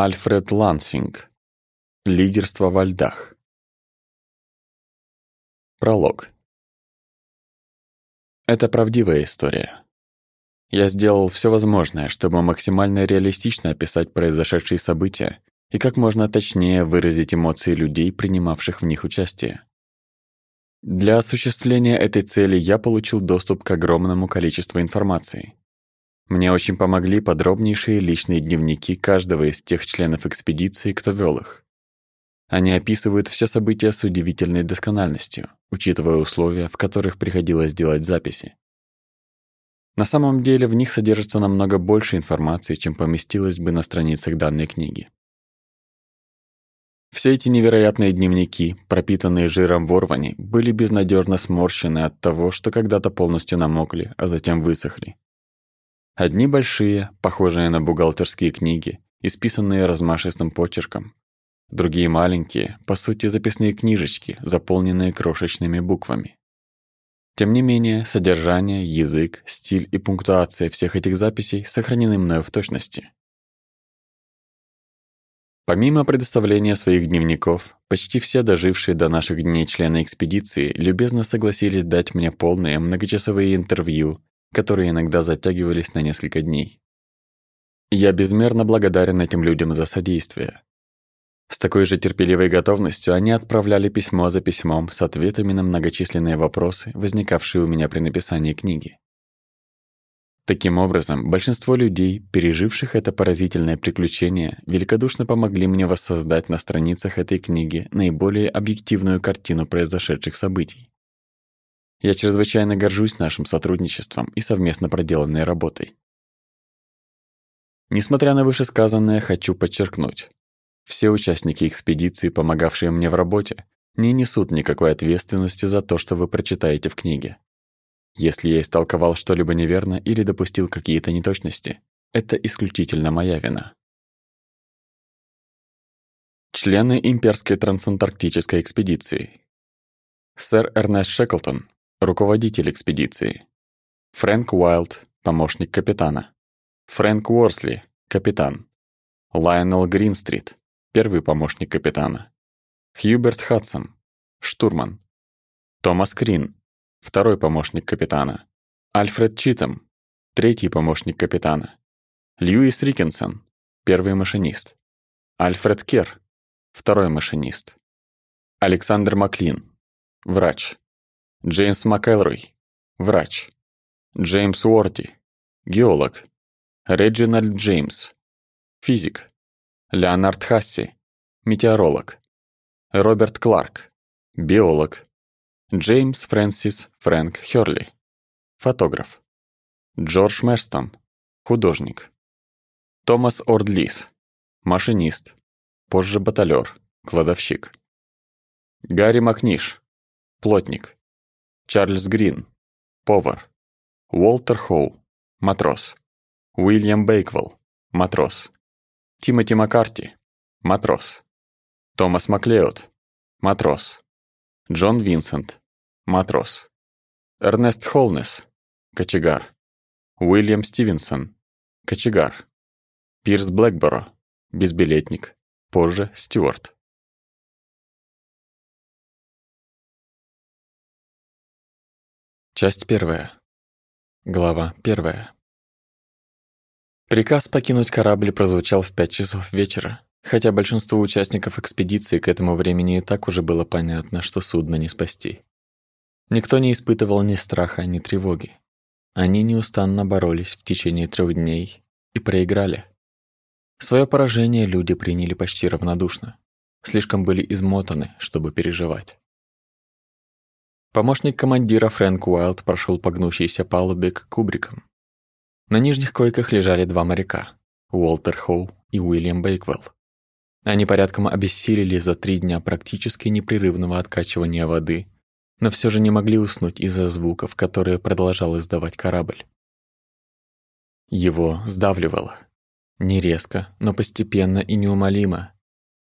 Альфред Лансинг. Лидерство во льдах. Пролог. Это правдивая история. Я сделал все возможное, чтобы максимально реалистично описать произошедшие события и как можно точнее выразить эмоции людей, принимавших в них участие. Для осуществления этой цели я получил доступ к огромному количеству информации. Мне очень помогли подробнейшие личные дневники каждого из тех членов экспедиции, кто вел их. Они описывают все события с удивительной доскональностью, учитывая условия, в которых приходилось делать записи. На самом деле в них содержится намного больше информации, чем поместилось бы на страницах данной книги. Все эти невероятные дневники, пропитанные жиром ворвани, были безнадежно сморщены от того, что когда-то полностью намокли, а затем высохли. Одни большие, похожие на бухгалтерские книги, исписанные размашистым почерком. Другие маленькие, по сути записные книжечки, заполненные крошечными буквами. Тем не менее, содержание, язык, стиль и пунктуация всех этих записей сохранены мною в точности. Помимо предоставления своих дневников, почти все дожившие до наших дней члены экспедиции любезно согласились дать мне полные многочасовые интервью, которые иногда затягивались на несколько дней. Я безмерно благодарен этим людям за содействие. С такой же терпеливой готовностью они отправляли письмо за письмом с ответами на многочисленные вопросы, возникавшие у меня при написании книги. Таким образом, большинство людей, переживших это поразительное приключение, великодушно помогли мне воссоздать на страницах этой книги наиболее объективную картину произошедших событий. Я чрезвычайно горжусь нашим сотрудничеством и совместно проделанной работой. Несмотря на вышесказанное, хочу подчеркнуть. Все участники экспедиции, помогавшие мне в работе, не несут никакой ответственности за то, что вы прочитаете в книге. Если я истолковал что-либо неверно или допустил какие-то неточности, это исключительно моя вина. Члены имперской трансантарктической экспедиции. Сэр Эрнест Шеклтон, руководитель экспедиции. Фрэнк Уайлд, помощник капитана. Фрэнк Уорсли, капитан. Лайонел Гринстрит, первый помощник капитана. Хьюберт Хадсон, штурман. Томас Крин, второй помощник капитана. Альфред Читом, третий помощник капитана. Льюис Рикинсон, первый машинист. Альфред Кер, второй машинист. Александр Маклин, врач. Джеймс МакЭлрой, врач. Джеймс Уорти, геолог. Реджинальд Джеймс, физик. Леонард Хасси, метеоролог. Роберт Кларк, биолог. Джеймс Фрэнсис Фрэнк Хёрли, фотограф. Джордж Мерстон, художник. Томас Орд-Лис, машинист, позже баталер, кладовщик. Гарри Макниш, плотник. Чарльз Грин, повар. Уолтер Хоу, матрос. Уильям Бейквелл, матрос. Тимоти Маккарти, матрос. Томас Маклеод, матрос. Джон Винсент, матрос. Эрнест Холнес, кочегар. Уильям Стивенсон, кочегар. Пирс Блэкборо, безбилетник, позже Стюарт. Часть первая. Глава первая. Приказ покинуть корабль прозвучал в пять часов вечера, хотя большинству участников экспедиции к этому времени и так уже было понятно, что судно не спасти. Никто не испытывал ни страха, ни тревоги. Они неустанно боролись в течение трех дней и проиграли. Свое поражение люди приняли почти равнодушно. Слишком были измотаны, чтобы переживать. Помощник командира Фрэнк Уайлд прошел по гнущейся палубе к кубрикам. На нижних койках лежали два моряка – Уолтер Хоу и Уильям Бейквелл. Они порядком обессилели за три дня практически непрерывного откачивания воды, но все же не могли уснуть из-за звуков, которые продолжал издавать корабль. Его сдавливало. Не резко, но постепенно и неумолимо.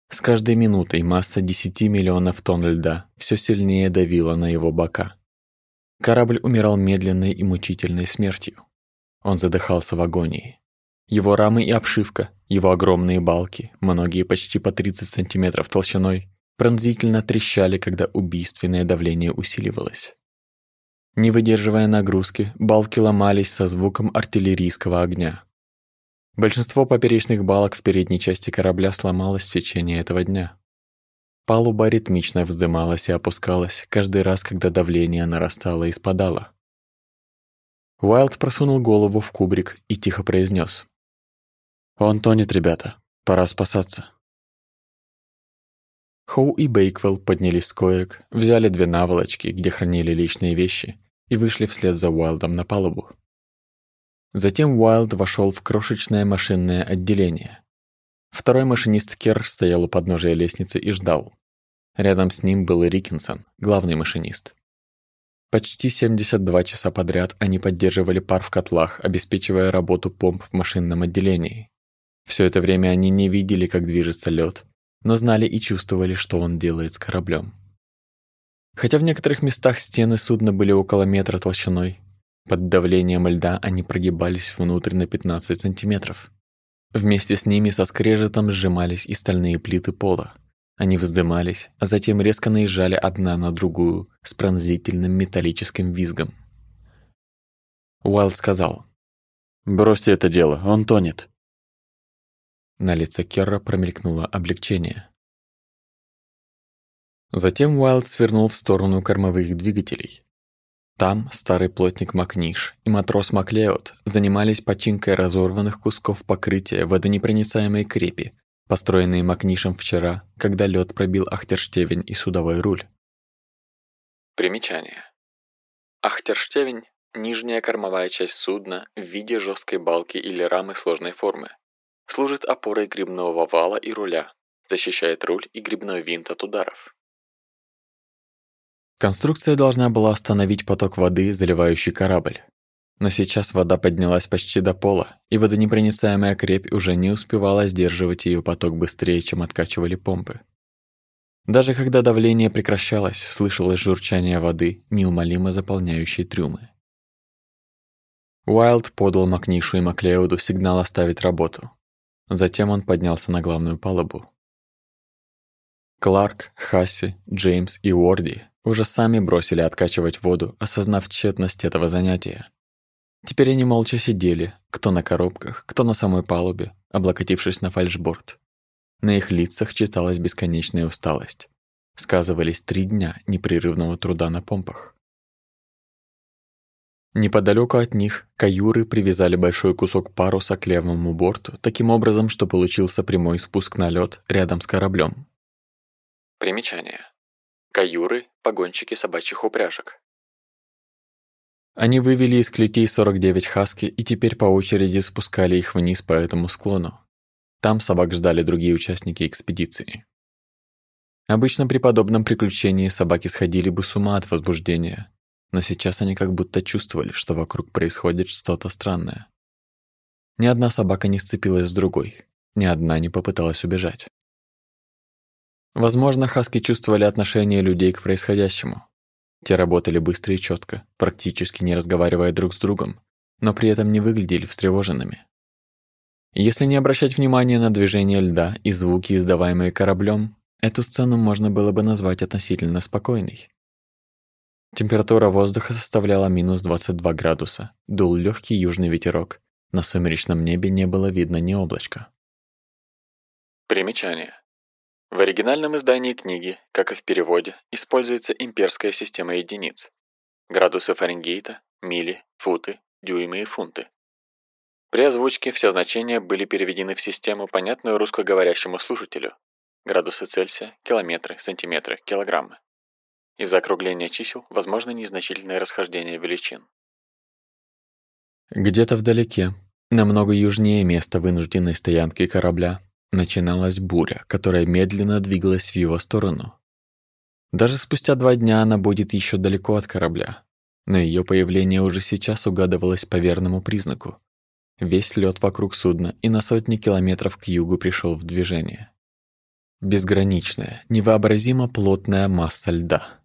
С каждой минутой масса 10 миллионов тонн льда все сильнее давила на его бока. Корабль умирал медленной и мучительной смертью. Он задыхался в агонии. Его рамы и обшивка, его огромные балки, многие почти по 30 сантиметров толщиной, пронзительно трещали, когда убийственное давление усиливалось. Не выдерживая нагрузки, балки ломались со звуком артиллерийского огня. Большинство поперечных балок в передней части корабля сломалось в течение этого дня. Палуба ритмично вздымалась и опускалась каждый раз, когда давление нарастало и спадало. Уайлд просунул голову в кубрик и тихо произнес: «Он тонет, ребята. Пора спасаться». Хоу и Бейквелл поднялись с коек, взяли две наволочки, где хранили личные вещи, и вышли вслед за Уайлдом на палубу. Затем Уайлд вошел в крошечное машинное отделение. Второй машинист Керр стоял у подножия лестницы и ждал. Рядом с ним был Рикинсон, главный машинист. Почти 72 часа подряд они поддерживали пар в котлах, обеспечивая работу помп в машинном отделении. Все это время они не видели, как движется лед, но знали и чувствовали, что он делает с кораблем. Хотя в некоторых местах стены судна были около метра толщиной, под давлением льда они прогибались внутрь на 15 сантиметров. Вместе с ними со скрежетом сжимались и стальные плиты пола. Они вздымались, а затем резко наезжали одна на другую с пронзительным металлическим визгом. Уайлд сказал. «Бросьте это дело, он тонет». На лице Керра промелькнуло облегчение. Затем Уайлд свернул в сторону кормовых двигателей. Там старый плотник Макниш и матрос Маклеод занимались починкой разорванных кусков покрытия водонепроницаемой крепи, построенные Макнишем вчера, когда лед пробил ахтерштевень и судовой руль. Примечание. Ахтерштевень – нижняя кормовая часть судна в виде жесткой балки или рамы сложной формы. Служит опорой грибного вала и руля, защищает руль и грибной винт от ударов. Конструкция должна была остановить поток воды, заливающий корабль. Но сейчас вода поднялась почти до пола, и водонепроницаемая крепь уже не успевала сдерживать ее поток быстрее, чем откачивали помпы. Даже когда давление прекращалось, слышалось журчание воды, неумолимо заполняющей трюмы. Уайлд подал Макнишу и Маклеуду сигнал оставить работу. Затем он поднялся на главную палубу. Кларк, Хасси, Джеймс и Уорди уже сами бросили откачивать воду, осознав тщетность этого занятия. Теперь они молча сидели, кто на коробках, кто на самой палубе, облокотившись на фальшборд. На их лицах читалась бесконечная усталость. Сказывались три дня непрерывного труда на помпах. Неподалеку от них каюры привязали большой кусок паруса к левому борту, таким образом, что получился прямой спуск на лед рядом с кораблем. Примечание. Каюры – погонщики собачьих упряжек. Они вывели из клетей 49 хаски и теперь по очереди спускали их вниз по этому склону. Там собак ждали другие участники экспедиции. Обычно при подобном приключении собаки сходили бы с ума от возбуждения, но сейчас они как будто чувствовали, что вокруг происходит что-то странное. Ни одна собака не сцепилась с другой, ни одна не попыталась убежать. Возможно, хаски чувствовали отношение людей к происходящему. Те работали быстро и четко, практически не разговаривая друг с другом, но при этом не выглядели встревоженными. Если не обращать внимания на движение льда и звуки, издаваемые кораблем, эту сцену можно было бы назвать относительно спокойной. Температура воздуха составляла минус 22 градуса, дул легкий южный ветерок, на сумеречном небе не было видно ни облачка. Примечание. В оригинальном издании книги, как и в переводе, используется имперская система единиц. Градусы Фаренгейта, мили, футы, дюймы и фунты. При озвучке все значения были переведены в систему, понятную русскоговорящему слушателю. Градусы Цельсия, километры, сантиметры, килограммы. Из-за округления чисел возможно незначительное расхождение величин. Где-то вдалеке, намного южнее места вынужденной стоянки корабля, Начиналась буря, которая медленно двигалась в его сторону. Даже спустя два дня она будет еще далеко от корабля, но ее появление уже сейчас угадывалось по верному признаку. Весь лед вокруг судна и на сотни километров к югу пришел в движение. Безграничная, невообразимо плотная масса льда.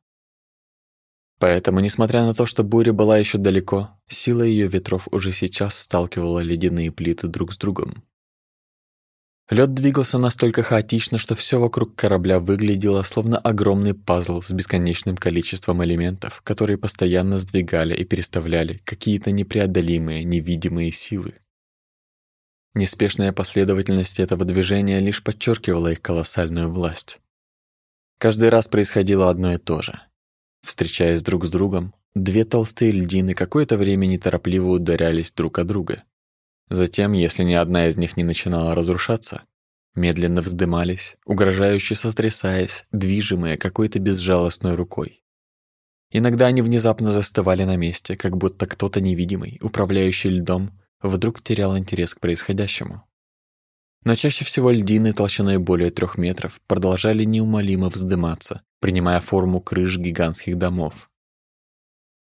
Поэтому, несмотря на то, что буря была еще далеко, сила ее ветров уже сейчас сталкивала ледяные плиты друг с другом. Лед двигался настолько хаотично, что все вокруг корабля выглядело словно огромный пазл с бесконечным количеством элементов, которые постоянно сдвигали и переставляли какие-то непреодолимые, невидимые силы. Неспешная последовательность этого движения лишь подчеркивала их колоссальную власть. Каждый раз происходило одно и то же. Встречаясь друг с другом, две толстые льдины какое-то время неторопливо ударялись друг о друга. Затем, если ни одна из них не начинала разрушаться, медленно вздымались, угрожающе сотрясаясь, движимые какой-то безжалостной рукой. Иногда они внезапно застывали на месте, как будто кто-то невидимый, управляющий льдом, вдруг терял интерес к происходящему. Но чаще всего льдины толщиной более трех метров продолжали неумолимо вздыматься, принимая форму крыш гигантских домов.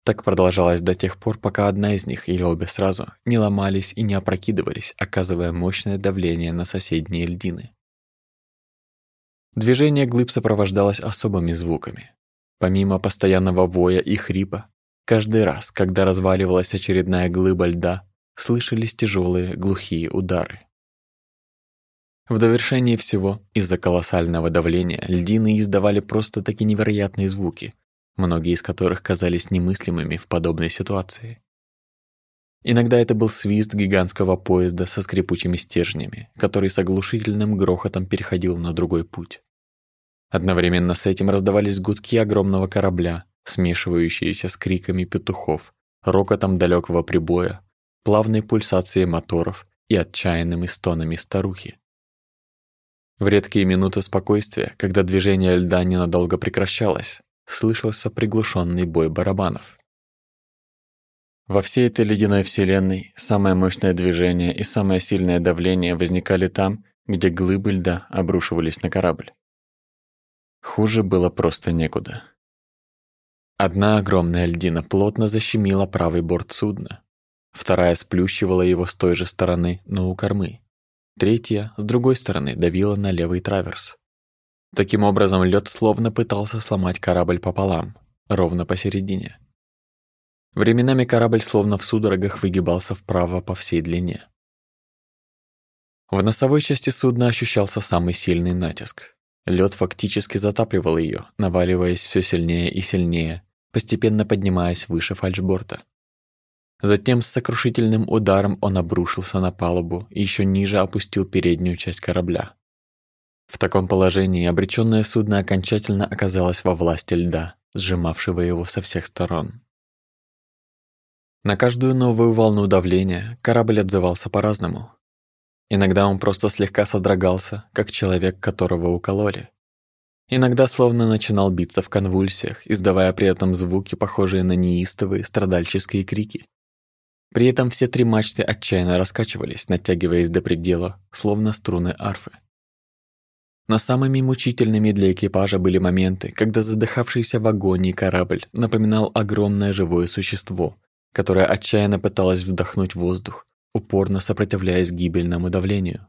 Так продолжалось до тех пор, пока одна из них или обе сразу не ломались и не опрокидывались, оказывая мощное давление на соседние льдины. Движение глыб сопровождалось особыми звуками. Помимо постоянного воя и хрипа, каждый раз, когда разваливалась очередная глыба льда, слышались тяжелые глухие удары. В довершении всего, из-за колоссального давления, льдины издавали просто такие невероятные звуки, многие из которых казались немыслимыми в подобной ситуации. Иногда это был свист гигантского поезда со скрипучими стержнями, который с оглушительным грохотом переходил на другой путь. Одновременно с этим раздавались гудки огромного корабля, смешивающиеся с криками петухов, рокотом далекого прибоя, плавной пульсацией моторов и отчаянными стонами старухи. В редкие минуты спокойствия, когда движение льда ненадолго прекращалось, слышался приглушенный бой барабанов. Во всей этой ледяной вселенной самое мощное движение и самое сильное давление возникали там, где глыбы льда обрушивались на корабль. Хуже было просто некуда. Одна огромная льдина плотно защемила правый борт судна, вторая сплющивала его с той же стороны, но у кормы. Третья, с другой стороны, давила на левый траверс. Таким образом, лед словно пытался сломать корабль пополам, ровно посередине. Временами корабль словно в судорогах выгибался вправо по всей длине. В носовой части судна ощущался самый сильный натиск. Лед фактически затапливал ее, наваливаясь все сильнее и сильнее, постепенно поднимаясь выше фальшборта. Затем с сокрушительным ударом он обрушился на палубу и еще ниже опустил переднюю часть корабля. В таком положении обречённое судно окончательно оказалось во власти льда, сжимавшего его со всех сторон. На каждую новую волну давления корабль отзывался по-разному. Иногда он просто слегка содрогался, как человек, которого укололи. Иногда словно начинал биться в конвульсиях, издавая при этом звуки, похожие на неистовые страдальческие крики. При этом все три мачты отчаянно раскачивались, натягиваясь до предела, словно струны арфы. Но самыми мучительными для экипажа были моменты, когда задыхавшийся в агонии корабль напоминал огромное живое существо, которое отчаянно пыталось вдохнуть воздух, упорно сопротивляясь гибельному давлению.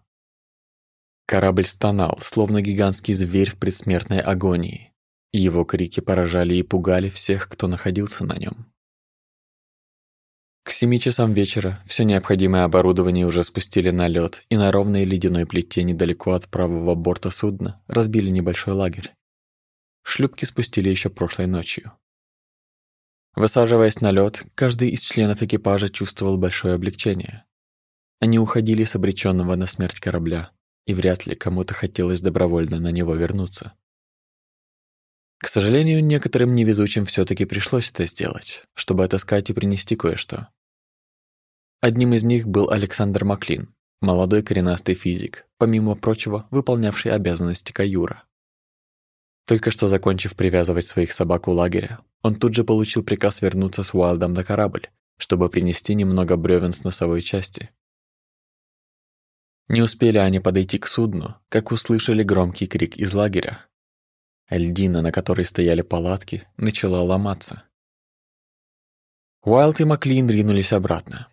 Корабль стонал, словно гигантский зверь в предсмертной агонии. Его крики поражали и пугали всех, кто находился на нем. К семи часам вечера все необходимое оборудование уже спустили на лед, и на ровной ледяной плите недалеко от правого борта судна разбили небольшой лагерь. Шлюпки спустили еще прошлой ночью. Высаживаясь на лед, каждый из членов экипажа чувствовал большое облегчение. Они уходили с обреченного на смерть корабля, и вряд ли кому-то хотелось добровольно на него вернуться. К сожалению, некоторым невезучим все таки пришлось это сделать, чтобы отыскать и принести кое-что. Одним из них был Александр Маклин, молодой коренастый физик, помимо прочего, выполнявший обязанности каюра. Только что закончив привязывать своих собак у лагеря, он тут же получил приказ вернуться с Уайлдом на корабль, чтобы принести немного бревен с носовой части. Не успели они подойти к судну, как услышали громкий крик из лагеря. Льдина, на которой стояли палатки, начала ломаться. Уайлд и Маклин ринулись обратно.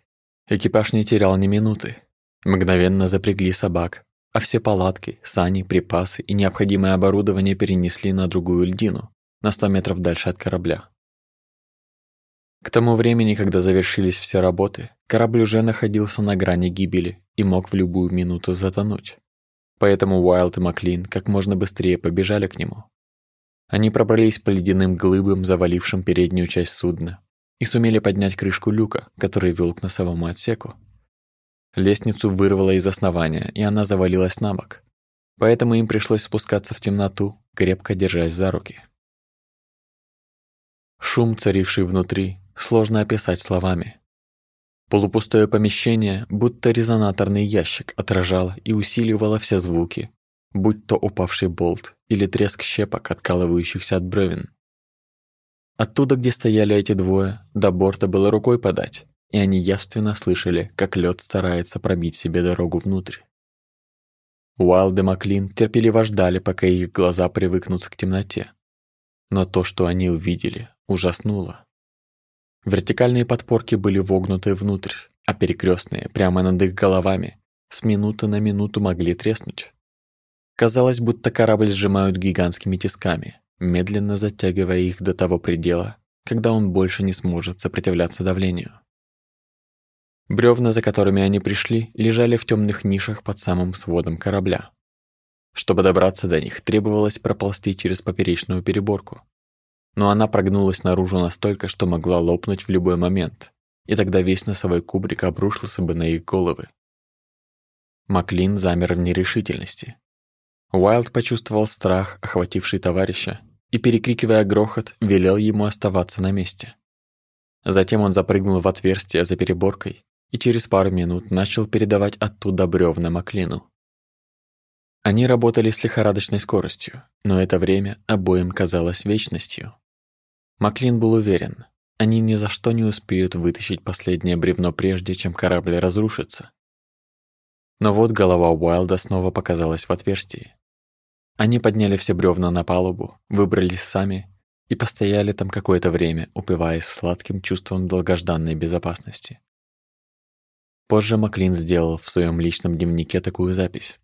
Экипаж не терял ни минуты. Мгновенно запрягли собак, а все палатки, сани, припасы и необходимое оборудование перенесли на другую льдину, на 100 метров дальше от корабля. К тому времени, когда завершились все работы, корабль уже находился на грани гибели и мог в любую минуту затонуть. Поэтому Уайлд и Маклин как можно быстрее побежали к нему. Они пробрались по ледяным глыбам, завалившим переднюю часть судна, и сумели поднять крышку люка, который вел к носовому отсеку. Лестницу вырвало из основания, и она завалилась на бок. Поэтому им пришлось спускаться в темноту, крепко держась за руки. Шум, царивший внутри, сложно описать словами. Полупустое помещение, будто резонаторный ящик, отражало и усиливало все звуки, будь то упавший болт или треск щепок, откалывающихся от бревен. Оттуда, где стояли эти двое, до борта было рукой подать, и они явственно слышали, как лед старается пробить себе дорогу внутрь. Уайлд и Маклин терпеливо ждали, пока их глаза привыкнут к темноте. Но то, что они увидели, ужаснуло. Вертикальные подпорки были вогнуты внутрь, а перекрестные, прямо над их головами, с минуты на минуту могли треснуть. Казалось, будто корабль сжимают гигантскими тисками, медленно затягивая их до того предела, когда он больше не сможет сопротивляться давлению. Бревна, за которыми они пришли, лежали в темных нишах под самым сводом корабля. Чтобы добраться до них, требовалось проползти через поперечную переборку. Но она прогнулась наружу настолько, что могла лопнуть в любой момент, и тогда весь носовой кубрик обрушился бы на их головы. Маклин замер в нерешительности. Уайлд почувствовал страх, охвативший товарища, и, перекрикивая грохот, велел ему оставаться на месте. Затем он запрыгнул в отверстие за переборкой и через пару минут начал передавать оттуда бревна Маклину. Они работали с лихорадочной скоростью, но это время обоим казалось вечностью. Маклин был уверен, они ни за что не успеют вытащить последнее бревно прежде, чем корабль разрушится. Но вот голова Уайлда снова показалась в отверстии. Они подняли все бревна на палубу, выбрались сами и постояли там какое-то время, упиваясь сладким чувством долгожданной безопасности. Позже Маклин сделал в своем личном дневнике такую запись.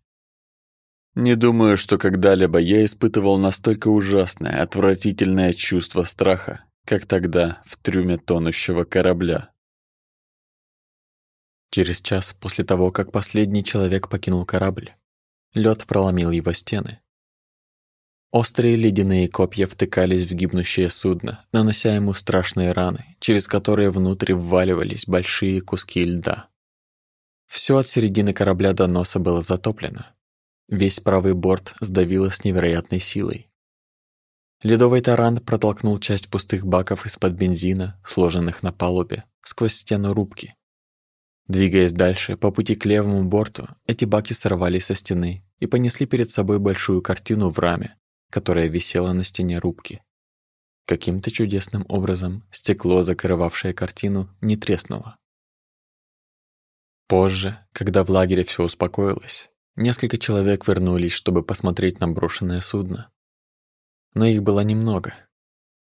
«Не думаю, что когда-либо я испытывал настолько ужасное, отвратительное чувство страха, как тогда в трюме тонущего корабля». Через час после того, как последний человек покинул корабль, лед проломил его стены. Острые ледяные копья втыкались в гибнущее судно, нанося ему страшные раны, через которые внутрь вваливались большие куски льда. Все от середины корабля до носа было затоплено. Весь правый борт сдавило с невероятной силой. Ледовый таран протолкнул часть пустых баков из-под бензина, сложенных на палубе, сквозь стену рубки. Двигаясь дальше, по пути к левому борту, эти баки сорвались со стены и понесли перед собой большую картину в раме, которая висела на стене рубки. Каким-то чудесным образом стекло, закрывавшее картину, не треснуло. Позже, когда в лагере все успокоилось, несколько человек вернулись, чтобы посмотреть на брошенное судно. Но их было немного.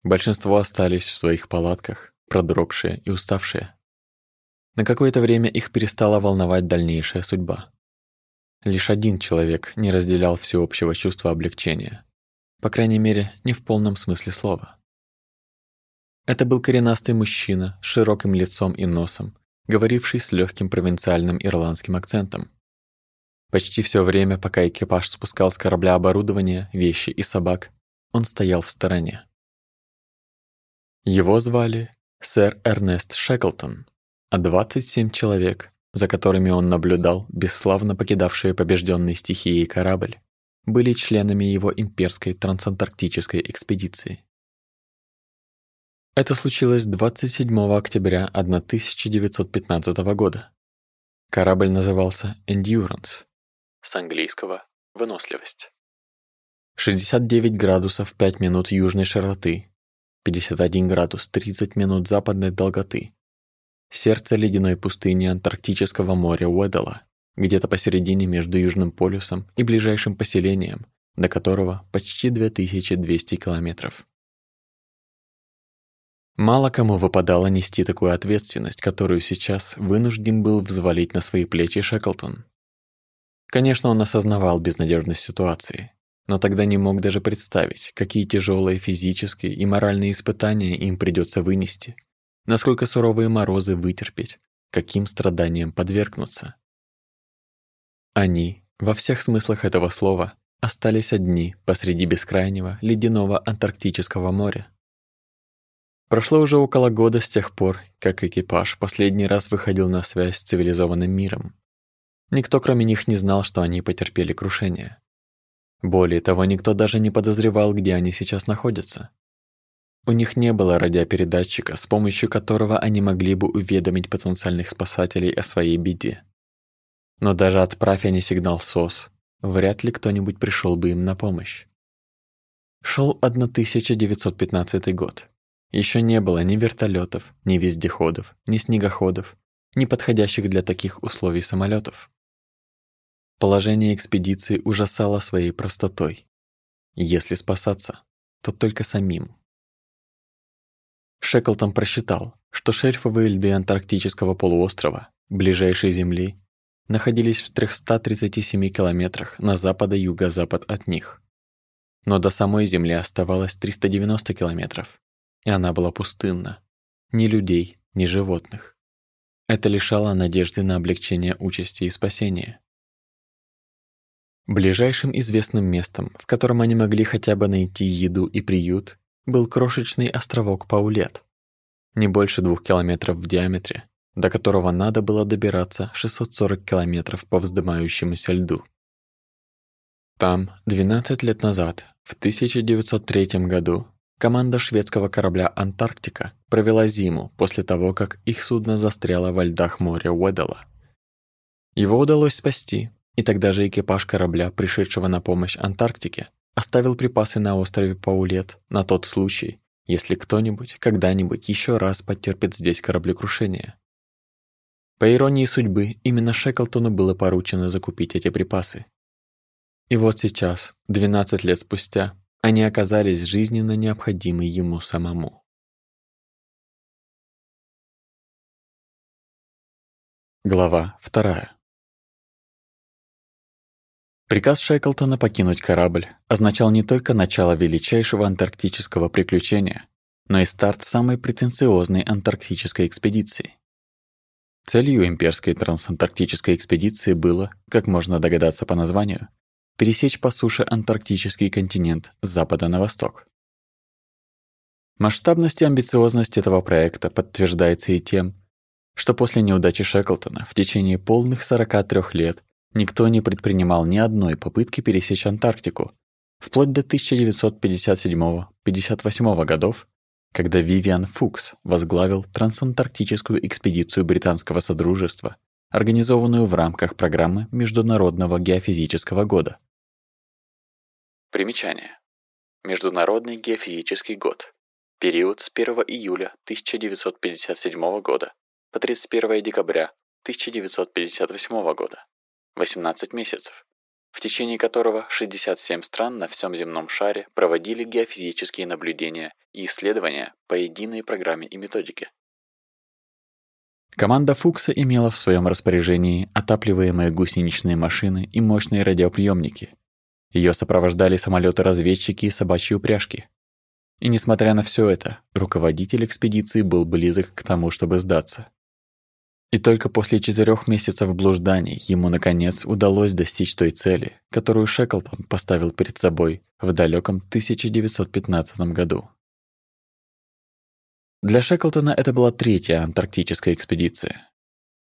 Большинство остались в своих палатках, продрогшие и уставшие. На какое-то время их перестала волновать дальнейшая судьба. Лишь один человек не разделял всеобщего чувства облегчения. По крайней мере, не в полном смысле слова. Это был коренастый мужчина с широким лицом и носом, говоривший с легким провинциальным ирландским акцентом. Почти все время, пока экипаж спускал с корабля оборудование, вещи и собак, он стоял в стороне. Его звали сэр Эрнест Шеклтон, а 27 человек, за которыми он наблюдал, бесславно покидавшие побежденный стихией корабль, были членами его имперской трансантарктической экспедиции. Это случилось 27 октября 1915 года. Корабль назывался Endurance, с английского «выносливость». 69 градусов 5 минут южной широты, 51 градус 30 минут западной долготы. Сердце ледяной пустыни Антарктического моря Уэддала, где-то посередине между Южным полюсом и ближайшим поселением, до которого почти 2200 километров. Мало кому выпадало нести такую ответственность, которую сейчас вынужден был взвалить на свои плечи Шеклтон. Конечно, он осознавал безнадежность ситуации, но тогда не мог даже представить, какие тяжелые физические и моральные испытания им придется вынести, насколько суровые морозы вытерпеть, каким страданиям подвергнуться. Они, во всех смыслах этого слова, остались одни посреди бескрайнего ледяного Антарктического моря. Прошло уже около года с тех пор, как экипаж последний раз выходил на связь с цивилизованным миром. Никто, кроме них, не знал, что они потерпели крушение. Более того, никто даже не подозревал, где они сейчас находятся. У них не было радиопередатчика, с помощью которого они могли бы уведомить потенциальных спасателей о своей беде. Но даже отправь они сигнал СОС, вряд ли кто-нибудь пришел бы им на помощь. Шел 1915 год. Еще не было ни вертолетов, ни вездеходов, ни снегоходов, ни подходящих для таких условий самолетов. Положение экспедиции ужасало своей простотой. Если спасаться, то только самим. Шеклтон просчитал, что шельфовые льды Антарктического полуострова, ближайшей Земли, находились в 337 километрах на западо-юго-запад от них. Но до самой Земли оставалось 390 километров, и она была пустынна. Ни людей, ни животных. Это лишало надежды на облегчение участи и спасения. Ближайшим известным местом, в котором они могли хотя бы найти еду и приют, был крошечный островок Паулет, не больше двух километров в диаметре, до которого надо было добираться 640 километров по вздымающемуся льду. Там, 12 лет назад, в 1903 году, команда шведского корабля «Антарктика» провела зиму после того, как их судно застряло во льдах моря Уэддала. Его удалось спасти, и тогда же экипаж корабля, пришедшего на помощь Антарктике, Оставил припасы на острове Паулет на тот случай, если кто-нибудь когда-нибудь еще раз потерпит здесь кораблекрушение. По иронии судьбы, именно Шеклтону было поручено закупить эти припасы. И вот сейчас, 12 лет спустя, они оказались жизненно необходимы ему самому. Глава вторая. Приказ Шеклтона покинуть корабль означал не только начало величайшего антарктического приключения, но и старт самой претенциозной антарктической экспедиции. Целью имперской трансантарктической экспедиции было, как можно догадаться по названию, пересечь по суше антарктический континент с запада на восток. Масштабность и амбициозность этого проекта подтверждается и тем, что после неудачи Шеклтона в течение полных 43 лет Никто не предпринимал ни одной попытки пересечь Антарктику, вплоть до 1957-58 годов, когда Вивиан Фукс возглавил трансантарктическую экспедицию Британского Содружества, организованную в рамках программы Международного геофизического года. Примечание. Международный геофизический год. Период с 1 июля 1957 года по 31 декабря 1958 года. 18 месяцев, в течение которого 67 стран на всем земном шаре проводили геофизические наблюдения и исследования по единой программе и методике. Команда Фукса имела в своем распоряжении отапливаемые гусеничные машины и мощные радиоприемники. Ее сопровождали самолеты-разведчики и собачьи упряжки. И несмотря на все это, руководитель экспедиции был близок к тому, чтобы сдаться. И только после четырех месяцев блужданий ему, наконец, удалось достичь той цели, которую Шеклтон поставил перед собой в далеком 1915 году. Для Шеклтона это была третья антарктическая экспедиция.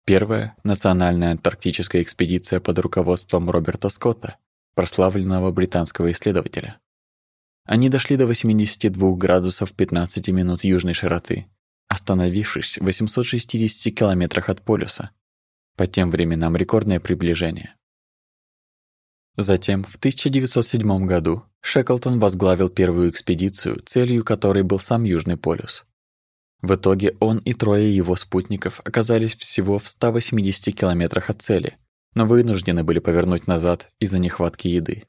Первая – национальная антарктическая экспедиция под руководством Роберта Скотта, прославленного британского исследователя. Они дошли до 82 градусов 15 минут южной широты остановившись в 860 километрах от полюса. По тем временам рекордное приближение. Затем, в 1907 году, Шеклтон возглавил первую экспедицию, целью которой был сам Южный полюс. В итоге он и трое его спутников оказались всего в 180 километрах от цели, но вынуждены были повернуть назад из-за нехватки еды.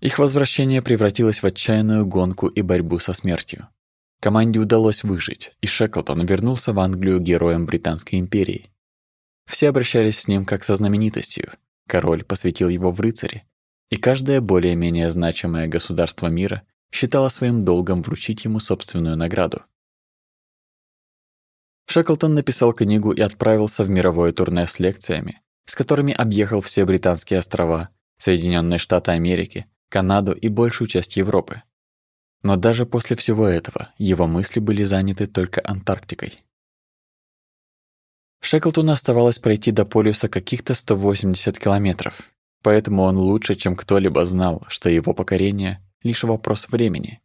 Их возвращение превратилось в отчаянную гонку и борьбу со смертью. Команде удалось выжить, и Шеклтон вернулся в Англию героем Британской империи. Все обращались с ним как со знаменитостью. Король посвятил его в рыцари, и каждое более-менее значимое государство мира считало своим долгом вручить ему собственную награду. Шеклтон написал книгу и отправился в мировое турне с лекциями, с которыми объехал все британские острова, Соединенные Штаты Америки, Канаду и большую часть Европы. Но даже после всего этого его мысли были заняты только Антарктикой. Шеклтону оставалось пройти до полюса каких-то 180 километров, поэтому он лучше, чем кто-либо знал, что его покорение — лишь вопрос времени.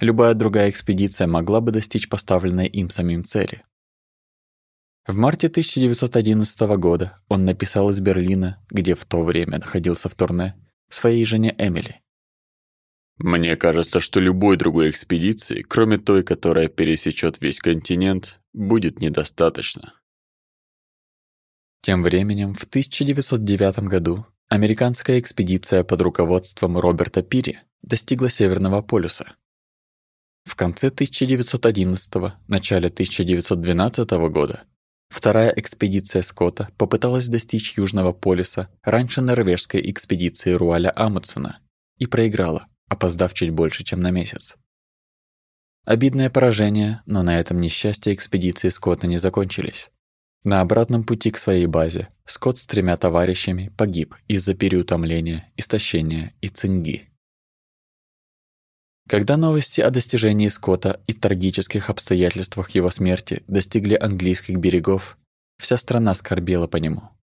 Любая другая экспедиция могла бы достичь поставленной им самим цели. В марте 1911 года он написал из Берлина, где в то время находился в турне, своей жене Эмили. «Мне кажется, что любой другой экспедиции, кроме той, которая пересечет весь континент, будет недостаточно». Тем временем, в 1909 году американская экспедиция под руководством Роберта Пири достигла Северного полюса. В конце 1911 начале 1912 года вторая экспедиция Скотта попыталась достичь Южного полюса раньше норвежской экспедиции Руаля Амундсена и проиграла, опоздав чуть больше, чем на месяц. Обидное поражение, но на этом несчастье экспедиции Скотта не закончились. На обратном пути к своей базе Скотт с тремя товарищами погиб из-за переутомления, истощения и цинги. Когда новости о достижении Скотта и трагических обстоятельствах его смерти достигли английских берегов, вся страна скорбела по нему.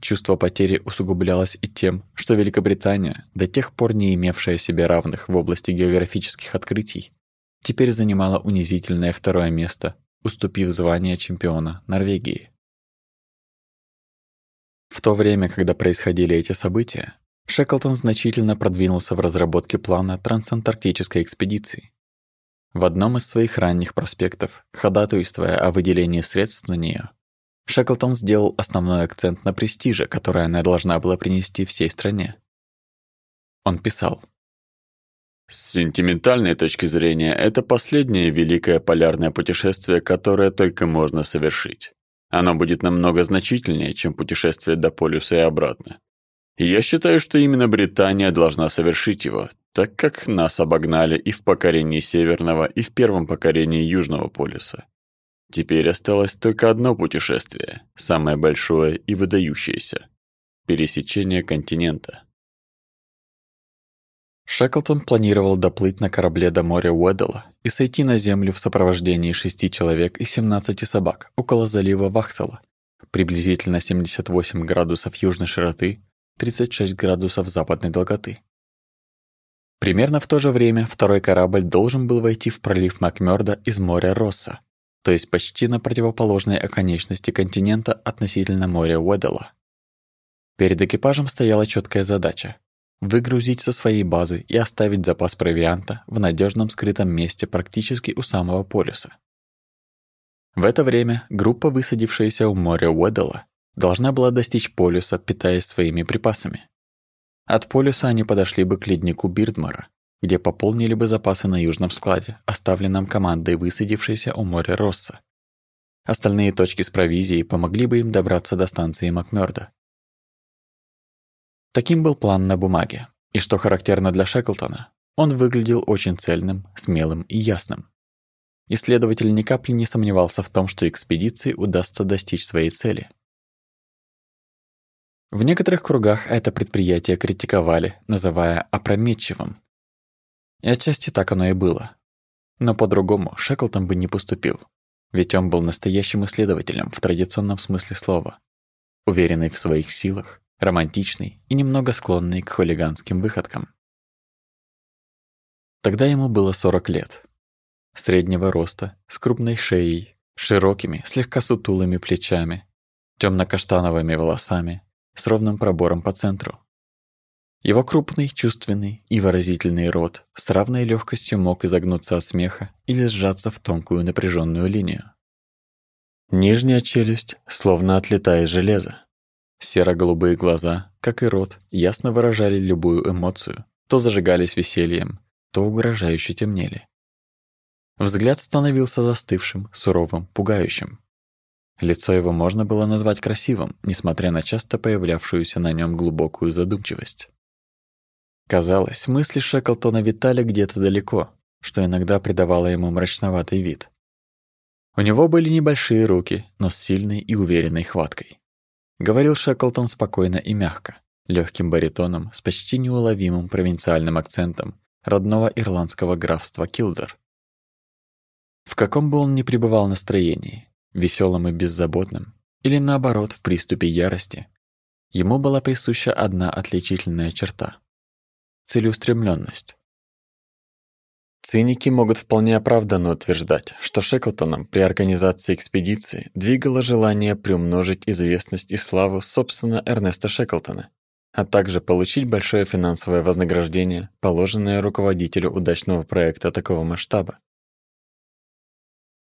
Чувство потери усугублялось и тем, что Великобритания, до тех пор не имевшая себе равных в области географических открытий, теперь занимала унизительное второе место уступив звание чемпиона Норвегии. В то время, когда происходили эти события, Шеклтон значительно продвинулся в разработке плана трансантарктической экспедиции. В одном из своих ранних проспектов, ходатайствуя о выделении средств на нее, Шеклтон сделал основной акцент на престиже, который она должна была принести всей стране. Он писал с сентиментальной точки зрения, это последнее великое полярное путешествие, которое только можно совершить. Оно будет намного значительнее, чем путешествие до полюса и обратно. Я считаю, что именно Британия должна совершить его, так как нас обогнали и в покорении Северного, и в первом покорении Южного полюса. Теперь осталось только одно путешествие, самое большое и выдающееся – пересечение континента. Шеклтон планировал доплыть на корабле до моря Уэддала и сойти на землю в сопровождении шести человек и 17 собак около залива Вахсала, приблизительно 78 градусов южной широты, 36 градусов западной долготы. Примерно в то же время второй корабль должен был войти в пролив Макмёрда из моря Росса, то есть почти на противоположной оконечности континента относительно моря Уэддала. Перед экипажем стояла четкая задача выгрузить со своей базы и оставить запас провианта в надежном скрытом месте практически у самого полюса. В это время группа, высадившаяся у моря Уэддала, должна была достичь полюса, питаясь своими припасами. От полюса они подошли бы к леднику Бирдмара, где пополнили бы запасы на южном складе, оставленном командой высадившейся у моря Росса. Остальные точки с провизией помогли бы им добраться до станции Макмёрда. Таким был план на бумаге. И что характерно для Шеклтона, он выглядел очень цельным, смелым и ясным. Исследователь ни капли не сомневался в том, что экспедиции удастся достичь своей цели. В некоторых кругах это предприятие критиковали, называя опрометчивым. И отчасти так оно и было. Но по-другому Шеклтон бы не поступил, ведь он был настоящим исследователем в традиционном смысле слова, уверенный в своих силах, романтичный и немного склонный к хулиганским выходкам. Тогда ему было 40 лет. Среднего роста, с крупной шеей, широкими, слегка сутулыми плечами, темно-каштановыми волосами, с ровным пробором по центру. Его крупный, чувственный и выразительный рот с равной легкостью мог изогнуться от смеха или сжаться в тонкую напряженную линию. Нижняя челюсть словно отлетая из железа. Серо-голубые глаза, как и рот, ясно выражали любую эмоцию, то зажигались весельем, то угрожающе темнели. Взгляд становился застывшим, суровым, пугающим. Лицо его можно было назвать красивым, несмотря на часто появлявшуюся на нем глубокую задумчивость. Казалось, мысли Шеклтона витали где-то далеко, что иногда придавало ему мрачноватый вид. У него были небольшие руки, но с сильной и уверенной хваткой. Говорил Шеклтон спокойно и мягко, легким баритоном с почти неуловимым провинциальным акцентом родного ирландского графства Килдер. В каком бы он ни пребывал настроении, веселым и беззаботным, или наоборот в приступе ярости, ему была присуща одна отличительная черта — целеустремленность. Циники могут вполне оправданно утверждать, что Шеклтоном при организации экспедиции двигало желание приумножить известность и славу собственно Эрнеста Шеклтона, а также получить большое финансовое вознаграждение, положенное руководителю удачного проекта такого масштаба.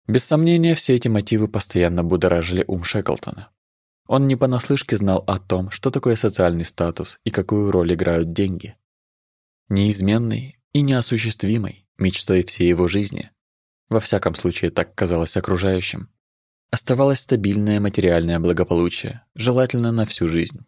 Без сомнения, все эти мотивы постоянно будоражили ум Шеклтона. Он не понаслышке знал о том, что такое социальный статус и какую роль играют деньги. Неизменный и неосуществимый, мечтой всей его жизни, во всяком случае так казалось окружающим, оставалось стабильное материальное благополучие, желательно на всю жизнь.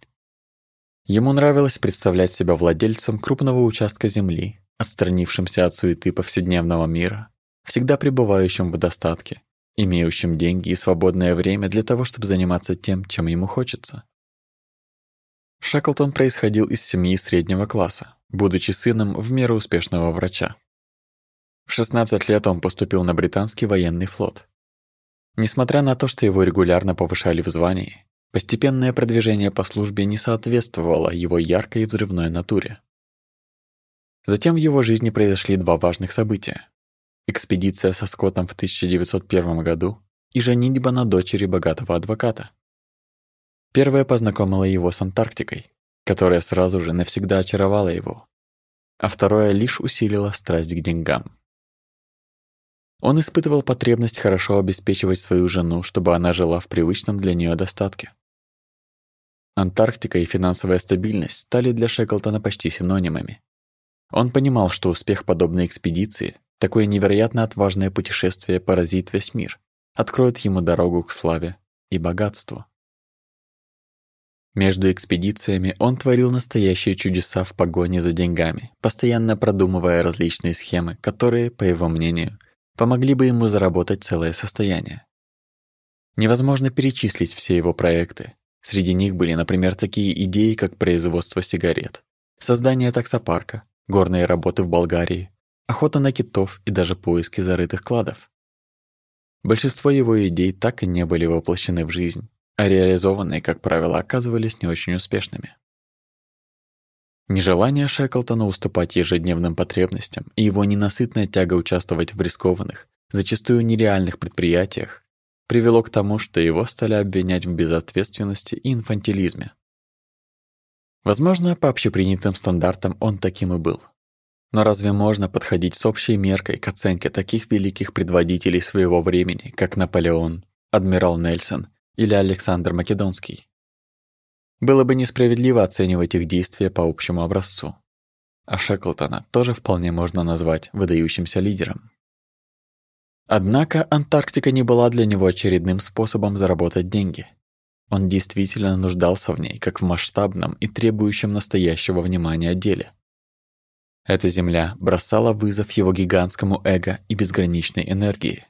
Ему нравилось представлять себя владельцем крупного участка земли, отстранившимся от суеты повседневного мира, всегда пребывающим в достатке, имеющим деньги и свободное время для того, чтобы заниматься тем, чем ему хочется. Шаклтон происходил из семьи среднего класса, будучи сыном в меру успешного врача. В 16 лет он поступил на британский военный флот. Несмотря на то, что его регулярно повышали в звании, постепенное продвижение по службе не соответствовало его яркой и взрывной натуре. Затем в его жизни произошли два важных события. Экспедиция со Скоттом в 1901 году и женитьба на дочери богатого адвоката. Первая познакомила его с Антарктикой, которая сразу же навсегда очаровала его, а второе лишь усилило страсть к деньгам. Он испытывал потребность хорошо обеспечивать свою жену, чтобы она жила в привычном для нее достатке. Антарктика и финансовая стабильность стали для Шеклтона почти синонимами. Он понимал, что успех подобной экспедиции, такое невероятно отважное путешествие поразит весь мир, откроет ему дорогу к славе и богатству. Между экспедициями он творил настоящие чудеса в погоне за деньгами, постоянно продумывая различные схемы, которые, по его мнению, помогли бы ему заработать целое состояние. Невозможно перечислить все его проекты. Среди них были, например, такие идеи, как производство сигарет, создание таксопарка, горные работы в Болгарии, охота на китов и даже поиски зарытых кладов. Большинство его идей так и не были воплощены в жизнь, а реализованные, как правило, оказывались не очень успешными. Нежелание Шеклтона уступать ежедневным потребностям и его ненасытная тяга участвовать в рискованных, зачастую нереальных предприятиях привело к тому, что его стали обвинять в безответственности и инфантилизме. Возможно, по общепринятым стандартам он таким и был. Но разве можно подходить с общей меркой к оценке таких великих предводителей своего времени, как Наполеон, адмирал Нельсон или Александр Македонский? Было бы несправедливо оценивать их действия по общему образцу. А Шеклтона тоже вполне можно назвать выдающимся лидером. Однако Антарктика не была для него очередным способом заработать деньги. Он действительно нуждался в ней, как в масштабном и требующем настоящего внимания деле. Эта земля бросала вызов его гигантскому эго и безграничной энергии.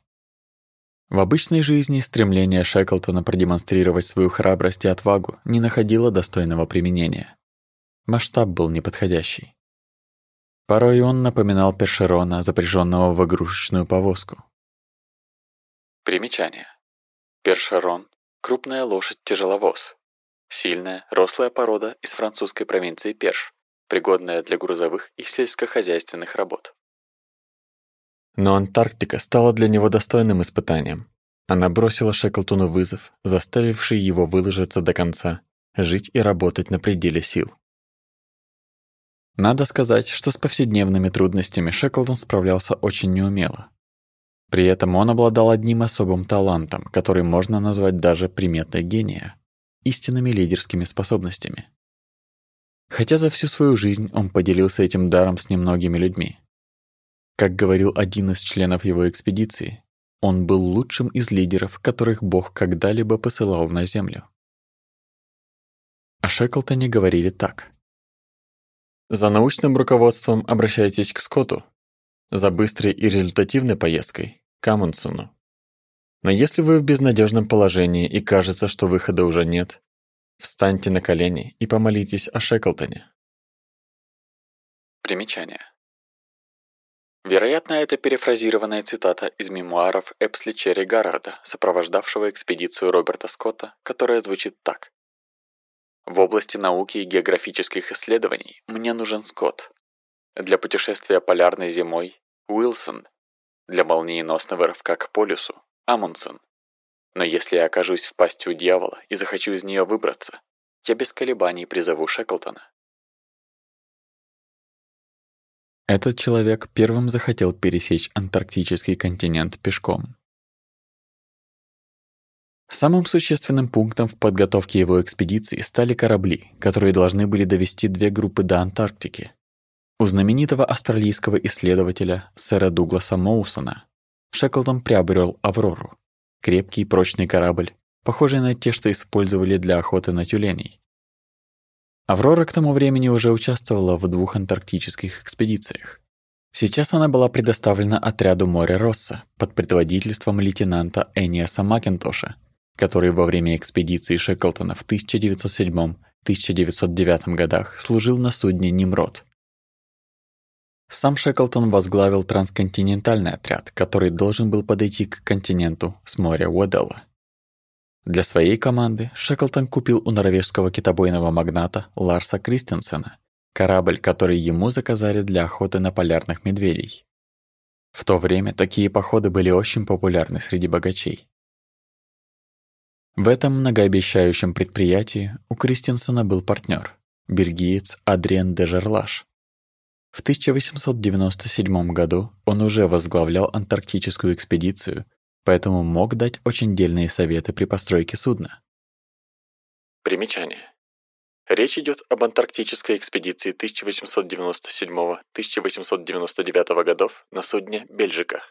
В обычной жизни стремление Шеклтона продемонстрировать свою храбрость и отвагу не находило достойного применения. Масштаб был неподходящий. Порой он напоминал Першерона, запряженного в игрушечную повозку. Примечание. Першерон – крупная лошадь-тяжеловоз. Сильная, рослая порода из французской провинции Перш, пригодная для грузовых и сельскохозяйственных работ. Но Антарктика стала для него достойным испытанием. Она бросила Шеклтону вызов, заставивший его выложиться до конца, жить и работать на пределе сил. Надо сказать, что с повседневными трудностями Шеклтон справлялся очень неумело. При этом он обладал одним особым талантом, который можно назвать даже приметой гения – истинными лидерскими способностями. Хотя за всю свою жизнь он поделился этим даром с немногими людьми. Как говорил один из членов его экспедиции, он был лучшим из лидеров, которых Бог когда-либо посылал на Землю. О Шеклтоне говорили так. «За научным руководством обращайтесь к Скотту, за быстрой и результативной поездкой – к Амундсену. Но если вы в безнадежном положении и кажется, что выхода уже нет, встаньте на колени и помолитесь о Шеклтоне. Примечание. Вероятно, это перефразированная цитата из мемуаров Эпсли Черри Гаррарда, сопровождавшего экспедицию Роберта Скотта, которая звучит так. В области науки и географических исследований мне нужен Скотт. Для путешествия полярной зимой – Уилсон. Для молниеносного рывка к полюсу – Амундсен. Но если я окажусь в пасти у дьявола и захочу из нее выбраться, я без колебаний призову Шеклтона. Этот человек первым захотел пересечь антарктический континент пешком. Самым существенным пунктом в подготовке его экспедиции стали корабли, которые должны были довести две группы до Антарктики. У знаменитого австралийского исследователя сэра Дугласа Моусона Шеклтон приобрел «Аврору» — крепкий прочный корабль, похожий на те, что использовали для охоты на тюленей. Аврора к тому времени уже участвовала в двух антарктических экспедициях. Сейчас она была предоставлена отряду Море Росса под предводительством лейтенанта Эниаса Макинтоша, который во время экспедиции Шеклтона в 1907-1909 годах служил на судне «Nimrod». Сам Шеклтон возглавил трансконтинентальный отряд, который должен был подойти к континенту с моря Уэделла. Для своей команды Шеклтон купил у норвежского китобойного магната Ларса Кристенсена корабль, который ему заказали для охоты на полярных медведей. В то время такие походы были очень популярны среди богачей. В этом многообещающем предприятии у Кристенсена был партнер, бельгиец Адриен де Жерлаш. В 1897 году он уже возглавлял антарктическую экспедицию поэтому мог дать очень дельные советы при постройке судна. Примечание. Речь идет об антарктической экспедиции 1897-1899 годов на судне «Бельжика».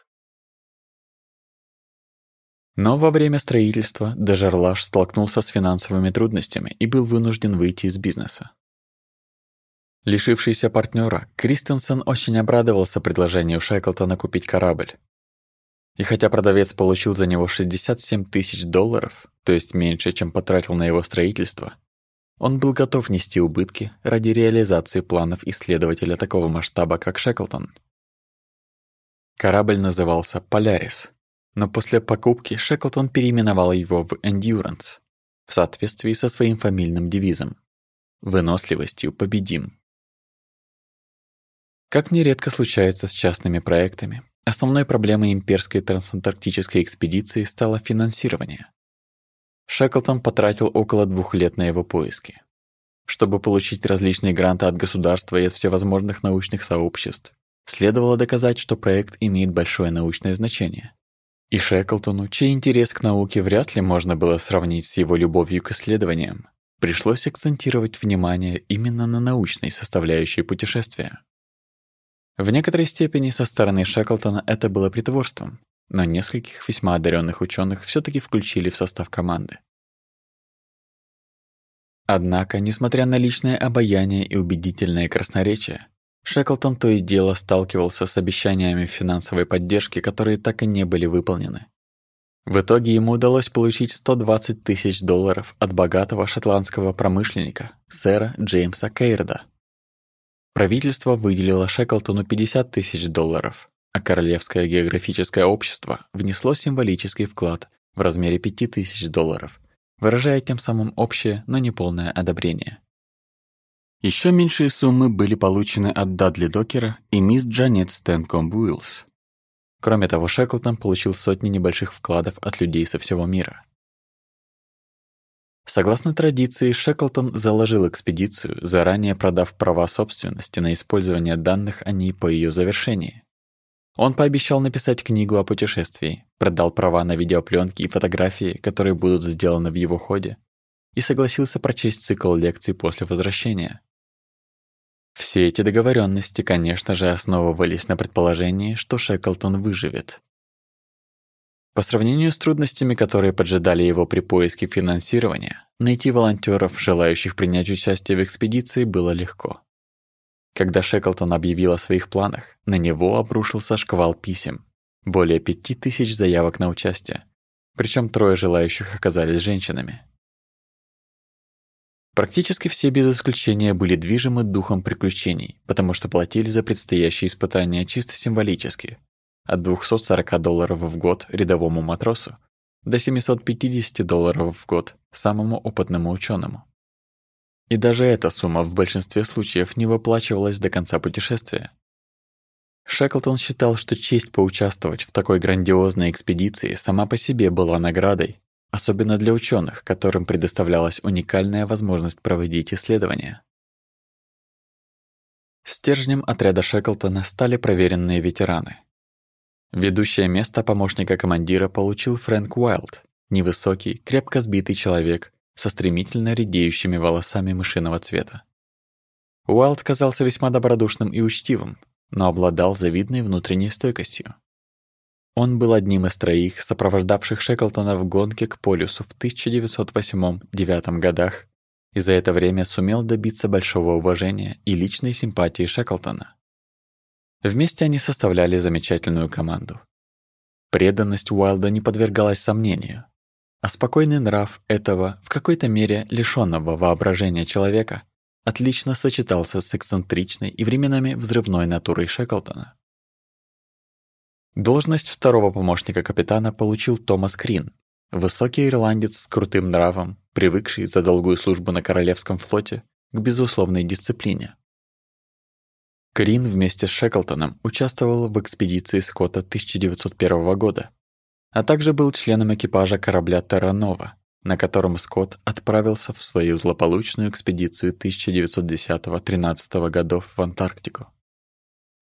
Но во время строительства Дежерлаш столкнулся с финансовыми трудностями и был вынужден выйти из бизнеса. Лишившийся партнера, Кристенсен очень обрадовался предложению Шеклтона купить корабль, и хотя продавец получил за него 67 тысяч долларов, то есть меньше, чем потратил на его строительство, он был готов нести убытки ради реализации планов исследователя такого масштаба, как Шеклтон. Корабль назывался «Полярис», но после покупки Шеклтон переименовал его в «Эндюранс» в соответствии со своим фамильным девизом «Выносливостью победим». Как нередко случается с частными проектами, Основной проблемой имперской трансантарктической экспедиции стало финансирование. Шеклтон потратил около двух лет на его поиски. Чтобы получить различные гранты от государства и от всевозможных научных сообществ, следовало доказать, что проект имеет большое научное значение. И Шеклтону, чей интерес к науке вряд ли можно было сравнить с его любовью к исследованиям, пришлось акцентировать внимание именно на научной составляющей путешествия. В некоторой степени со стороны Шеклтона это было притворством, но нескольких весьма одаренных ученых все таки включили в состав команды. Однако, несмотря на личное обаяние и убедительное красноречие, Шеклтон то и дело сталкивался с обещаниями финансовой поддержки, которые так и не были выполнены. В итоге ему удалось получить 120 тысяч долларов от богатого шотландского промышленника, сэра Джеймса Кейрда. Правительство выделило Шеклтону 50 тысяч долларов, а Королевское географическое общество внесло символический вклад в размере 5 тысяч долларов, выражая тем самым общее, но не полное одобрение. Еще меньшие суммы были получены от Дадли Докера и мисс Джанет Стэнкомб Уиллс. Кроме того, Шеклтон получил сотни небольших вкладов от людей со всего мира. Согласно традиции, Шеклтон заложил экспедицию, заранее продав права собственности на использование данных о ней по ее завершении. Он пообещал написать книгу о путешествии, продал права на видеопленки и фотографии, которые будут сделаны в его ходе, и согласился прочесть цикл лекций после возвращения. Все эти договоренности, конечно же, основывались на предположении, что Шеклтон выживет, по сравнению с трудностями, которые поджидали его при поиске финансирования, найти волонтеров, желающих принять участие в экспедиции, было легко. Когда Шеклтон объявил о своих планах, на него обрушился шквал писем. Более пяти тысяч заявок на участие. причем трое желающих оказались женщинами. Практически все без исключения были движимы духом приключений, потому что платили за предстоящие испытания чисто символически. От 240 долларов в год рядовому матросу до 750 долларов в год самому опытному ученому. И даже эта сумма в большинстве случаев не выплачивалась до конца путешествия. Шеклтон считал, что честь поучаствовать в такой грандиозной экспедиции сама по себе была наградой, особенно для ученых, которым предоставлялась уникальная возможность проводить исследования. Стержнем отряда Шеклтона стали проверенные ветераны. Ведущее место помощника командира получил Фрэнк Уайлд, невысокий, крепко сбитый человек со стремительно редеющими волосами мышиного цвета. Уайлд казался весьма добродушным и учтивым, но обладал завидной внутренней стойкостью. Он был одним из троих, сопровождавших Шеклтона в гонке к полюсу в 1908-1909 годах, и за это время сумел добиться большого уважения и личной симпатии Шеклтона. Вместе они составляли замечательную команду. Преданность Уайлда не подвергалась сомнению, а спокойный нрав этого, в какой-то мере лишённого воображения человека, отлично сочетался с эксцентричной и временами взрывной натурой Шеклтона. Должность второго помощника капитана получил Томас Крин, высокий ирландец с крутым нравом, привыкший за долгую службу на Королевском флоте к безусловной дисциплине. Крин вместе с Шеклтоном участвовал в экспедиции Скотта 1901 года, а также был членом экипажа корабля Терранова, на котором Скотт отправился в свою злополучную экспедицию 1910-13 годов в Антарктику.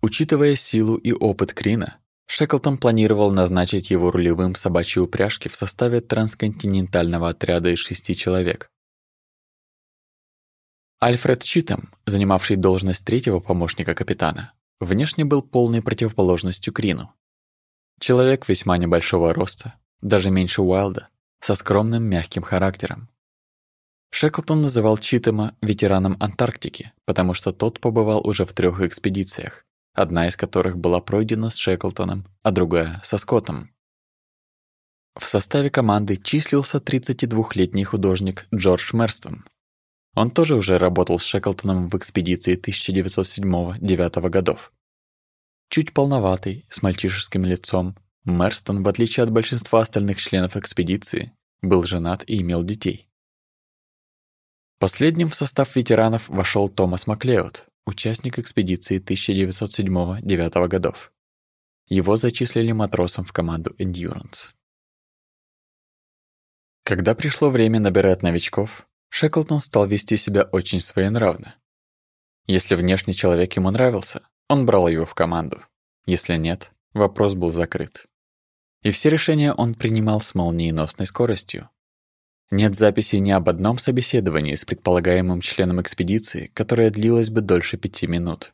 Учитывая силу и опыт Крина, Шеклтон планировал назначить его рулевым собачьей упряжки в составе трансконтинентального отряда из шести человек. Альфред Читом, занимавший должность третьего помощника капитана, внешне был полной противоположностью Крину. Человек весьма небольшого роста, даже меньше Уайлда, со скромным мягким характером. Шеклтон называл Читема ветераном Антарктики, потому что тот побывал уже в трех экспедициях, одна из которых была пройдена с Шеклтоном, а другая — со Скоттом. В составе команды числился 32-летний художник Джордж Мерстон. Он тоже уже работал с Шеклтоном в экспедиции 1907-1909 годов. Чуть полноватый, с мальчишеским лицом, Мерстон, в отличие от большинства остальных членов экспедиции, был женат и имел детей. Последним в состав ветеранов вошел Томас Маклеод, участник экспедиции 1907-1909 годов. Его зачислили матросом в команду Endurance. Когда пришло время набирать новичков, Шеклтон стал вести себя очень своенравно. Если внешний человек ему нравился, он брал его в команду. Если нет, вопрос был закрыт. И все решения он принимал с молниеносной скоростью. Нет записи ни об одном собеседовании с предполагаемым членом экспедиции, которое длилось бы дольше пяти минут.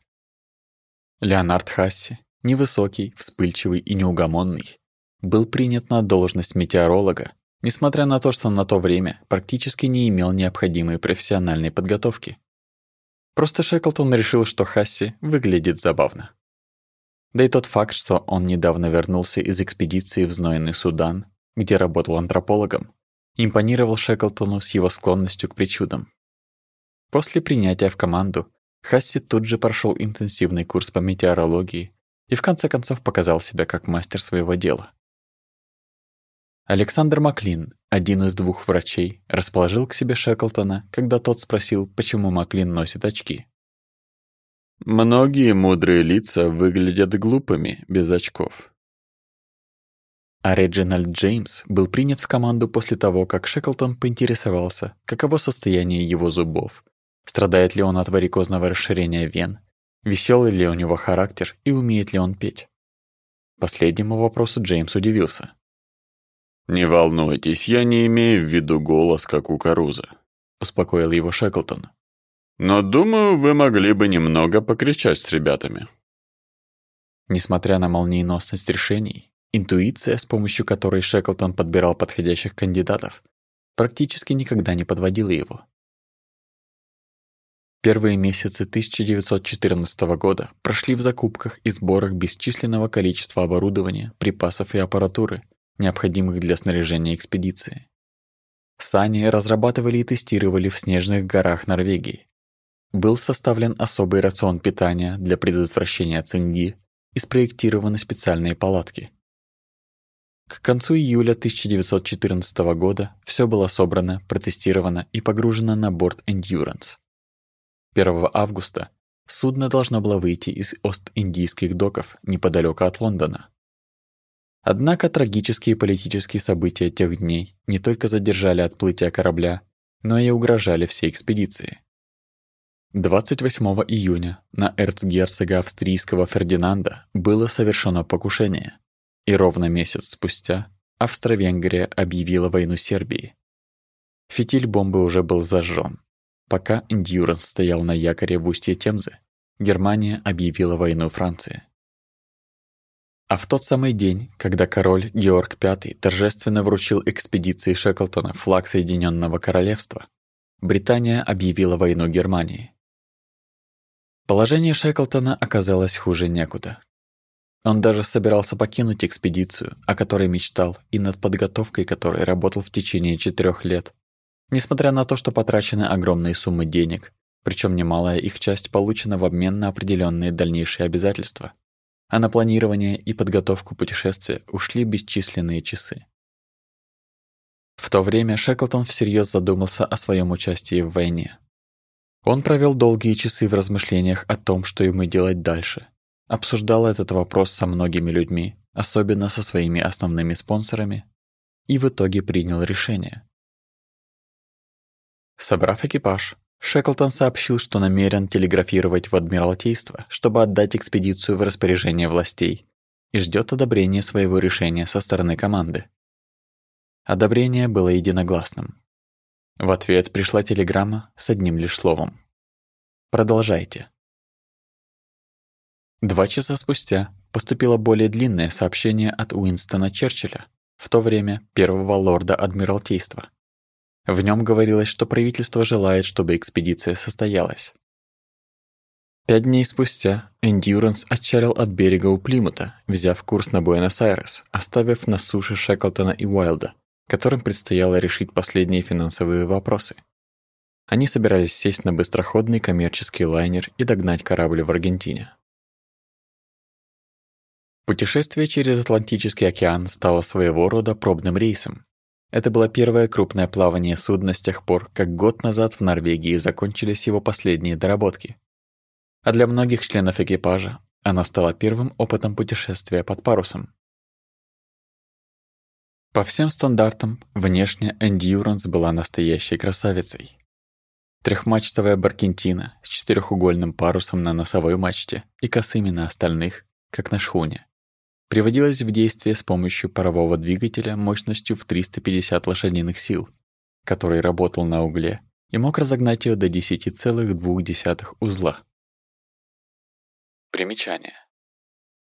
Леонард Хасси, невысокий, вспыльчивый и неугомонный, был принят на должность метеоролога, несмотря на то, что на то время практически не имел необходимой профессиональной подготовки. Просто Шеклтон решил, что Хасси выглядит забавно. Да и тот факт, что он недавно вернулся из экспедиции в знойный Судан, где работал антропологом, импонировал Шеклтону с его склонностью к причудам. После принятия в команду Хасси тут же прошел интенсивный курс по метеорологии и в конце концов показал себя как мастер своего дела. Александр Маклин, один из двух врачей, расположил к себе Шеклтона, когда тот спросил, почему Маклин носит очки. Многие мудрые лица выглядят глупыми без очков. А Реджинальд Джеймс был принят в команду после того, как Шеклтон поинтересовался, каково состояние его зубов, страдает ли он от варикозного расширения вен, веселый ли у него характер и умеет ли он петь. Последнему вопросу Джеймс удивился. «Не волнуйтесь, я не имею в виду голос, как у Каруза», — успокоил его Шеклтон. Но, думаю, вы могли бы немного покричать с ребятами. Несмотря на молниеносность решений, интуиция, с помощью которой Шеклтон подбирал подходящих кандидатов, практически никогда не подводила его. Первые месяцы 1914 года прошли в закупках и сборах бесчисленного количества оборудования, припасов и аппаратуры, необходимых для снаряжения экспедиции. Сани разрабатывали и тестировали в снежных горах Норвегии. Был составлен особый рацион питания для предотвращения цинги и спроектированы специальные палатки. К концу июля 1914 года все было собрано, протестировано и погружено на борт Endurance. 1 августа судно должно было выйти из Ост-Индийских доков неподалеку от Лондона. Однако трагические политические события тех дней не только задержали отплытие корабля, но и угрожали всей экспедиции. 28 июня на эрцгерцога австрийского Фердинанда было совершено покушение, и ровно месяц спустя Австро-Венгрия объявила войну Сербии. Фитиль бомбы уже был зажжен. Пока Эндьюранс стоял на якоре в устье Темзы, Германия объявила войну Франции. А в тот самый день, когда король Георг V торжественно вручил экспедиции Шеклтона флаг Соединенного Королевства, Британия объявила войну Германии. Положение Шеклтона оказалось хуже некуда. Он даже собирался покинуть экспедицию, о которой мечтал и над подготовкой которой работал в течение четырех лет, несмотря на то, что потрачены огромные суммы денег, причем немалая их часть получена в обмен на определенные дальнейшие обязательства а на планирование и подготовку путешествия ушли бесчисленные часы. В то время Шеклтон всерьез задумался о своем участии в войне. Он провел долгие часы в размышлениях о том, что ему делать дальше. Обсуждал этот вопрос со многими людьми, особенно со своими основными спонсорами, и в итоге принял решение. Собрав экипаж, Шеклтон сообщил, что намерен телеграфировать в Адмиралтейство, чтобы отдать экспедицию в распоряжение властей, и ждет одобрения своего решения со стороны команды. Одобрение было единогласным. В ответ пришла телеграмма с одним лишь словом. «Продолжайте». Два часа спустя поступило более длинное сообщение от Уинстона Черчилля, в то время первого лорда Адмиралтейства. В нем говорилось, что правительство желает, чтобы экспедиция состоялась. Пять дней спустя Эндюранс отчалил от берега у Плимута, взяв курс на Буэнос-Айрес, оставив на суше Шеклтона и Уайлда, которым предстояло решить последние финансовые вопросы. Они собирались сесть на быстроходный коммерческий лайнер и догнать корабль в Аргентине. Путешествие через Атлантический океан стало своего рода пробным рейсом, это было первое крупное плавание судна с тех пор, как год назад в Норвегии закончились его последние доработки. А для многих членов экипажа оно стало первым опытом путешествия под парусом. По всем стандартам, внешне Endurance была настоящей красавицей. Трехмачтовая баркентина с четырехугольным парусом на носовой мачте и косыми на остальных, как на шхуне приводилась в действие с помощью парового двигателя мощностью в 350 лошадиных сил, который работал на угле и мог разогнать ее до 10,2 узла. Примечание.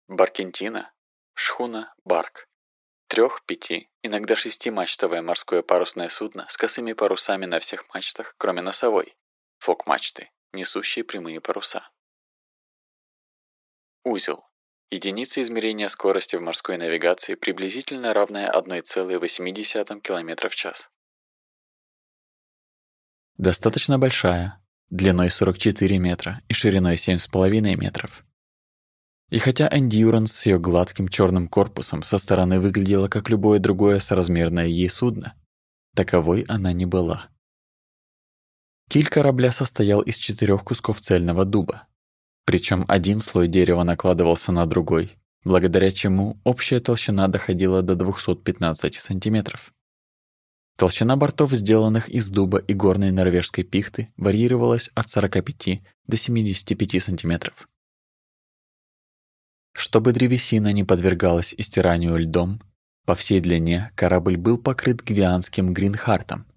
Баркентина, шхуна, барк. Трех, пяти, иногда шестимачтовое морское парусное судно с косыми парусами на всех мачтах, кроме носовой, фок-мачты, несущие прямые паруса. Узел. Единица измерения скорости в морской навигации приблизительно равная 1,8 км в час. Достаточно большая, длиной 44 метра и шириной 7,5 метров. И хотя Endurance с ее гладким черным корпусом со стороны выглядела как любое другое соразмерное ей судно, таковой она не была. Киль корабля состоял из четырех кусков цельного дуба, причем один слой дерева накладывался на другой, благодаря чему общая толщина доходила до 215 сантиметров. Толщина бортов, сделанных из дуба и горной норвежской пихты, варьировалась от 45 до 75 сантиметров. Чтобы древесина не подвергалась истиранию льдом, по всей длине корабль был покрыт гвианским гринхартом,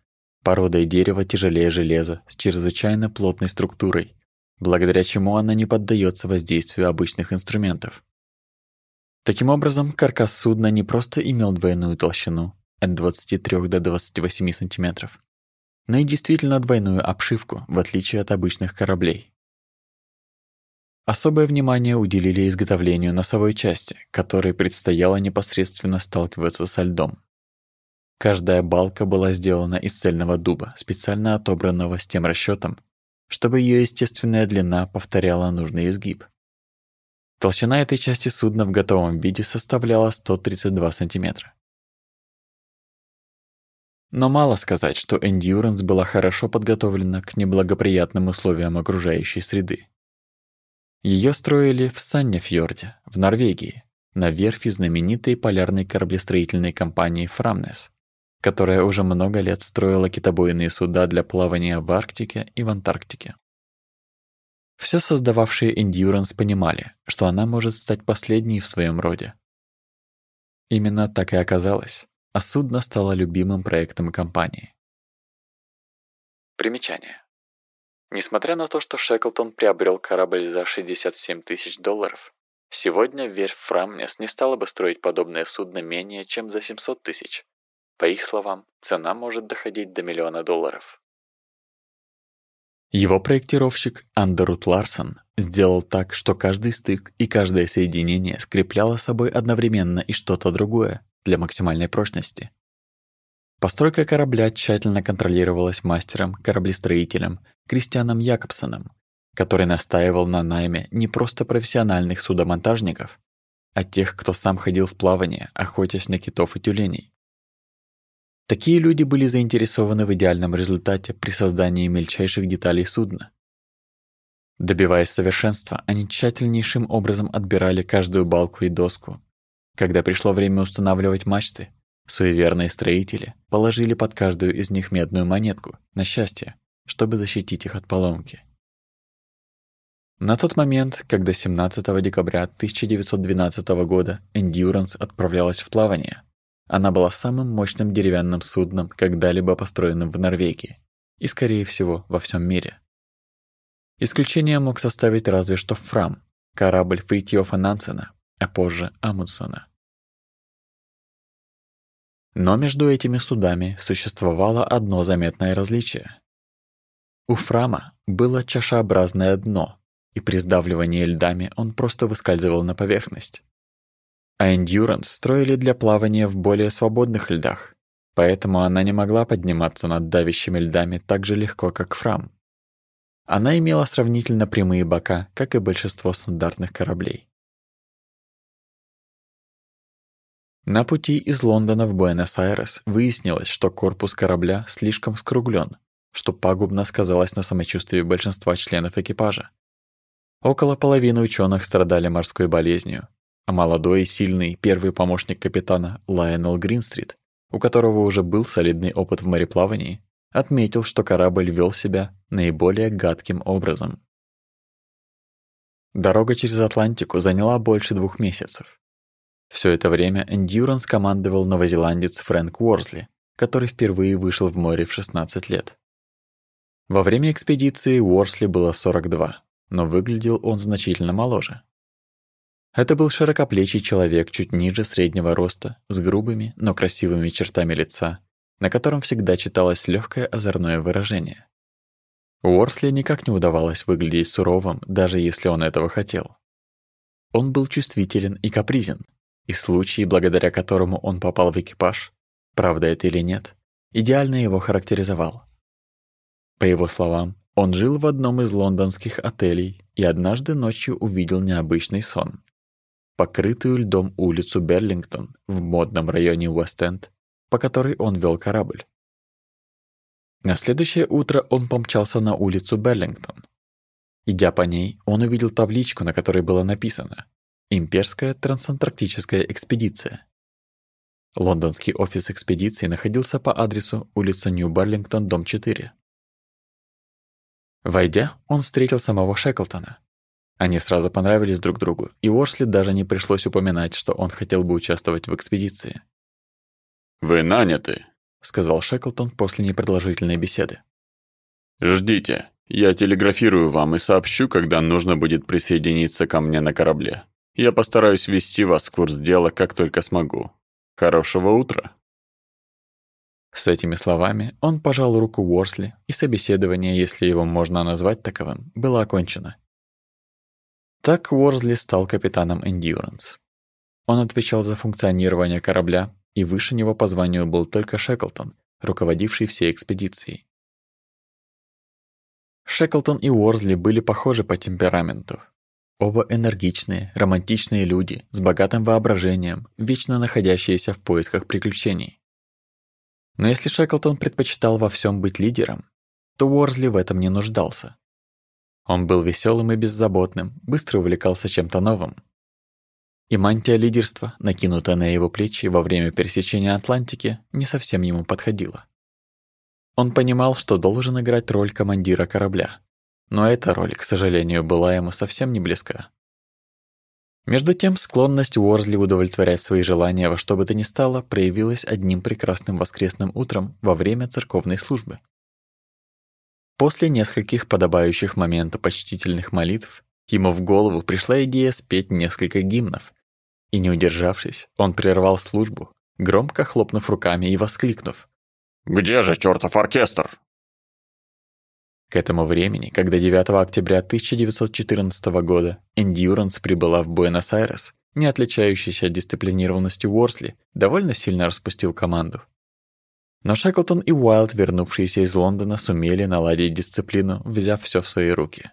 породой дерева тяжелее железа с чрезвычайно плотной структурой, благодаря чему она не поддается воздействию обычных инструментов. Таким образом, каркас судна не просто имел двойную толщину от 23 до 28 см, но и действительно двойную обшивку, в отличие от обычных кораблей. Особое внимание уделили изготовлению носовой части, которой предстояло непосредственно сталкиваться со льдом. Каждая балка была сделана из цельного дуба, специально отобранного с тем расчетом, чтобы ее естественная длина повторяла нужный изгиб. Толщина этой части судна в готовом виде составляла 132 сантиметра. Но мало сказать, что Endurance была хорошо подготовлена к неблагоприятным условиям окружающей среды. Ее строили в Саннефьорде, в Норвегии, на верфи знаменитой полярной кораблестроительной компании Фрамнес, которая уже много лет строила китобойные суда для плавания в Арктике и в Антарктике. Все создававшие Endurance понимали, что она может стать последней в своем роде. Именно так и оказалось, а судно стало любимым проектом компании. Примечание. Несмотря на то, что Шеклтон приобрел корабль за 67 тысяч долларов, сегодня верфь Фрамнес не стала бы строить подобное судно менее чем за 700 тысяч. По их словам, цена может доходить до миллиона долларов. Его проектировщик Андерут Ларсон сделал так, что каждый стык и каждое соединение скрепляло собой одновременно и что-то другое для максимальной прочности. Постройка корабля тщательно контролировалась мастером-кораблестроителем Кристианом Якобсоном, который настаивал на найме не просто профессиональных судомонтажников, а тех, кто сам ходил в плавание, охотясь на китов и тюленей. Такие люди были заинтересованы в идеальном результате при создании мельчайших деталей судна. Добиваясь совершенства, они тщательнейшим образом отбирали каждую балку и доску. Когда пришло время устанавливать мачты, суеверные строители положили под каждую из них медную монетку, на счастье, чтобы защитить их от поломки. На тот момент, когда 17 декабря 1912 года Endurance отправлялась в плавание, она была самым мощным деревянным судном, когда-либо построенным в Норвегии и, скорее всего, во всем мире. Исключение мог составить разве что Фрам, корабль Фритьёфа Нансена, а позже Амундсена. Но между этими судами существовало одно заметное различие. У Фрама было чашеобразное дно, и при сдавливании льдами он просто выскальзывал на поверхность а Endurance строили для плавания в более свободных льдах, поэтому она не могла подниматься над давящими льдами так же легко, как Фрам. Она имела сравнительно прямые бока, как и большинство стандартных кораблей. На пути из Лондона в Буэнос-Айрес выяснилось, что корпус корабля слишком скруглен, что пагубно сказалось на самочувствии большинства членов экипажа. Около половины ученых страдали морской болезнью, а молодой и сильный первый помощник капитана Лайонел Гринстрит, у которого уже был солидный опыт в мореплавании, отметил, что корабль вел себя наиболее гадким образом. Дорога через Атлантику заняла больше двух месяцев. Все это время Эндюранс командовал новозеландец Фрэнк Уорсли, который впервые вышел в море в 16 лет. Во время экспедиции Уорсли было 42, но выглядел он значительно моложе. Это был широкоплечий человек чуть ниже среднего роста, с грубыми, но красивыми чертами лица, на котором всегда читалось легкое озорное выражение. Уорсли никак не удавалось выглядеть суровым, даже если он этого хотел. Он был чувствителен и капризен, и случай, благодаря которому он попал в экипаж, правда это или нет, идеально его характеризовал. По его словам, он жил в одном из лондонских отелей и однажды ночью увидел необычный сон покрытую льдом улицу Берлингтон в модном районе Уэст-Энд, по которой он вел корабль. На следующее утро он помчался на улицу Берлингтон. Идя по ней, он увидел табличку, на которой было написано «Имперская трансантарктическая экспедиция». Лондонский офис экспедиции находился по адресу улица Нью-Берлингтон, дом 4. Войдя, он встретил самого Шеклтона, они сразу понравились друг другу, и Уорсли даже не пришлось упоминать, что он хотел бы участвовать в экспедиции. «Вы наняты», — сказал Шеклтон после непродолжительной беседы. «Ждите. Я телеграфирую вам и сообщу, когда нужно будет присоединиться ко мне на корабле. Я постараюсь ввести вас в курс дела, как только смогу. Хорошего утра». С этими словами он пожал руку Уорсли, и собеседование, если его можно назвать таковым, было окончено. Так Уорзли стал капитаном Endurance. Он отвечал за функционирование корабля, и выше него по званию был только Шеклтон, руководивший всей экспедицией. Шеклтон и Уорзли были похожи по темпераменту. Оба энергичные, романтичные люди с богатым воображением, вечно находящиеся в поисках приключений. Но если Шеклтон предпочитал во всем быть лидером, то Уорзли в этом не нуждался. Он был веселым и беззаботным, быстро увлекался чем-то новым. И мантия лидерства, накинутая на его плечи во время пересечения Атлантики, не совсем ему подходила. Он понимал, что должен играть роль командира корабля, но эта роль, к сожалению, была ему совсем не близка. Между тем, склонность Уорзли удовлетворять свои желания во что бы то ни стало проявилась одним прекрасным воскресным утром во время церковной службы. После нескольких подобающих моменту почтительных молитв ему в голову пришла идея спеть несколько гимнов. И не удержавшись, он прервал службу, громко хлопнув руками и воскликнув. «Где же чертов оркестр?» К этому времени, когда 9 октября 1914 года Endurance прибыла в Буэнос-Айрес, не отличающийся дисциплинированностью Уорсли, довольно сильно распустил команду. Но Шеклтон и Уайлд, вернувшиеся из Лондона, сумели наладить дисциплину, взяв все в свои руки.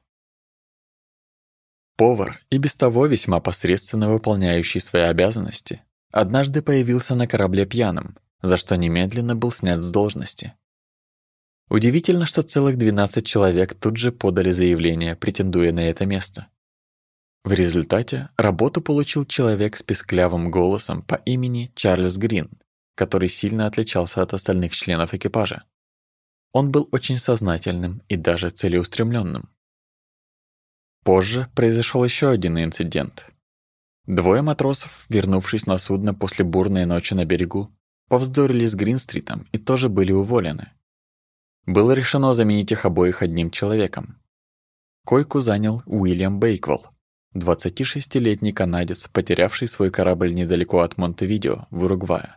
Повар, и без того весьма посредственно выполняющий свои обязанности, однажды появился на корабле пьяным, за что немедленно был снят с должности. Удивительно, что целых 12 человек тут же подали заявление, претендуя на это место. В результате работу получил человек с песклявым голосом по имени Чарльз Грин, который сильно отличался от остальных членов экипажа. Он был очень сознательным и даже целеустремленным. Позже произошел еще один инцидент. Двое матросов, вернувшись на судно после бурной ночи на берегу, повздорили с Гринстритом и тоже были уволены. Было решено заменить их обоих одним человеком. Койку занял Уильям Бейквелл, 26-летний канадец, потерявший свой корабль недалеко от Монтевидео в Уругвае.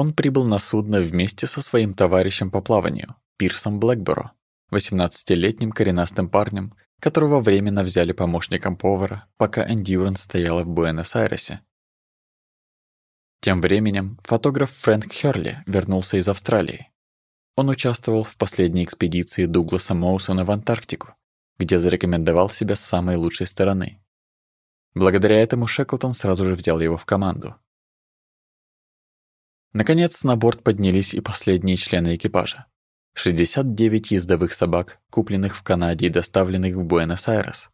Он прибыл на судно вместе со своим товарищем по плаванию, Пирсом Блэкборо, 18-летним коренастым парнем, которого временно взяли помощником повара, пока Эндюранс стояла в Буэнос-Айресе. Тем временем фотограф Фрэнк Хёрли вернулся из Австралии. Он участвовал в последней экспедиции Дугласа Моусона в Антарктику, где зарекомендовал себя с самой лучшей стороны. Благодаря этому Шеклтон сразу же взял его в команду. Наконец на борт поднялись и последние члены экипажа. 69 ездовых собак, купленных в Канаде и доставленных в Буэнос-Айрес.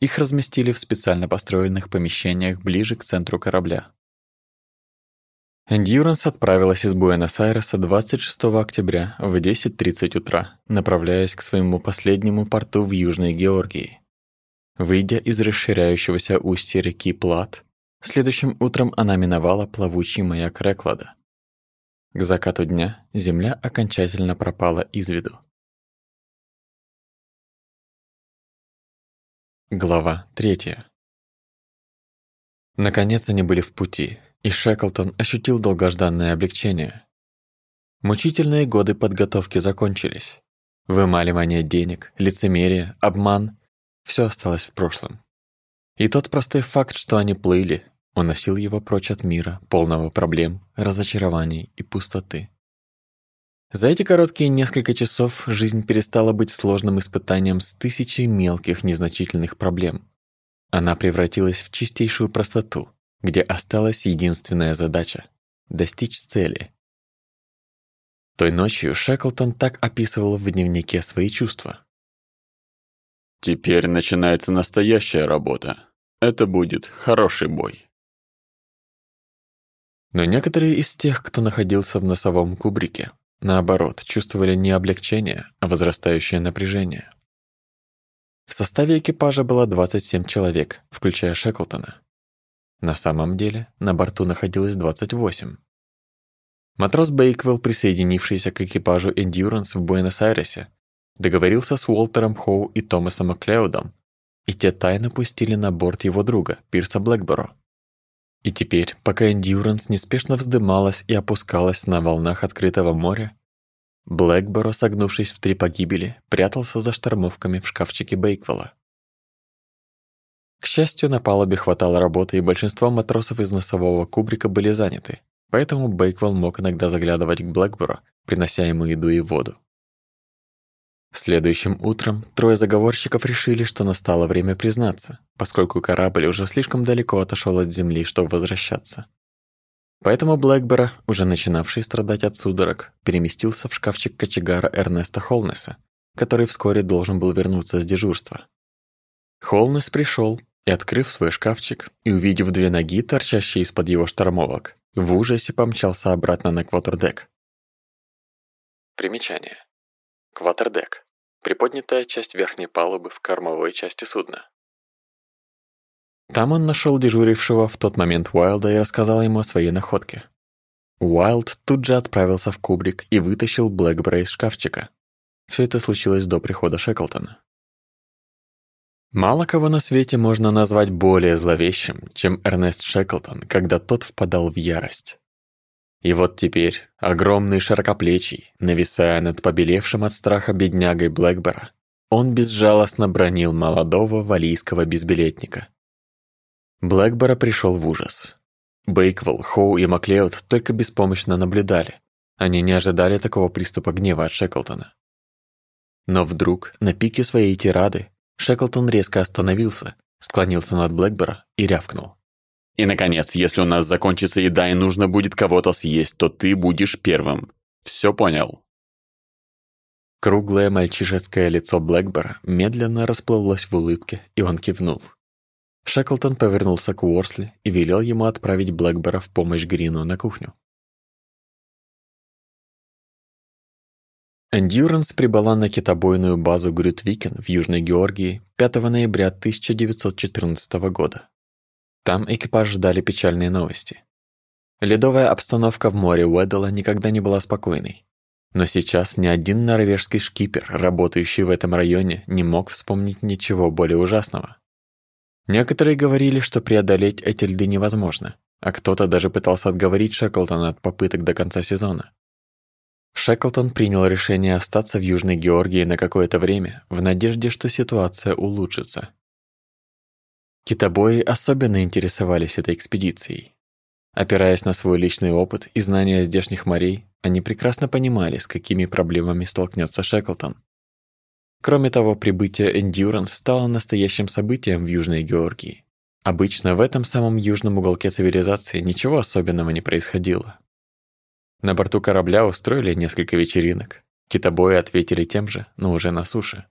Их разместили в специально построенных помещениях ближе к центру корабля. Эндьюранс отправилась из Буэнос-Айреса 26 октября в 10.30 утра, направляясь к своему последнему порту в Южной Георгии. Выйдя из расширяющегося устья реки Плат, Следующим утром она миновала плавучий маяк Реклада. К закату дня земля окончательно пропала из виду. Глава третья. Наконец они были в пути, и Шеклтон ощутил долгожданное облегчение. Мучительные годы подготовки закончились. Вымаливание денег, лицемерие, обман – все осталось в прошлом. И тот простой факт, что они плыли, уносил его прочь от мира, полного проблем, разочарований и пустоты. За эти короткие несколько часов жизнь перестала быть сложным испытанием с тысячей мелких незначительных проблем. Она превратилась в чистейшую простоту, где осталась единственная задача — достичь цели. Той ночью Шеклтон так описывал в дневнике свои чувства. «Теперь начинается настоящая работа. Это будет хороший бой. Но некоторые из тех, кто находился в носовом кубрике, наоборот, чувствовали не облегчение, а возрастающее напряжение. В составе экипажа было 27 человек, включая Шеклтона. На самом деле на борту находилось 28. Матрос Бейквелл, присоединившийся к экипажу Endurance в Буэнос-Айресе, договорился с Уолтером Хоу и Томасом Маклеодом и те тайно пустили на борт его друга, Пирса Блэкборо. И теперь, пока Эндюранс неспешно вздымалась и опускалась на волнах открытого моря, Блэкборо, согнувшись в три погибели, прятался за штормовками в шкафчике Бейквелла. К счастью, на палубе хватало работы, и большинство матросов из носового кубрика были заняты, поэтому Бейквелл мог иногда заглядывать к Блэкборо, принося ему еду и воду. Следующим утром трое заговорщиков решили, что настало время признаться, поскольку корабль уже слишком далеко отошел от земли, чтобы возвращаться. Поэтому Блэкбора, уже начинавший страдать от судорог, переместился в шкафчик кочегара Эрнеста Холнеса, который вскоре должен был вернуться с дежурства. Холнес пришел и, открыв свой шкафчик и увидев две ноги, торчащие из-под его штормовок, в ужасе помчался обратно на квотердек. Примечание. Кватердек. Приподнятая часть верхней палубы в кормовой части судна. Там он нашел дежурившего в тот момент Уайлда и рассказал ему о своей находке. Уайлд тут же отправился в кубрик и вытащил Блэкбера из шкафчика. Все это случилось до прихода Шеклтона. Мало кого на свете можно назвать более зловещим, чем Эрнест Шеклтон, когда тот впадал в ярость. И вот теперь, огромный широкоплечий, нависая над побелевшим от страха беднягой Блэкбера, он безжалостно бронил молодого валийского безбилетника. Блэкбора пришел в ужас. Бейквелл, Хоу и Маклеод только беспомощно наблюдали. Они не ожидали такого приступа гнева от Шеклтона. Но вдруг, на пике своей тирады, Шеклтон резко остановился, склонился над Блэкбора и рявкнул. И, наконец, если у нас закончится еда и нужно будет кого-то съесть, то ты будешь первым. Все понял?» Круглое мальчишеское лицо Блэкбора медленно расплылось в улыбке, и он кивнул. Шеклтон повернулся к Уорсли и велел ему отправить Блэкбора в помощь Грину на кухню. Эндюранс прибыла на китобойную базу Грютвикен в Южной Георгии 5 ноября 1914 года. Там экипаж ждали печальные новости. Ледовая обстановка в море Уэддала никогда не была спокойной. Но сейчас ни один норвежский шкипер, работающий в этом районе, не мог вспомнить ничего более ужасного. Некоторые говорили, что преодолеть эти льды невозможно, а кто-то даже пытался отговорить Шеклтона от попыток до конца сезона. Шеклтон принял решение остаться в Южной Георгии на какое-то время, в надежде, что ситуация улучшится. Китобои особенно интересовались этой экспедицией. Опираясь на свой личный опыт и знания здешних морей, они прекрасно понимали, с какими проблемами столкнется Шеклтон. Кроме того, прибытие Endurance стало настоящим событием в Южной Георгии. Обычно в этом самом южном уголке цивилизации ничего особенного не происходило. На борту корабля устроили несколько вечеринок. Китобои ответили тем же, но уже на суше.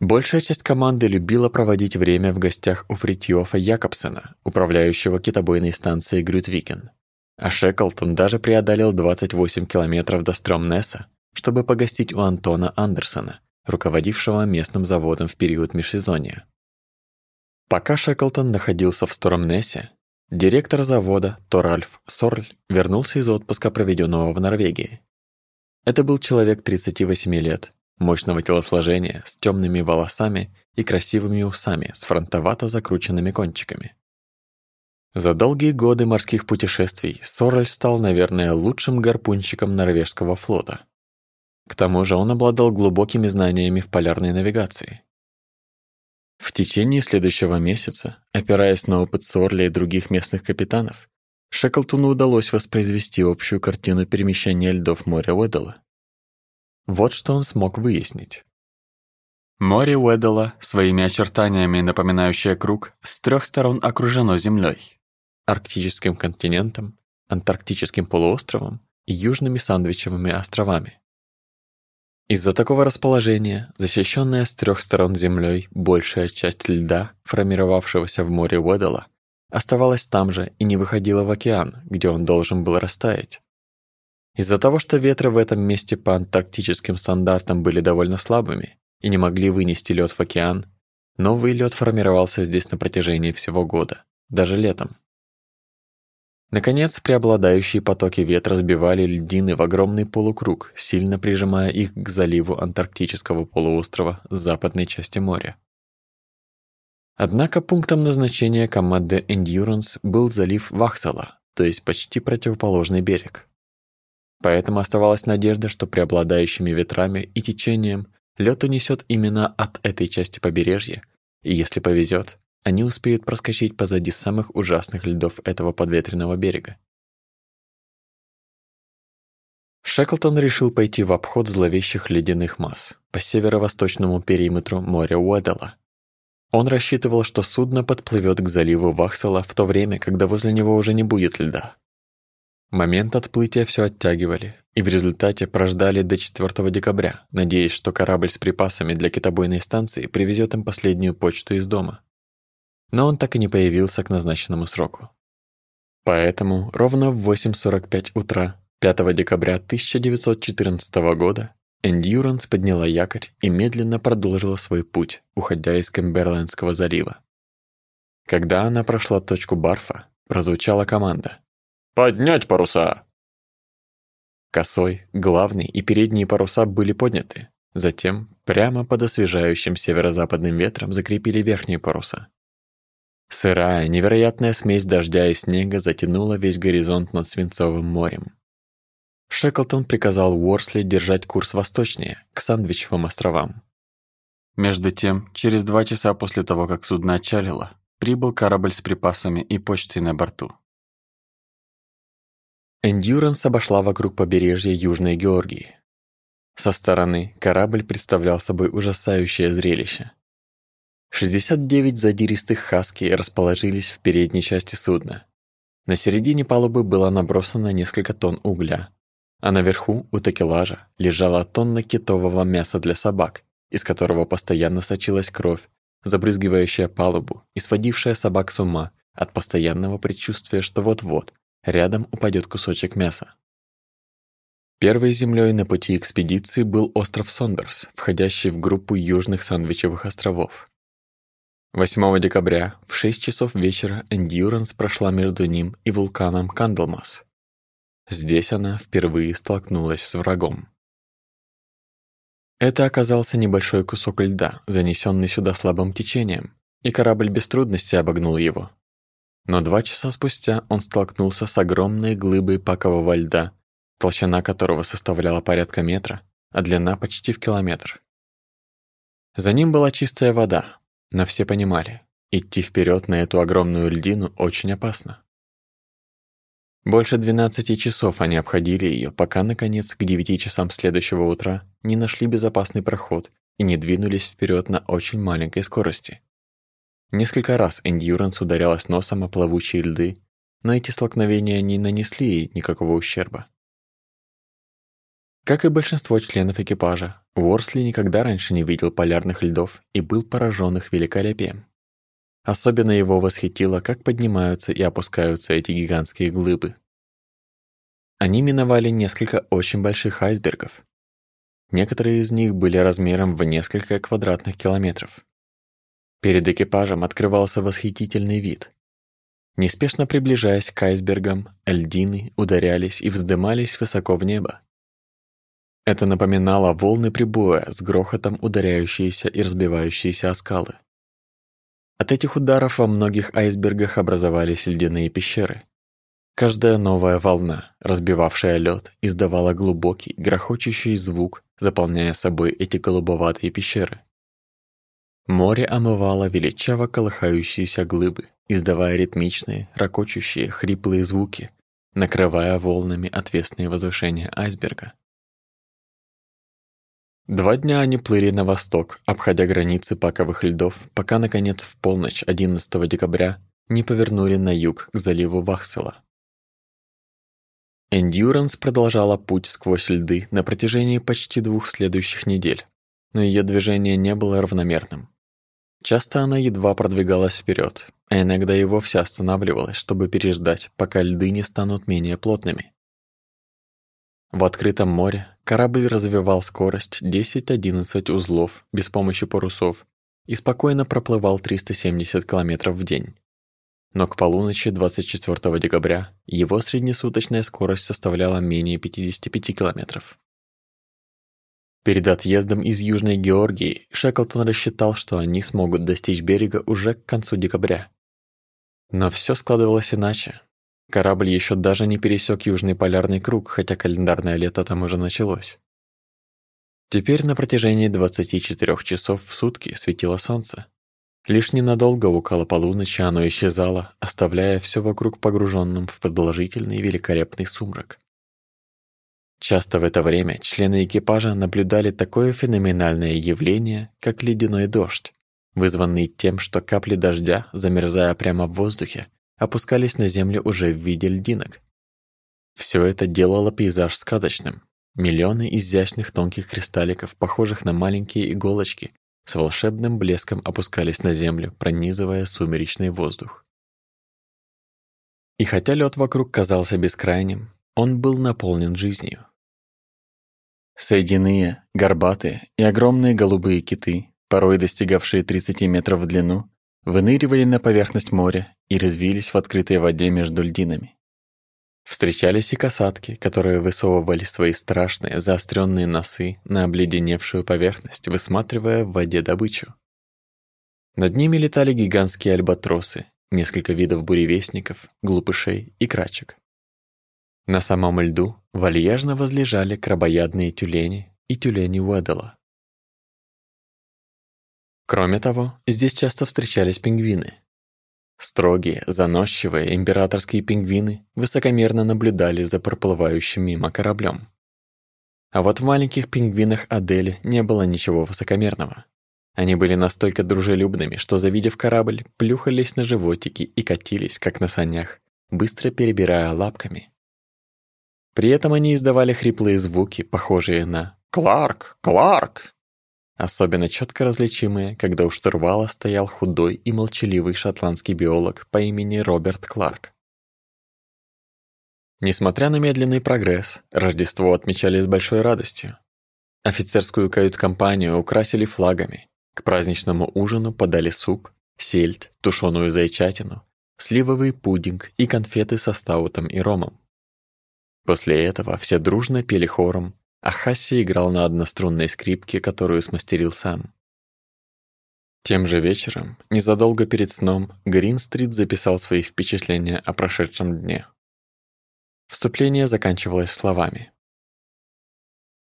Большая часть команды любила проводить время в гостях у Фритьёфа Якобсена, управляющего китобойной станцией Грютвикен. А Шеклтон даже преодолел 28 километров до Стромнеса, чтобы погостить у Антона Андерсона, руководившего местным заводом в период межсезонья. Пока Шеклтон находился в Стромнесе, директор завода Торальф Сорль вернулся из отпуска, проведенного в Норвегии. Это был человек 38 лет, мощного телосложения, с темными волосами и красивыми усами с фронтовато закрученными кончиками. За долгие годы морских путешествий Сорель стал, наверное, лучшим гарпунщиком норвежского флота. К тому же он обладал глубокими знаниями в полярной навигации. В течение следующего месяца, опираясь на опыт Сорля и других местных капитанов, Шеклтону удалось воспроизвести общую картину перемещения льдов моря Уэддала. Вот что он смог выяснить. Море Уэддала, своими очертаниями напоминающее круг, с трех сторон окружено землей, арктическим континентом, антарктическим полуостровом и южными сандвичевыми островами. Из-за такого расположения, защищенная с трех сторон землей, большая часть льда, формировавшегося в море Уэддала, оставалась там же и не выходила в океан, где он должен был растаять. Из-за того, что ветры в этом месте по антарктическим стандартам были довольно слабыми и не могли вынести лед в океан, новый лед формировался здесь на протяжении всего года, даже летом. Наконец, преобладающие потоки ветра сбивали льдины в огромный полукруг, сильно прижимая их к заливу антарктического полуострова с западной части моря. Однако пунктом назначения команды Endurance был залив Вахсала, то есть почти противоположный берег. Поэтому оставалась надежда, что преобладающими ветрами и течением лед унесет именно от этой части побережья, и если повезет, они успеют проскочить позади самых ужасных льдов этого подветренного берега. Шеклтон решил пойти в обход зловещих ледяных масс по северо-восточному периметру моря Уэддала. Он рассчитывал, что судно подплывет к заливу Вахсела в то время, когда возле него уже не будет льда. Момент отплытия все оттягивали, и в результате прождали до 4 декабря, надеясь, что корабль с припасами для китобойной станции привезет им последнюю почту из дома. Но он так и не появился к назначенному сроку. Поэтому ровно в 8.45 утра 5 декабря 1914 года Эндьюранс подняла якорь и медленно продолжила свой путь, уходя из Кемберлендского залива. Когда она прошла точку Барфа, прозвучала команда «Поднять паруса!». Косой, главный и передние паруса были подняты. Затем прямо под освежающим северо-западным ветром закрепили верхние паруса. Сырая, невероятная смесь дождя и снега затянула весь горизонт над Свинцовым морем. Шеклтон приказал Уорсли держать курс восточнее, к Сандвичевым островам. Между тем, через два часа после того, как судно отчалило, прибыл корабль с припасами и почтой на борту. Эндюранс обошла вокруг побережья Южной Георгии. Со стороны корабль представлял собой ужасающее зрелище. 69 задиристых хаски расположились в передней части судна. На середине палубы было набросано несколько тонн угля, а наверху, у такелажа, лежала тонна китового мяса для собак, из которого постоянно сочилась кровь, забрызгивающая палубу и сводившая собак с ума от постоянного предчувствия, что вот-вот рядом упадет кусочек мяса. Первой землей на пути экспедиции был остров Сондерс, входящий в группу Южных Сандвичевых островов. 8 декабря в 6 часов вечера Эндьюранс прошла между ним и вулканом Кандлмас, Здесь она впервые столкнулась с врагом. Это оказался небольшой кусок льда, занесенный сюда слабым течением, и корабль без трудности обогнул его. Но два часа спустя он столкнулся с огромной глыбой пакового льда, толщина которого составляла порядка метра, а длина почти в километр. За ним была чистая вода, но все понимали, идти вперед на эту огромную льдину очень опасно. Больше 12 часов они обходили ее, пока, наконец, к 9 часам следующего утра не нашли безопасный проход и не двинулись вперед на очень маленькой скорости. Несколько раз Эндьюранс ударялась носом о плавучие льды, но эти столкновения не нанесли ей никакого ущерба. Как и большинство членов экипажа, Уорсли никогда раньше не видел полярных льдов и был поражен их великолепием. Особенно его восхитило, как поднимаются и опускаются эти гигантские глыбы. Они миновали несколько очень больших айсбергов. Некоторые из них были размером в несколько квадратных километров. Перед экипажем открывался восхитительный вид. Неспешно приближаясь к айсбергам, льдины ударялись и вздымались высоко в небо. Это напоминало волны прибоя с грохотом ударяющиеся и разбивающиеся о скалы. От этих ударов во многих айсбергах образовались ледяные пещеры. Каждая новая волна, разбивавшая лед, издавала глубокий, грохочущий звук, заполняя собой эти голубоватые пещеры. Море омывало величаво колыхающиеся глыбы, издавая ритмичные, ракочущие, хриплые звуки, накрывая волнами отвесные возвышения айсберга. Два дня они плыли на восток, обходя границы паковых льдов, пока, наконец, в полночь 11 декабря не повернули на юг к заливу Вахсела. Эндюранс продолжала путь сквозь льды на протяжении почти двух следующих недель, но ее движение не было равномерным. Часто она едва продвигалась вперед, а иногда и вовсе останавливалась, чтобы переждать, пока льды не станут менее плотными. В открытом море корабль развивал скорость 10-11 узлов без помощи парусов и спокойно проплывал 370 км в день. Но к полуночи 24 декабря его среднесуточная скорость составляла менее 55 км. Перед отъездом из Южной Георгии Шеклтон рассчитал, что они смогут достичь берега уже к концу декабря. Но все складывалось иначе. Корабль еще даже не пересек Южный полярный круг, хотя календарное лето там уже началось. Теперь на протяжении 24 часов в сутки светило солнце. Лишь ненадолго около полуночи оно исчезало, оставляя все вокруг погруженным в продолжительный великолепный сумрак. Часто в это время члены экипажа наблюдали такое феноменальное явление, как ледяной дождь, вызванный тем, что капли дождя, замерзая прямо в воздухе, опускались на землю уже в виде льдинок. Все это делало пейзаж сказочным. Миллионы изящных тонких кристалликов, похожих на маленькие иголочки, с волшебным блеском опускались на землю, пронизывая сумеречный воздух. И хотя лед вокруг казался бескрайним, он был наполнен жизнью. Соединые, горбатые и огромные голубые киты, порой достигавшие 30 метров в длину, выныривали на поверхность моря и резвились в открытой воде между льдинами. Встречались и касатки, которые высовывали свои страшные заостренные носы на обледеневшую поверхность, высматривая в воде добычу. Над ними летали гигантские альбатросы, несколько видов буревестников, глупышей и крачек. На самом льду вальяжно возлежали крабоядные тюлени и тюлени Уэддела. Кроме того, здесь часто встречались пингвины, Строгие, заносчивые императорские пингвины высокомерно наблюдали за проплывающим мимо кораблем. А вот в маленьких пингвинах Адели не было ничего высокомерного. Они были настолько дружелюбными, что, завидев корабль, плюхались на животики и катились, как на санях, быстро перебирая лапками. При этом они издавали хриплые звуки, похожие на «Кларк! Кларк!» особенно четко различимые, когда у штурвала стоял худой и молчаливый шотландский биолог по имени Роберт Кларк. Несмотря на медленный прогресс, Рождество отмечали с большой радостью. Офицерскую кают-компанию украсили флагами, к праздничному ужину подали суп, сельдь, тушеную зайчатину, сливовый пудинг и конфеты со стаутом и ромом. После этого все дружно пели хором а Хасси играл на однострунной скрипке, которую смастерил сам. Тем же вечером, незадолго перед сном, Грин-стрит записал свои впечатления о прошедшем дне. Вступление заканчивалось словами.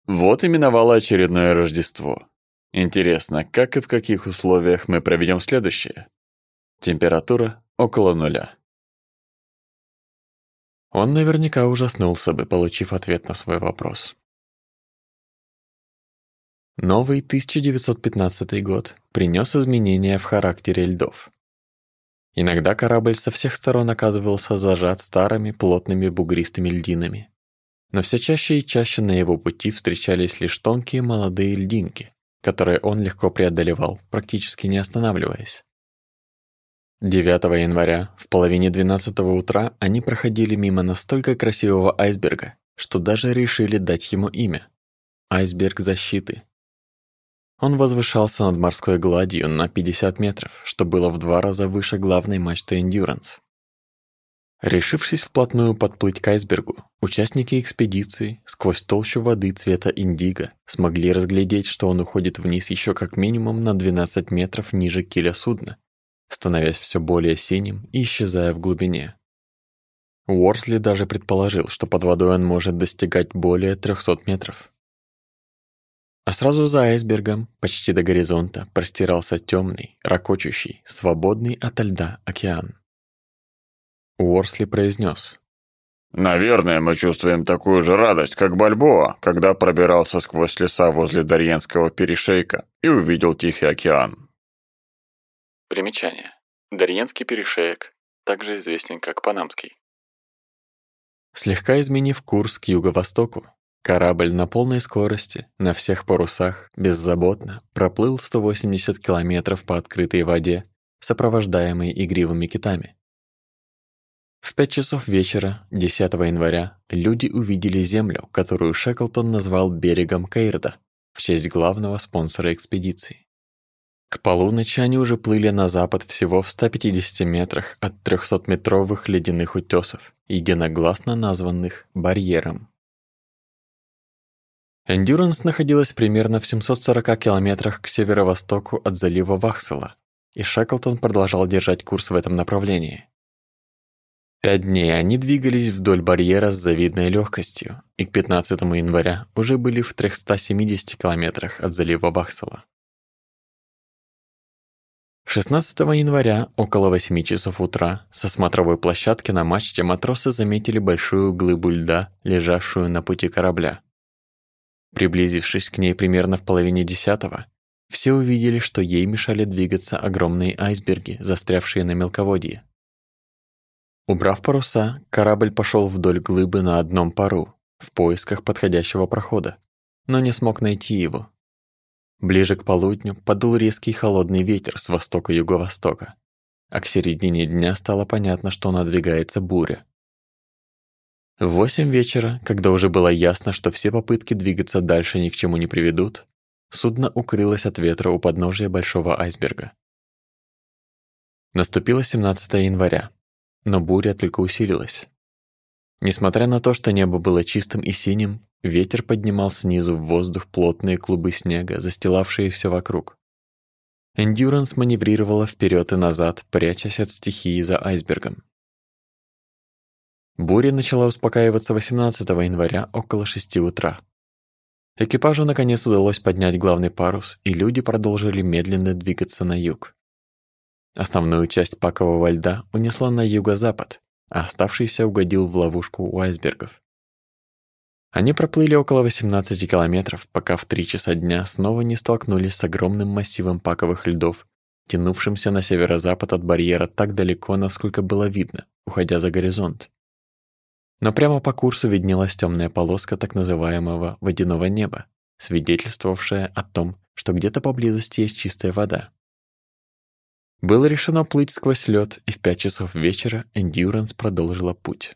«Вот и миновало очередное Рождество. Интересно, как и в каких условиях мы проведем следующее? Температура около нуля». Он наверняка ужаснулся бы, получив ответ на свой вопрос. Новый 1915 год принес изменения в характере льдов. Иногда корабль со всех сторон оказывался зажат старыми плотными бугристыми льдинами. Но все чаще и чаще на его пути встречались лишь тонкие молодые льдинки, которые он легко преодолевал, практически не останавливаясь. 9 января в половине 12 утра они проходили мимо настолько красивого айсберга, что даже решили дать ему имя – айсберг защиты – он возвышался над морской гладью на 50 метров, что было в два раза выше главной мачты Endurance. Решившись вплотную подплыть к айсбергу, участники экспедиции сквозь толщу воды цвета индиго смогли разглядеть, что он уходит вниз еще как минимум на 12 метров ниже киля судна, становясь все более синим и исчезая в глубине. Уорсли даже предположил, что под водой он может достигать более 300 метров. А сразу за айсбергом, почти до горизонта, простирался темный, ракочущий, свободный ото льда океан. Уорсли произнес: «Наверное, мы чувствуем такую же радость, как Бальбоа, когда пробирался сквозь леса возле Дарьенского перешейка и увидел Тихий океан». Примечание. Дарьенский перешеек, также известен как Панамский. Слегка изменив курс к юго-востоку, Корабль на полной скорости, на всех парусах, беззаботно проплыл 180 километров по открытой воде, сопровождаемый игривыми китами. В пять часов вечера, 10 января, люди увидели землю, которую Шеклтон назвал берегом Кейрда в честь главного спонсора экспедиции. К полуночи они уже плыли на запад всего в 150 метрах от 300-метровых ледяных утесов, единогласно названных барьером. Эндюранс находилась примерно в 740 километрах к северо-востоку от залива Вахсела, и Шеклтон продолжал держать курс в этом направлении. Пять дней они двигались вдоль барьера с завидной легкостью, и к 15 января уже были в 370 километрах от залива Вахсела. 16 января около 8 часов утра со смотровой площадки на мачте матросы заметили большую глыбу льда, лежавшую на пути корабля. Приблизившись к ней примерно в половине десятого, все увидели, что ей мешали двигаться огромные айсберги, застрявшие на мелководье. Убрав паруса, корабль пошел вдоль глыбы на одном пару, в поисках подходящего прохода, но не смог найти его. Ближе к полудню подул резкий холодный ветер с востока-юго-востока, а к середине дня стало понятно, что надвигается буря. В восемь вечера, когда уже было ясно, что все попытки двигаться дальше ни к чему не приведут, судно укрылось от ветра у подножия большого айсберга. Наступило 17 января, но буря только усилилась. Несмотря на то, что небо было чистым и синим, ветер поднимал снизу в воздух плотные клубы снега, застилавшие все вокруг. Эндюранс маневрировала вперед и назад, прячась от стихии за айсбергом. Буря начала успокаиваться 18 января около 6 утра. Экипажу наконец удалось поднять главный парус, и люди продолжили медленно двигаться на юг. Основную часть пакового льда унесло на юго-запад, а оставшийся угодил в ловушку у айсбергов. Они проплыли около 18 километров, пока в 3 часа дня снова не столкнулись с огромным массивом паковых льдов, тянувшимся на северо-запад от барьера так далеко, насколько было видно, уходя за горизонт. Но прямо по курсу виднелась темная полоска так называемого водяного неба, свидетельствовавшая о том, что где-то поблизости есть чистая вода. Было решено плыть сквозь лед, и в пять часов вечера Эндюранс продолжила путь.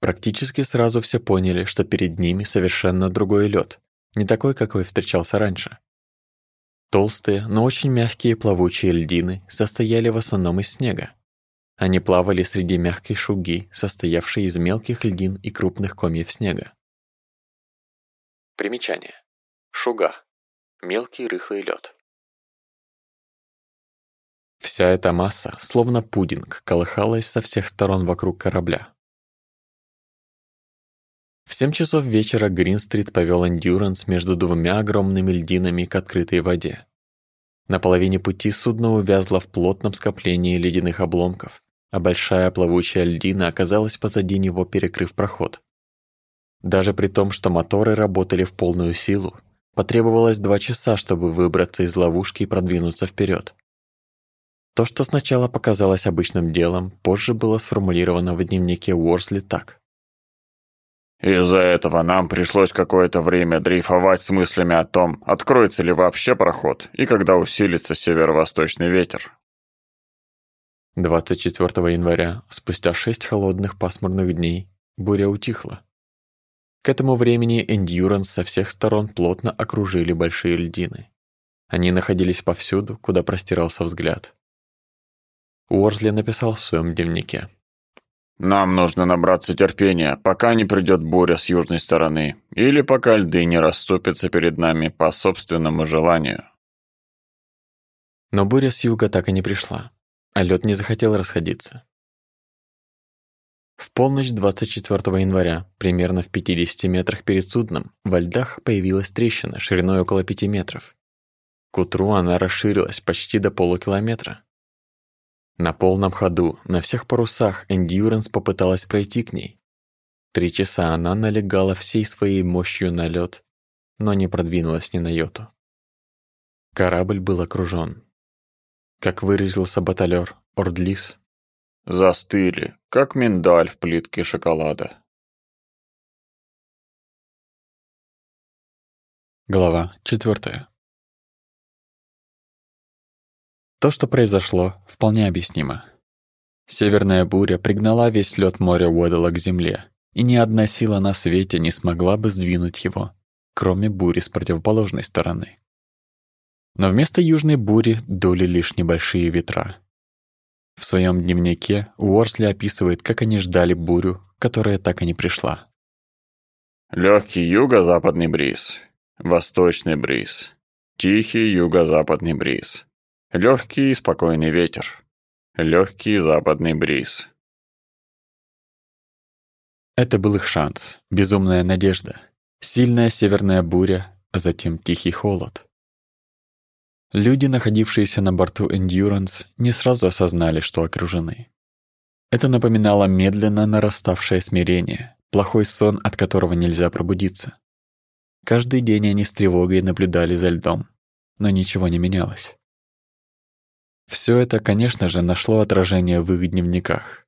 Практически сразу все поняли, что перед ними совершенно другой лед, не такой, какой встречался раньше. Толстые, но очень мягкие плавучие льдины состояли в основном из снега. Они плавали среди мягкой шуги, состоявшей из мелких льдин и крупных комьев снега. Примечание. Шуга. Мелкий рыхлый лед. Вся эта масса, словно пудинг, колыхалась со всех сторон вокруг корабля. В семь часов вечера Грин-стрит повел Эндюранс между двумя огромными льдинами к открытой воде. На половине пути судно увязло в плотном скоплении ледяных обломков, а большая плавучая льдина оказалась позади него, перекрыв проход. Даже при том, что моторы работали в полную силу, потребовалось два часа, чтобы выбраться из ловушки и продвинуться вперед. То, что сначала показалось обычным делом, позже было сформулировано в дневнике Уорсли так. «Из-за этого нам пришлось какое-то время дрейфовать с мыслями о том, откроется ли вообще проход и когда усилится северо-восточный ветер». 24 января, спустя шесть холодных пасмурных дней, буря утихла. К этому времени Эндьюранс со всех сторон плотно окружили большие льдины. Они находились повсюду, куда простирался взгляд. Уорсли написал в своем дневнике. «Нам нужно набраться терпения, пока не придет буря с южной стороны, или пока льды не расступятся перед нами по собственному желанию». Но буря с юга так и не пришла, а лед не захотел расходиться. В полночь 24 января, примерно в 50 метрах перед судном, во льдах появилась трещина шириной около 5 метров. К утру она расширилась почти до полукилометра. На полном ходу, на всех парусах Эндьюранс попыталась пройти к ней. Три часа она налегала всей своей мощью на лед, но не продвинулась ни на йоту. Корабль был окружен. Как выразился баталер Ордлис. «Застыли, как миндаль в плитке шоколада». Глава четвертая. То, что произошло, вполне объяснимо. Северная буря пригнала весь лед моря Уэддала к земле, и ни одна сила на свете не смогла бы сдвинуть его, кроме бури с противоположной стороны. Но вместо южной бури дули лишь небольшие ветра. В своем дневнике Уорсли описывает, как они ждали бурю, которая так и не пришла. Легкий юго-западный бриз, восточный бриз, тихий юго-западный бриз, Легкий и спокойный ветер. Легкий западный бриз. Это был их шанс, безумная надежда, сильная северная буря, а затем тихий холод. Люди, находившиеся на борту Endurance, не сразу осознали, что окружены. Это напоминало медленно нараставшее смирение, плохой сон, от которого нельзя пробудиться. Каждый день они с тревогой наблюдали за льдом, но ничего не менялось. Все это, конечно же, нашло отражение в их дневниках.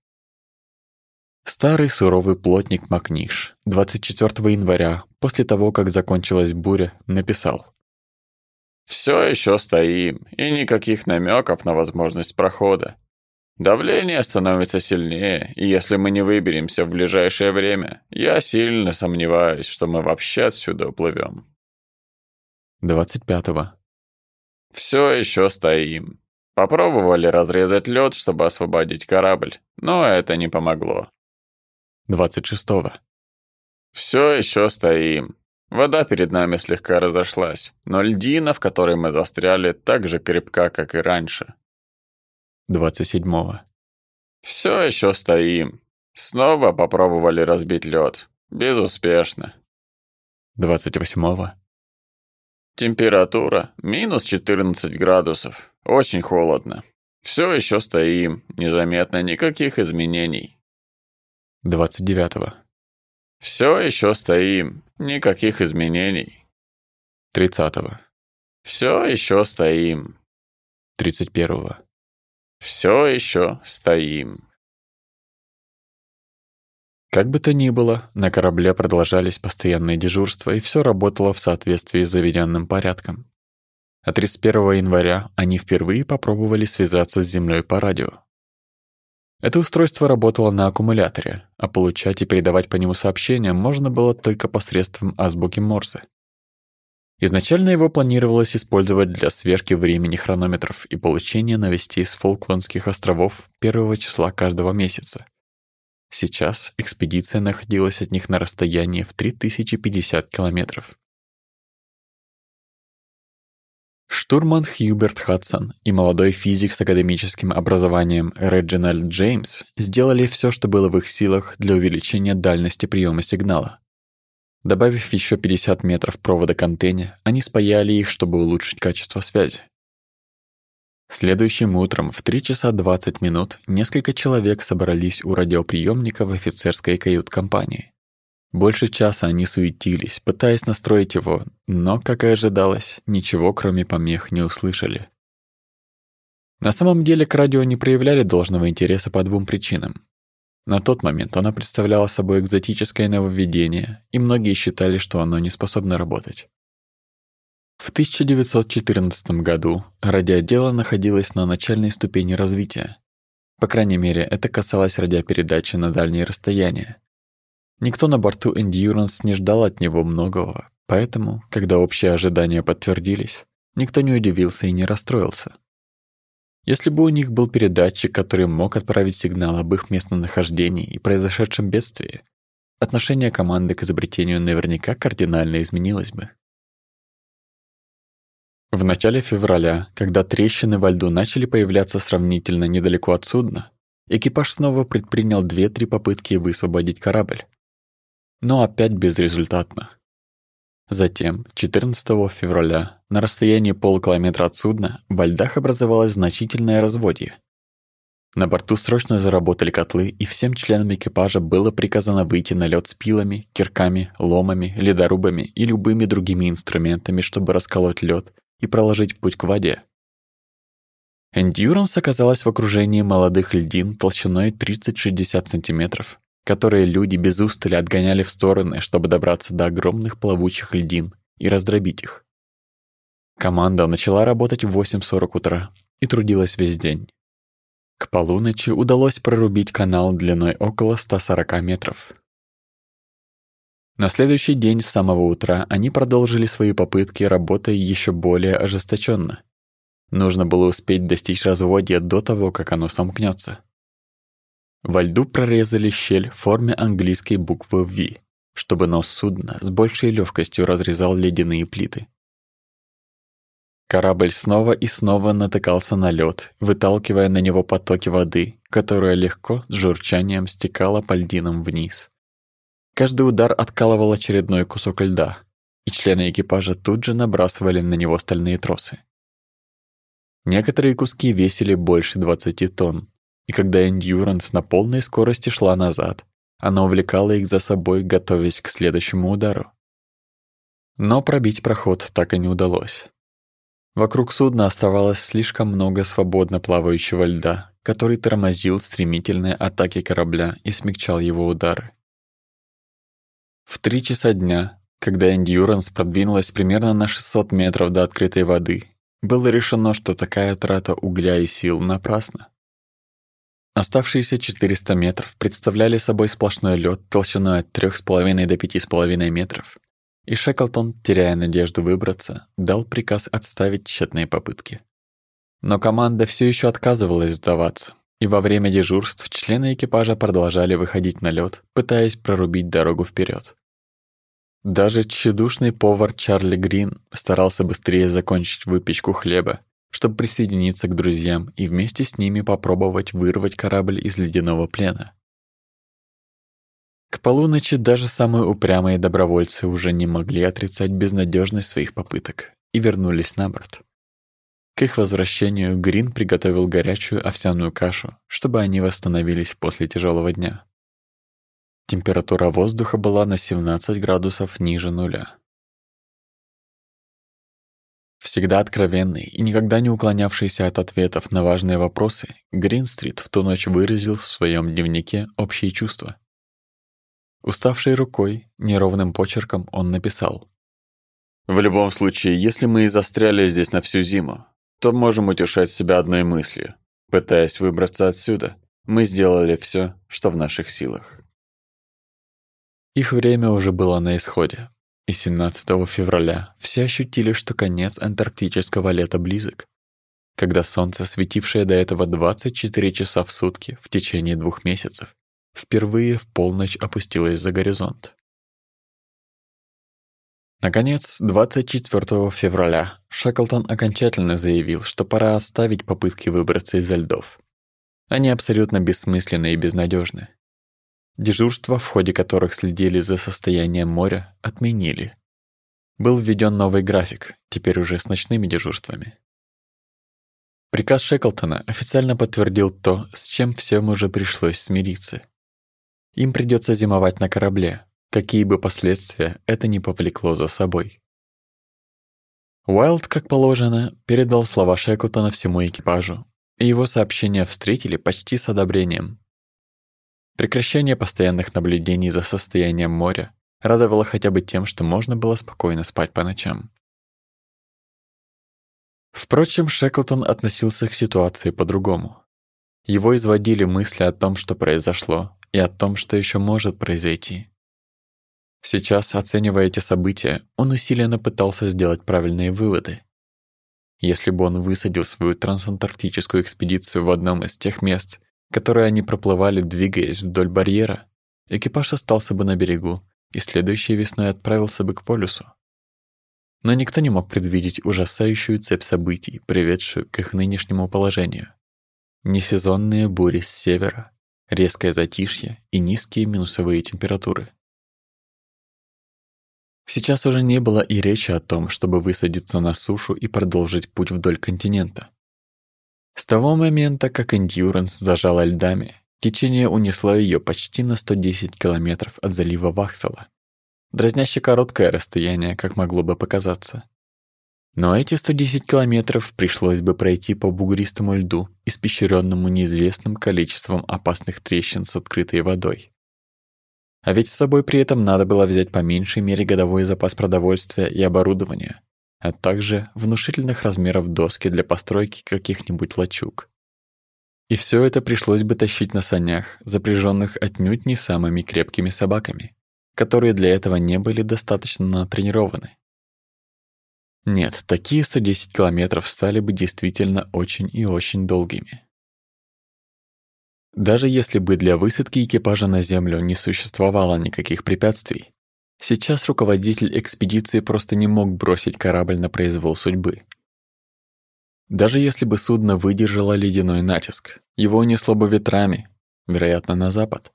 Старый суровый плотник Макниш 24 января, после того, как закончилась буря, написал. «Все еще стоим, и никаких намеков на возможность прохода. Давление становится сильнее, и если мы не выберемся в ближайшее время, я сильно сомневаюсь, что мы вообще отсюда уплывем. 25-го. Все еще стоим. Попробовали разрезать лед, чтобы освободить корабль, но это не помогло. 26-го. Все еще стоим. Вода перед нами слегка разошлась, но льдина, в которой мы застряли, так же крепка, как и раньше. 27-го. Все еще стоим. Снова попробовали разбить лед. Безуспешно. 28-го. Температура минус 14 градусов. Очень холодно. Все еще стоим. Незаметно никаких изменений. 29-го. Все еще стоим. Никаких изменений. 30-го. Все еще стоим. 31-го. Все еще стоим. Как бы то ни было, на корабле продолжались постоянные дежурства, и все работало в соответствии с заведенным порядком. А 31 января они впервые попробовали связаться с Землей по радио. Это устройство работало на аккумуляторе, а получать и передавать по нему сообщения можно было только посредством азбуки Морзе. Изначально его планировалось использовать для сверки времени хронометров и получения новостей с Фолклендских островов первого числа каждого месяца. Сейчас экспедиция находилась от них на расстоянии в 3050 километров. Штурман Хьюберт Хадсон и молодой физик с академическим образованием Реджинальд Джеймс сделали все, что было в их силах для увеличения дальности приема сигнала. Добавив еще 50 метров провода к антенне, они спаяли их, чтобы улучшить качество связи. Следующим утром в 3 часа 20 минут несколько человек собрались у радиоприемника в офицерской кают-компании. Больше часа они суетились, пытаясь настроить его, но, как и ожидалось, ничего кроме помех не услышали. На самом деле к радио не проявляли должного интереса по двум причинам. На тот момент оно представляло собой экзотическое нововведение, и многие считали, что оно не способно работать. В 1914 году радиодело находилось на начальной ступени развития. По крайней мере, это касалось радиопередачи на дальние расстояния. Никто на борту Endurance не ждал от него многого, поэтому, когда общие ожидания подтвердились, никто не удивился и не расстроился. Если бы у них был передатчик, который мог отправить сигнал об их местном нахождении и произошедшем бедствии, отношение команды к изобретению наверняка кардинально изменилось бы. В начале февраля, когда трещины во льду начали появляться сравнительно недалеко от судна, экипаж снова предпринял две-три попытки высвободить корабль. Но опять безрезультатно. Затем, 14 февраля, на расстоянии полкилометра от судна, во льдах образовалось значительное разводье. На борту срочно заработали котлы, и всем членам экипажа было приказано выйти на лед с пилами, кирками, ломами, ледорубами и любыми другими инструментами, чтобы расколоть лед и проложить путь к воде. Эндюранс оказалась в окружении молодых льдин толщиной 30-60 сантиметров, которые люди без устали отгоняли в стороны, чтобы добраться до огромных плавучих льдин и раздробить их. Команда начала работать в 8.40 утра и трудилась весь день. К полуночи удалось прорубить канал длиной около 140 метров. На следующий день с самого утра они продолжили свои попытки, работая еще более ожесточенно. Нужно было успеть достичь разводья до того, как оно сомкнется. Во льду прорезали щель в форме английской буквы V, чтобы нос судна с большей легкостью разрезал ледяные плиты. Корабль снова и снова натыкался на лед, выталкивая на него потоки воды, которая легко с журчанием стекала по льдинам вниз. Каждый удар откалывал очередной кусок льда, и члены экипажа тут же набрасывали на него стальные тросы. Некоторые куски весили больше 20 тонн, и когда Эндюранс на полной скорости шла назад, она увлекала их за собой, готовясь к следующему удару. Но пробить проход так и не удалось. Вокруг судна оставалось слишком много свободно плавающего льда, который тормозил стремительные атаки корабля и смягчал его удары. В три часа дня, когда Эндьюранс продвинулась примерно на 600 метров до открытой воды, было решено, что такая трата угля и сил напрасна. Оставшиеся 400 метров представляли собой сплошной лед толщиной от 3,5 до 5,5 метров, и Шеклтон, теряя надежду выбраться, дал приказ отставить тщетные попытки. Но команда все еще отказывалась сдаваться, и во время дежурств члены экипажа продолжали выходить на лед, пытаясь прорубить дорогу вперед. Даже тщедушный повар Чарли Грин старался быстрее закончить выпечку хлеба, чтобы присоединиться к друзьям и вместе с ними попробовать вырвать корабль из ледяного плена. К полуночи даже самые упрямые добровольцы уже не могли отрицать безнадежность своих попыток и вернулись на борт. К их возвращению Грин приготовил горячую овсяную кашу, чтобы они восстановились после тяжелого дня. Температура воздуха была на 17 градусов ниже нуля. Всегда откровенный и никогда не уклонявшийся от ответов на важные вопросы, Гринстрит в ту ночь выразил в своем дневнике общие чувства. Уставшей рукой, неровным почерком он написал. «В любом случае, если мы и застряли здесь на всю зиму, то можем утешать себя одной мыслью. Пытаясь выбраться отсюда, мы сделали все, что в наших силах». Их время уже было на исходе, и 17 февраля все ощутили, что конец антарктического лета близок, когда солнце, светившее до этого 24 часа в сутки в течение двух месяцев, впервые в полночь опустилось за горизонт. Наконец, 24 февраля Шеклтон окончательно заявил, что пора оставить попытки выбраться из льдов. Они абсолютно бессмысленны и безнадежны. Дежурства, в ходе которых следили за состоянием моря, отменили. Был введен новый график, теперь уже с ночными дежурствами. Приказ Шеклтона официально подтвердил то, с чем всем уже пришлось смириться. Им придется зимовать на корабле, какие бы последствия это ни повлекло за собой. Уайлд, как положено, передал слова Шеклтона всему экипажу, и его сообщения встретили почти с одобрением. Прекращение постоянных наблюдений за состоянием моря радовало хотя бы тем, что можно было спокойно спать по ночам. Впрочем, Шеклтон относился к ситуации по-другому. Его изводили мысли о том, что произошло, и о том, что еще может произойти. Сейчас, оценивая эти события, он усиленно пытался сделать правильные выводы. Если бы он высадил свою трансантарктическую экспедицию в одном из тех мест, которые они проплывали, двигаясь вдоль барьера, экипаж остался бы на берегу и следующей весной отправился бы к полюсу. Но никто не мог предвидеть ужасающую цепь событий, приведшую к их нынешнему положению. Несезонные бури с севера, резкое затишье и низкие минусовые температуры. Сейчас уже не было и речи о том, чтобы высадиться на сушу и продолжить путь вдоль континента. С того момента, как Эндьюранс зажала льдами, течение унесло ее почти на 110 километров от залива Вахсала. Дразняще короткое расстояние, как могло бы показаться. Но эти 110 километров пришлось бы пройти по бугристому льду, испещренному неизвестным количеством опасных трещин с открытой водой. А ведь с собой при этом надо было взять по меньшей мере годовой запас продовольствия и оборудования, а также внушительных размеров доски для постройки каких-нибудь лачуг. И все это пришлось бы тащить на санях, запряженных отнюдь не самыми крепкими собаками, которые для этого не были достаточно натренированы. Нет, такие 110 километров стали бы действительно очень и очень долгими. Даже если бы для высадки экипажа на Землю не существовало никаких препятствий, Сейчас руководитель экспедиции просто не мог бросить корабль на произвол судьбы. Даже если бы судно выдержало ледяной натиск, его унесло бы ветрами, вероятно, на запад.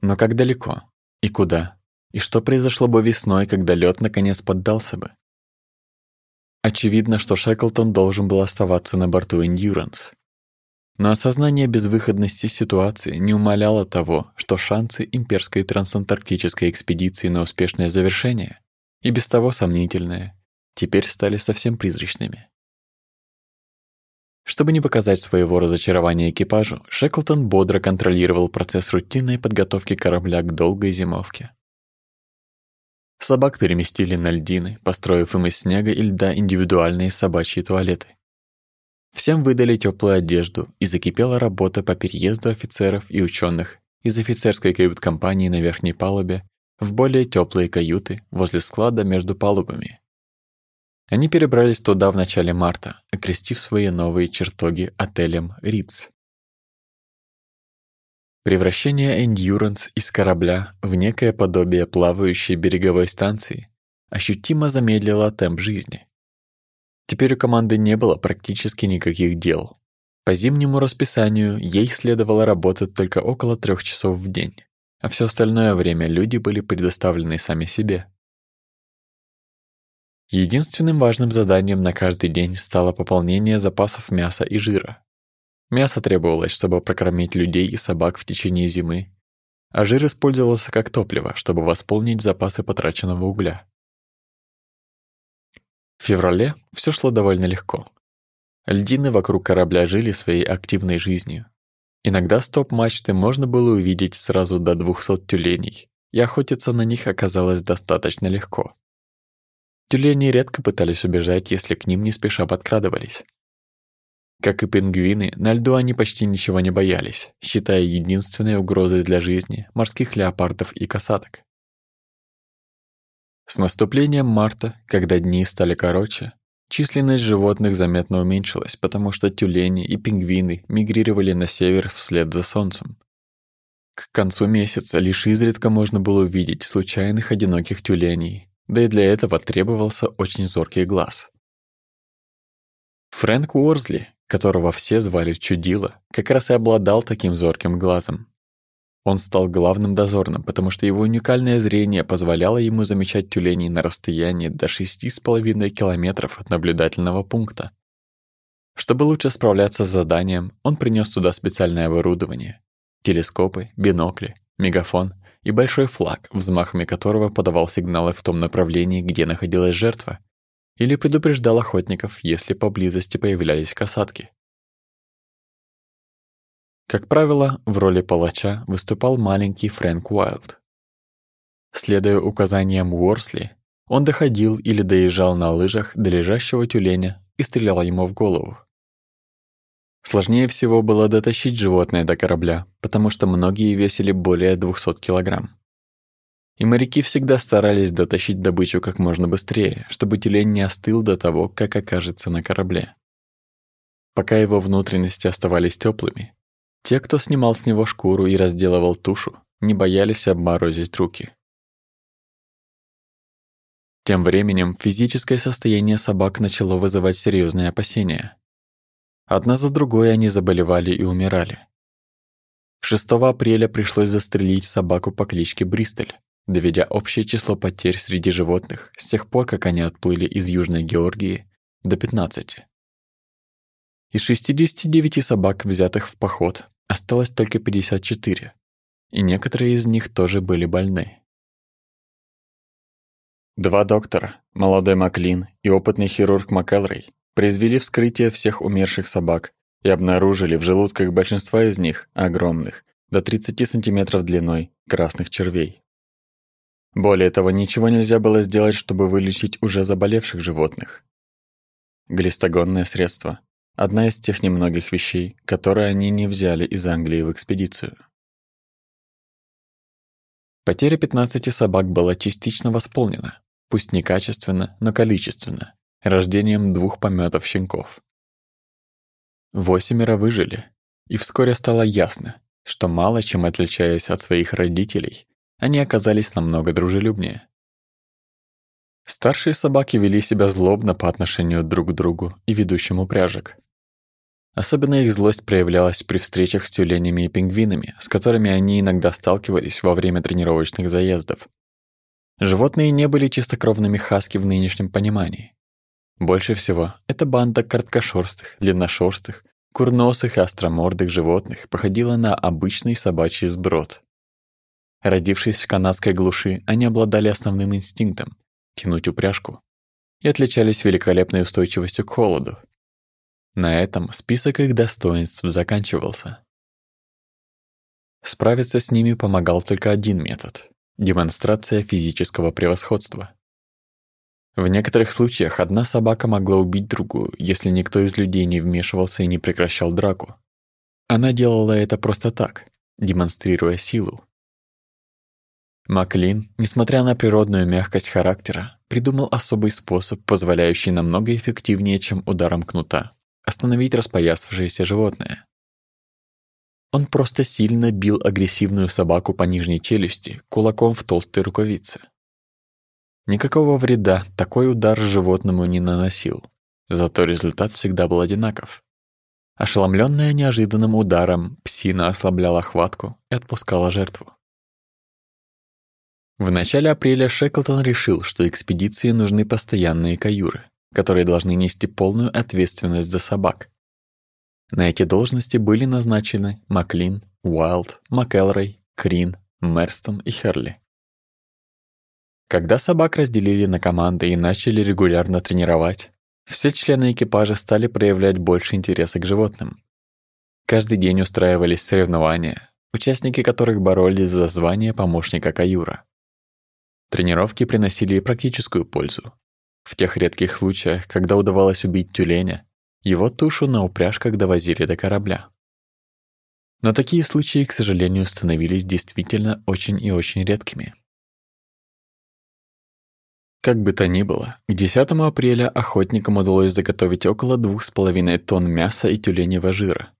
Но как далеко? И куда? И что произошло бы весной, когда лед наконец поддался бы? Очевидно, что Шеклтон должен был оставаться на борту Endurance. Но осознание безвыходности ситуации не умаляло того, что шансы имперской трансантарктической экспедиции на успешное завершение, и без того сомнительные, теперь стали совсем призрачными. Чтобы не показать своего разочарования экипажу, Шеклтон бодро контролировал процесс рутинной подготовки корабля к долгой зимовке. Собак переместили на льдины, построив им из снега и льда индивидуальные собачьи туалеты. Всем выдали теплую одежду, и закипела работа по переезду офицеров и ученых из офицерской кают-компании на верхней палубе в более теплые каюты возле склада между палубами. Они перебрались туда в начале марта, окрестив свои новые чертоги отелем «Риц». Превращение «Эндюранс» из корабля в некое подобие плавающей береговой станции ощутимо замедлило темп жизни. Теперь у команды не было практически никаких дел. По зимнему расписанию ей следовало работать только около трех часов в день, а все остальное время люди были предоставлены сами себе. Единственным важным заданием на каждый день стало пополнение запасов мяса и жира. Мясо требовалось, чтобы прокормить людей и собак в течение зимы, а жир использовался как топливо, чтобы восполнить запасы потраченного угля. В феврале все шло довольно легко. Льдины вокруг корабля жили своей активной жизнью. Иногда стоп-мачты можно было увидеть сразу до 200 тюленей, и охотиться на них оказалось достаточно легко. Тюлени редко пытались убежать, если к ним не спеша подкрадывались. Как и пингвины, на льду они почти ничего не боялись, считая единственной угрозой для жизни морских леопардов и касаток. С наступлением марта, когда дни стали короче, численность животных заметно уменьшилась, потому что тюлени и пингвины мигрировали на север вслед за солнцем. К концу месяца лишь изредка можно было увидеть случайных одиноких тюленей, да и для этого требовался очень зоркий глаз. Фрэнк Уорзли, которого все звали Чудило, как раз и обладал таким зорким глазом. Он стал главным дозорным, потому что его уникальное зрение позволяло ему замечать тюленей на расстоянии до 6,5 километров от наблюдательного пункта. Чтобы лучше справляться с заданием, он принес туда специальное оборудование – телескопы, бинокли, мегафон и большой флаг, взмахами которого подавал сигналы в том направлении, где находилась жертва, или предупреждал охотников, если поблизости появлялись касатки. Как правило, в роли палача выступал маленький Фрэнк Уайлд. Следуя указаниям Уорсли, он доходил или доезжал на лыжах до лежащего тюленя и стрелял ему в голову. Сложнее всего было дотащить животное до корабля, потому что многие весили более 200 килограмм. И моряки всегда старались дотащить добычу как можно быстрее, чтобы тюлень не остыл до того, как окажется на корабле. Пока его внутренности оставались теплыми, те, кто снимал с него шкуру и разделывал тушу, не боялись обморозить руки. Тем временем физическое состояние собак начало вызывать серьезные опасения. Одна за другой они заболевали и умирали. 6 апреля пришлось застрелить собаку по кличке Бристоль, доведя общее число потерь среди животных с тех пор, как они отплыли из Южной Георгии, до 15. Из 69 собак, взятых в поход, осталось только 54, и некоторые из них тоже были больны. Два доктора, молодой Маклин и опытный хирург МакЭлрей, произвели вскрытие всех умерших собак и обнаружили в желудках большинства из них, огромных, до 30 сантиметров длиной, красных червей. Более того, ничего нельзя было сделать, чтобы вылечить уже заболевших животных. Глистогонное средство – одна из тех немногих вещей, которые они не взяли из Англии в экспедицию. Потеря 15 собак была частично восполнена, пусть не качественно, но количественно, рождением двух помётов щенков. Восемеро выжили, и вскоре стало ясно, что мало чем отличаясь от своих родителей, они оказались намного дружелюбнее. Старшие собаки вели себя злобно по отношению друг к другу и ведущим упряжек. Особенно их злость проявлялась при встречах с тюленями и пингвинами, с которыми они иногда сталкивались во время тренировочных заездов. Животные не были чистокровными хаски в нынешнем понимании. Больше всего эта банда короткошерстых, длинношерстых, курносых и остромордых животных походила на обычный собачий сброд. Родившись в канадской глуши, они обладали основным инстинктом — тянуть упряжку, и отличались великолепной устойчивостью к холоду. На этом список их достоинств заканчивался. Справиться с ними помогал только один метод — демонстрация физического превосходства. В некоторых случаях одна собака могла убить другую, если никто из людей не вмешивался и не прекращал драку. Она делала это просто так, демонстрируя силу. Маклин, несмотря на природную мягкость характера, придумал особый способ, позволяющий намного эффективнее, чем ударом кнута, остановить распоясавшееся животное. Он просто сильно бил агрессивную собаку по нижней челюсти кулаком в толстой рукавице. Никакого вреда такой удар животному не наносил, зато результат всегда был одинаков. Ошеломленная неожиданным ударом, псина ослабляла хватку и отпускала жертву. В начале апреля Шеклтон решил, что экспедиции нужны постоянные каюры, которые должны нести полную ответственность за собак. На эти должности были назначены Маклин, Уайлд, МакЭлрой, Крин, Мерстон и Херли. Когда собак разделили на команды и начали регулярно тренировать, все члены экипажа стали проявлять больше интереса к животным. Каждый день устраивались соревнования, участники которых боролись за звание помощника каюра. Тренировки приносили и практическую пользу. В тех редких случаях, когда удавалось убить тюленя, его тушу на упряжках довозили до корабля. Но такие случаи, к сожалению, становились действительно очень и очень редкими. Как бы то ни было, к 10 апреля охотникам удалось заготовить около двух с половиной тонн мяса и тюленевого жира.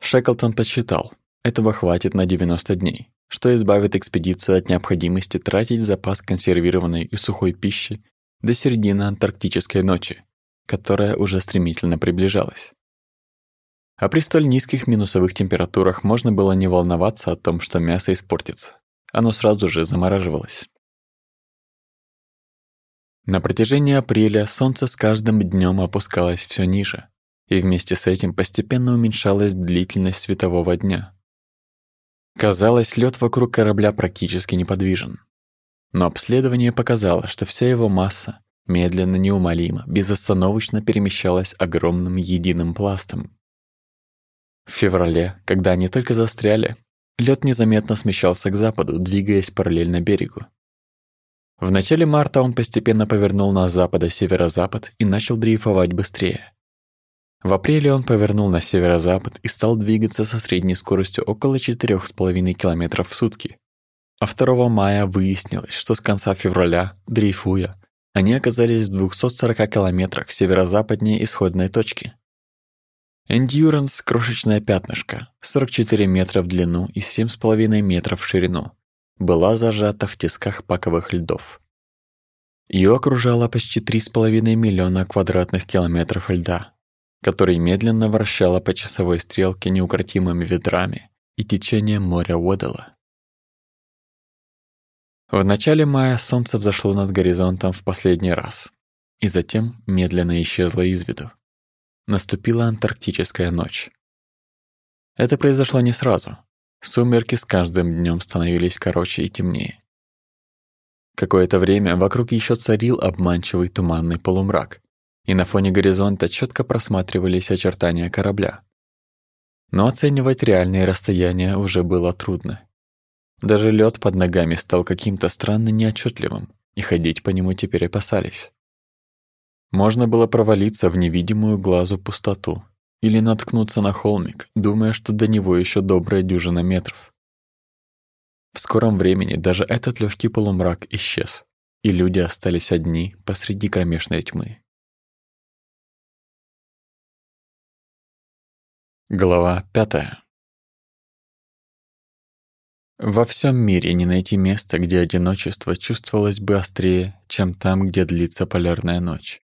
Шеклтон подсчитал, этого хватит на 90 дней, что избавит экспедицию от необходимости тратить запас консервированной и сухой пищи до середины антарктической ночи, которая уже стремительно приближалась. А при столь низких минусовых температурах можно было не волноваться о том, что мясо испортится. Оно сразу же замораживалось. На протяжении апреля солнце с каждым днем опускалось все ниже, и вместе с этим постепенно уменьшалась длительность светового дня. Казалось, лед вокруг корабля практически неподвижен. Но обследование показало, что вся его масса медленно, неумолимо, безостановочно перемещалась огромным единым пластом. В феврале, когда они только застряли, лед незаметно смещался к западу, двигаясь параллельно берегу. В начале марта он постепенно повернул на запад-северо-запад и начал дрейфовать быстрее. В апреле он повернул на северо-запад и стал двигаться со средней скоростью около 4,5 км в сутки. А 2 мая выяснилось, что с конца февраля, дрейфуя, они оказались в 240 километрах северо-западнее исходной точки. Эндюранс — крошечное пятнышко, 44 метра в длину и 7,5 метров в ширину, была зажата в тисках паковых льдов. Ее окружало почти 3,5 миллиона квадратных километров льда, который медленно вращало по часовой стрелке неукротимыми ветрами и течением моря Уэддала. В начале мая солнце взошло над горизонтом в последний раз, и затем медленно исчезло из виду. Наступила антарктическая ночь. Это произошло не сразу. Сумерки с каждым днем становились короче и темнее. Какое-то время вокруг еще царил обманчивый туманный полумрак, и на фоне горизонта четко просматривались очертания корабля. Но оценивать реальные расстояния уже было трудно. Даже лед под ногами стал каким-то странно неотчетливым, и ходить по нему теперь опасались. Можно было провалиться в невидимую глазу пустоту, или наткнуться на холмик, думая, что до него еще добрая дюжина метров. В скором времени даже этот легкий полумрак исчез, и люди остались одни посреди кромешной тьмы. Глава пятая. Во всем мире не найти места, где одиночество чувствовалось бы острее, чем там, где длится полярная ночь.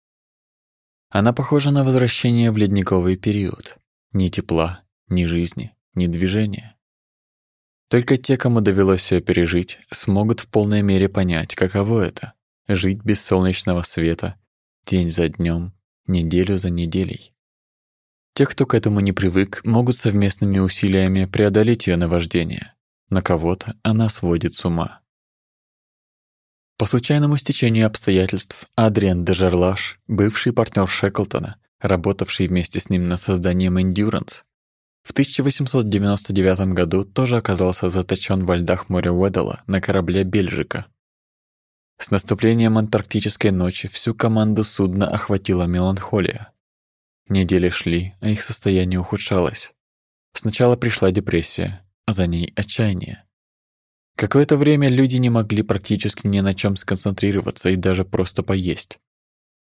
Она похожа на возвращение в ледниковый период. Ни тепла, ни жизни, ни движения. Только те, кому довелось все пережить, смогут в полной мере понять, каково это — жить без солнечного света, день за днем, неделю за неделей. Те, кто к этому не привык, могут совместными усилиями преодолеть ее наваждение. На кого-то она сводит с ума. По случайному стечению обстоятельств Адриан де Жерлаш, бывший партнер Шеклтона, работавший вместе с ним над созданием Endurance, в 1899 году тоже оказался заточен во льдах моря Уэддала на корабле Бельжика. С наступлением антарктической ночи всю команду судна охватила меланхолия. Недели шли, а их состояние ухудшалось. Сначала пришла депрессия, за ней отчаяние. Какое-то время люди не могли практически ни на чем сконцентрироваться и даже просто поесть.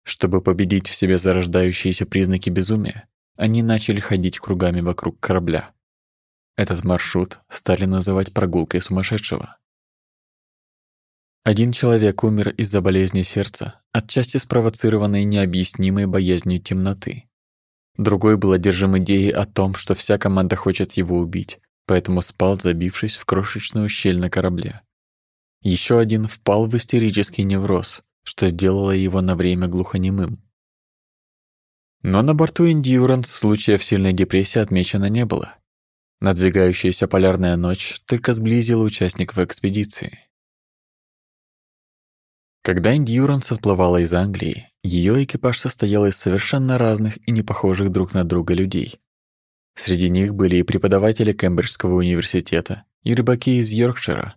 Чтобы победить в себе зарождающиеся признаки безумия, они начали ходить кругами вокруг корабля. Этот маршрут стали называть прогулкой сумасшедшего. Один человек умер из-за болезни сердца, отчасти спровоцированной необъяснимой боязнью темноты. Другой был одержим идеей о том, что вся команда хочет его убить, поэтому спал, забившись в крошечную щель на корабле. Еще один впал в истерический невроз, что сделало его на время глухонемым. Но на борту Endurance случаев сильной депрессии отмечено не было. Надвигающаяся полярная ночь только сблизила участников экспедиции. Когда Endurance отплывала из Англии, ее экипаж состоял из совершенно разных и не похожих друг на друга людей. Среди них были и преподаватели Кембриджского университета, и рыбаки из Йоркшира.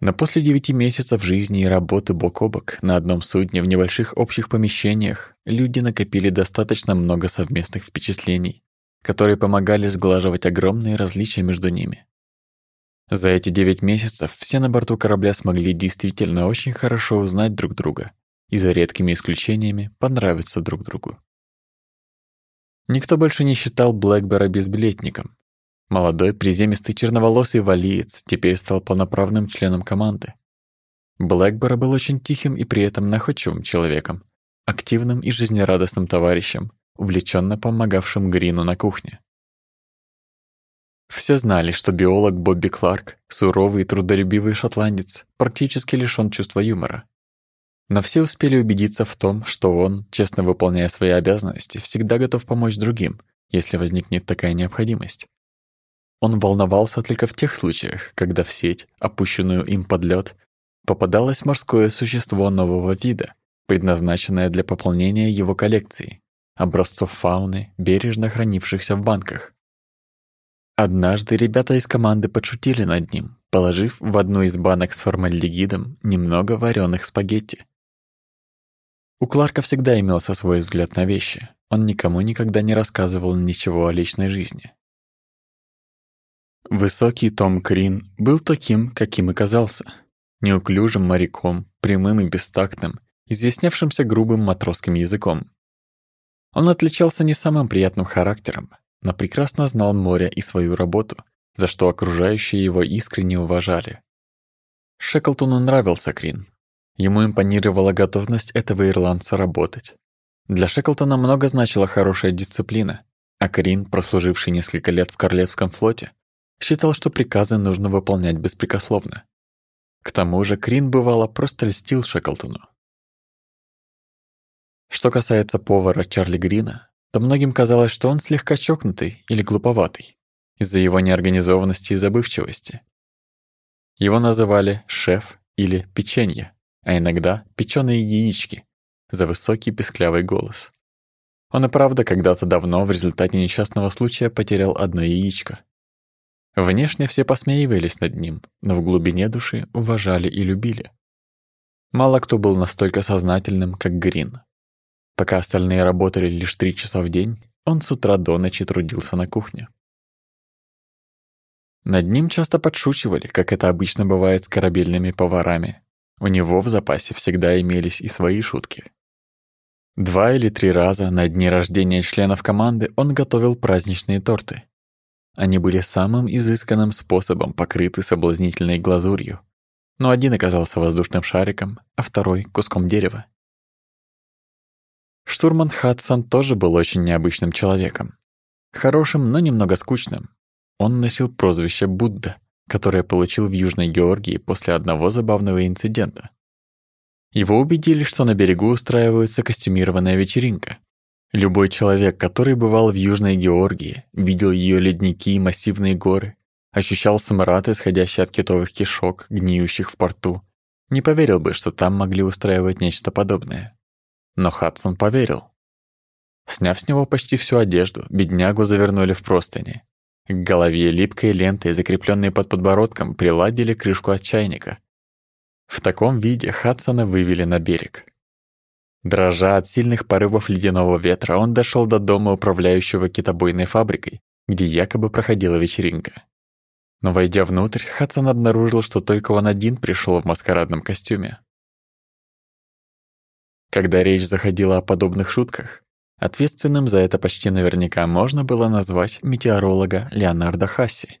Но после девяти месяцев жизни и работы бок о бок на одном судне в небольших общих помещениях люди накопили достаточно много совместных впечатлений, которые помогали сглаживать огромные различия между ними. За эти девять месяцев все на борту корабля смогли действительно очень хорошо узнать друг друга и за редкими исключениями понравиться друг другу. Никто больше не считал Блэкбера безбилетником. Молодой, приземистый, черноволосый валиец теперь стал полноправным членом команды. Блэкбера был очень тихим и при этом находчивым человеком, активным и жизнерадостным товарищем, увлеченно помогавшим Грину на кухне. Все знали, что биолог Бобби Кларк, суровый и трудолюбивый шотландец, практически лишён чувства юмора. Но все успели убедиться в том, что он, честно выполняя свои обязанности, всегда готов помочь другим, если возникнет такая необходимость. Он волновался только в тех случаях, когда в сеть, опущенную им под лед, попадалось морское существо нового вида, предназначенное для пополнения его коллекции, образцов фауны, бережно хранившихся в банках. Однажды ребята из команды подшутили над ним, положив в одну из банок с формальдегидом немного вареных спагетти. У Кларка всегда имелся свой взгляд на вещи. Он никому никогда не рассказывал ничего о личной жизни. Высокий Том Крин был таким, каким и казался. Неуклюжим моряком, прямым и бестактным, изъяснявшимся грубым матросским языком. Он отличался не самым приятным характером, но прекрасно знал море и свою работу, за что окружающие его искренне уважали. Шеклтону нравился Крин, Ему импонировала готовность этого ирландца работать. Для Шеклтона много значила хорошая дисциплина, а Крин, прослуживший несколько лет в Королевском флоте, считал, что приказы нужно выполнять беспрекословно. К тому же Крин, бывало, просто льстил Шеклтону. Что касается повара Чарли Грина, то многим казалось, что он слегка чокнутый или глуповатый из-за его неорганизованности и забывчивости. Его называли «шеф» или «печенье», а иногда печеные яички за высокий песклявый голос. Он и правда когда-то давно в результате несчастного случая потерял одно яичко. Внешне все посмеивались над ним, но в глубине души уважали и любили. Мало кто был настолько сознательным, как Грин. Пока остальные работали лишь три часа в день, он с утра до ночи трудился на кухне. Над ним часто подшучивали, как это обычно бывает с корабельными поварами, у него в запасе всегда имелись и свои шутки. Два или три раза на дни рождения членов команды он готовил праздничные торты. Они были самым изысканным способом покрыты соблазнительной глазурью, но один оказался воздушным шариком, а второй — куском дерева. Штурман Хадсон тоже был очень необычным человеком. Хорошим, но немного скучным. Он носил прозвище Будда — которое получил в Южной Георгии после одного забавного инцидента. Его убедили, что на берегу устраивается костюмированная вечеринка. Любой человек, который бывал в Южной Георгии, видел ее ледники и массивные горы, ощущал смрад, исходящий от китовых кишок, гниющих в порту, не поверил бы, что там могли устраивать нечто подобное. Но Хадсон поверил. Сняв с него почти всю одежду, беднягу завернули в простыни. К голове липкой лентой, закрепленной под подбородком, приладили крышку от чайника. В таком виде Хадсона вывели на берег. Дрожа от сильных порывов ледяного ветра, он дошел до дома управляющего китобойной фабрикой, где якобы проходила вечеринка. Но войдя внутрь, Хадсон обнаружил, что только он один пришел в маскарадном костюме. Когда речь заходила о подобных шутках, ответственным за это почти наверняка можно было назвать метеоролога Леонардо Хасси.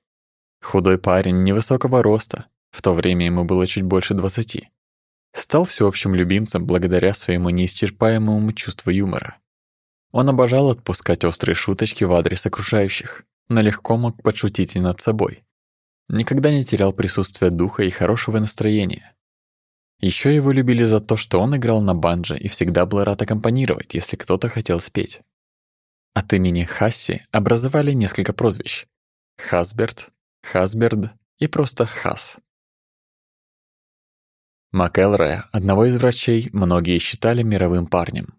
Худой парень невысокого роста, в то время ему было чуть больше двадцати, стал всеобщим любимцем благодаря своему неисчерпаемому чувству юмора. Он обожал отпускать острые шуточки в адрес окружающих, но легко мог подшутить и над собой. Никогда не терял присутствия духа и хорошего настроения. Еще его любили за то, что он играл на банджо и всегда был рад аккомпанировать, если кто-то хотел спеть. От имени Хасси образовали несколько прозвищ. Хасберт, Хасберд и просто Хас. МакЭлроя, одного из врачей, многие считали мировым парнем.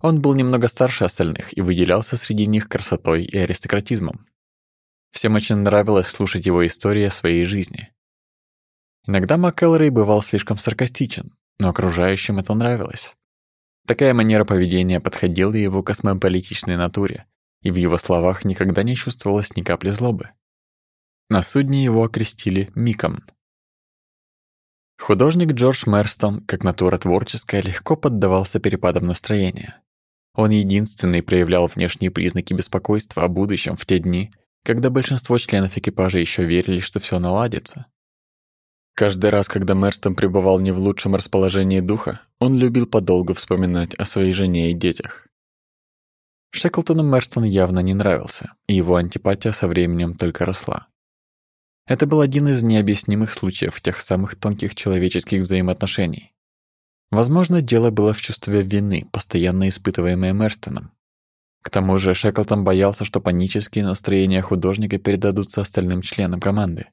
Он был немного старше остальных и выделялся среди них красотой и аристократизмом. Всем очень нравилось слушать его истории о своей жизни. Иногда МакЭлрей бывал слишком саркастичен, но окружающим это нравилось. Такая манера поведения подходила его космополитичной натуре, и в его словах никогда не чувствовалось ни капли злобы. На судне его окрестили Миком. Художник Джордж Мерстон, как натура творческая, легко поддавался перепадам настроения. Он единственный проявлял внешние признаки беспокойства о будущем в те дни, когда большинство членов экипажа еще верили, что все наладится. Каждый раз, когда Мерстон пребывал не в лучшем расположении духа, он любил подолгу вспоминать о своей жене и детях. Шеклтону Мерстон явно не нравился, и его антипатия со временем только росла. Это был один из необъяснимых случаев тех самых тонких человеческих взаимоотношений. Возможно, дело было в чувстве вины, постоянно испытываемое Мерстоном. К тому же Шеклтон боялся, что панические настроения художника передадутся остальным членам команды.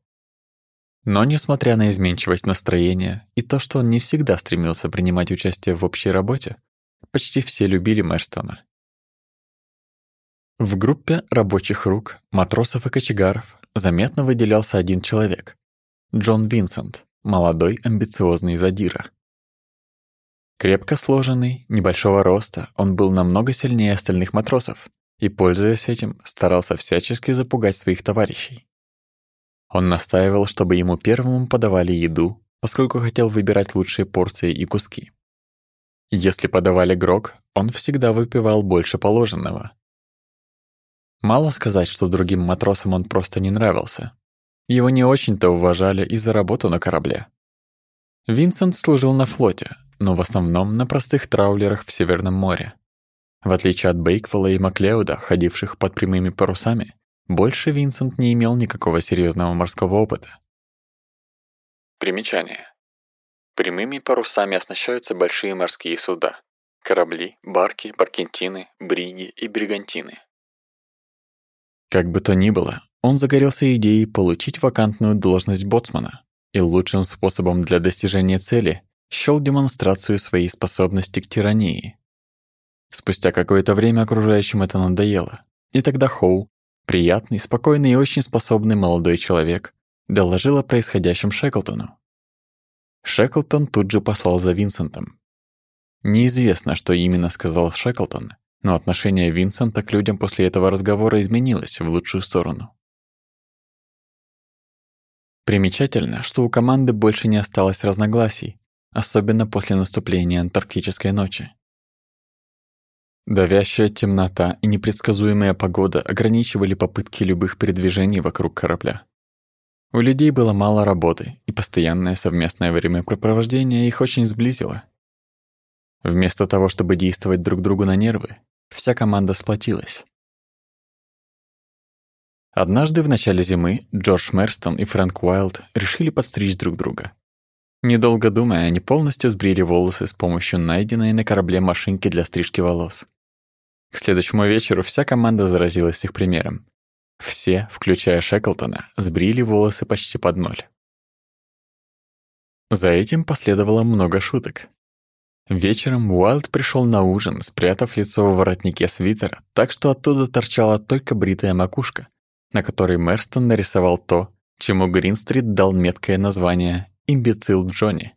Но несмотря на изменчивость настроения и то, что он не всегда стремился принимать участие в общей работе, почти все любили Мерстона. В группе рабочих рук, матросов и кочегаров заметно выделялся один человек — Джон Винсент, молодой амбициозный задира. Крепко сложенный, небольшого роста, он был намного сильнее остальных матросов и, пользуясь этим, старался всячески запугать своих товарищей. Он настаивал, чтобы ему первым подавали еду, поскольку хотел выбирать лучшие порции и куски. Если подавали грог, он всегда выпивал больше положенного. Мало сказать, что другим матросам он просто не нравился. Его не очень-то уважали из-за работы на корабле. Винсент служил на флоте, но в основном на простых траулерах в Северном море. В отличие от Бейквелла и Маклеуда, ходивших под прямыми парусами, больше Винсент не имел никакого серьезного морского опыта. Примечание. Прямыми парусами оснащаются большие морские суда. Корабли, барки, баркентины, бриги и бригантины. Как бы то ни было, он загорелся идеей получить вакантную должность боцмана, и лучшим способом для достижения цели счёл демонстрацию своей способности к тирании. Спустя какое-то время окружающим это надоело, и тогда Хоу, приятный, спокойный и очень способный молодой человек, доложил о происходящем Шеклтону. Шеклтон тут же послал за Винсентом. Неизвестно, что именно сказал Шеклтон, но отношение Винсента к людям после этого разговора изменилось в лучшую сторону. Примечательно, что у команды больше не осталось разногласий, особенно после наступления антарктической ночи. Давящая темнота и непредсказуемая погода ограничивали попытки любых передвижений вокруг корабля. У людей было мало работы, и постоянное совместное времяпрепровождение их очень сблизило. Вместо того, чтобы действовать друг другу на нервы, вся команда сплотилась. Однажды в начале зимы Джордж Мерстон и Фрэнк Уайлд решили подстричь друг друга. Недолго думая, они полностью сбрили волосы с помощью найденной на корабле машинки для стрижки волос. К следующему вечеру вся команда заразилась их примером. Все, включая Шеклтона, сбрили волосы почти под ноль. За этим последовало много шуток. Вечером Уайлд пришел на ужин, спрятав лицо в воротнике свитера, так что оттуда торчала только бритая макушка, на которой Мерстон нарисовал то, чему Гринстрит дал меткое название «Имбецил Джонни».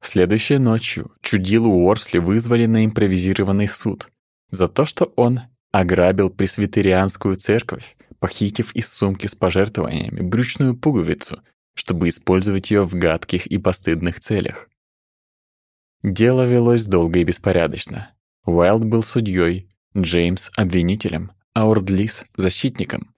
Следующей ночью чудилу Уорсли вызвали на импровизированный суд за то, что он ограбил пресвитерианскую церковь, похитив из сумки с пожертвованиями брючную пуговицу, чтобы использовать ее в гадких и постыдных целях. Дело велось долго и беспорядочно. Уайлд был судьей, Джеймс — обвинителем, а Ордлис — защитником.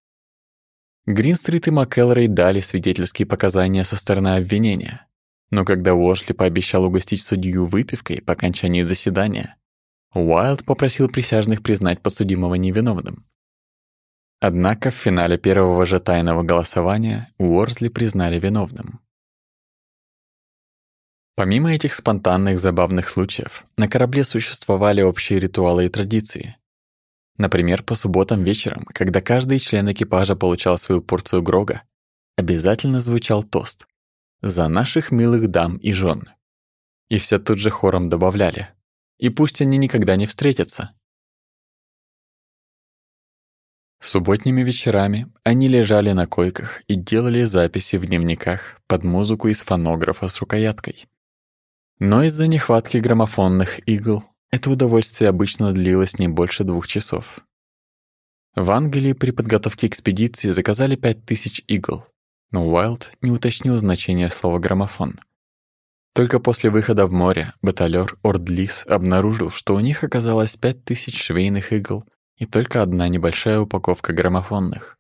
Гринстрит и МакЭлрей дали свидетельские показания со стороны обвинения. Но когда Уорсли пообещал угостить судью выпивкой по окончании заседания, Уайлд попросил присяжных признать подсудимого невиновным. Однако в финале первого же тайного голосования Уорсли признали виновным. Помимо этих спонтанных забавных случаев, на корабле существовали общие ритуалы и традиции. Например, по субботам вечером, когда каждый член экипажа получал свою порцию грога, обязательно звучал тост «За наших милых дам и жен». И все тут же хором добавляли «И пусть они никогда не встретятся». Субботними вечерами они лежали на койках и делали записи в дневниках под музыку из фонографа с рукояткой. Но из-за нехватки граммофонных игл это удовольствие обычно длилось не больше двух часов. В Англии при подготовке экспедиции заказали пять тысяч игл, но Уайлд не уточнил значение слова «граммофон». Только после выхода в море баталёр Ордлис обнаружил, что у них оказалось пять тысяч швейных игл и только одна небольшая упаковка граммофонных.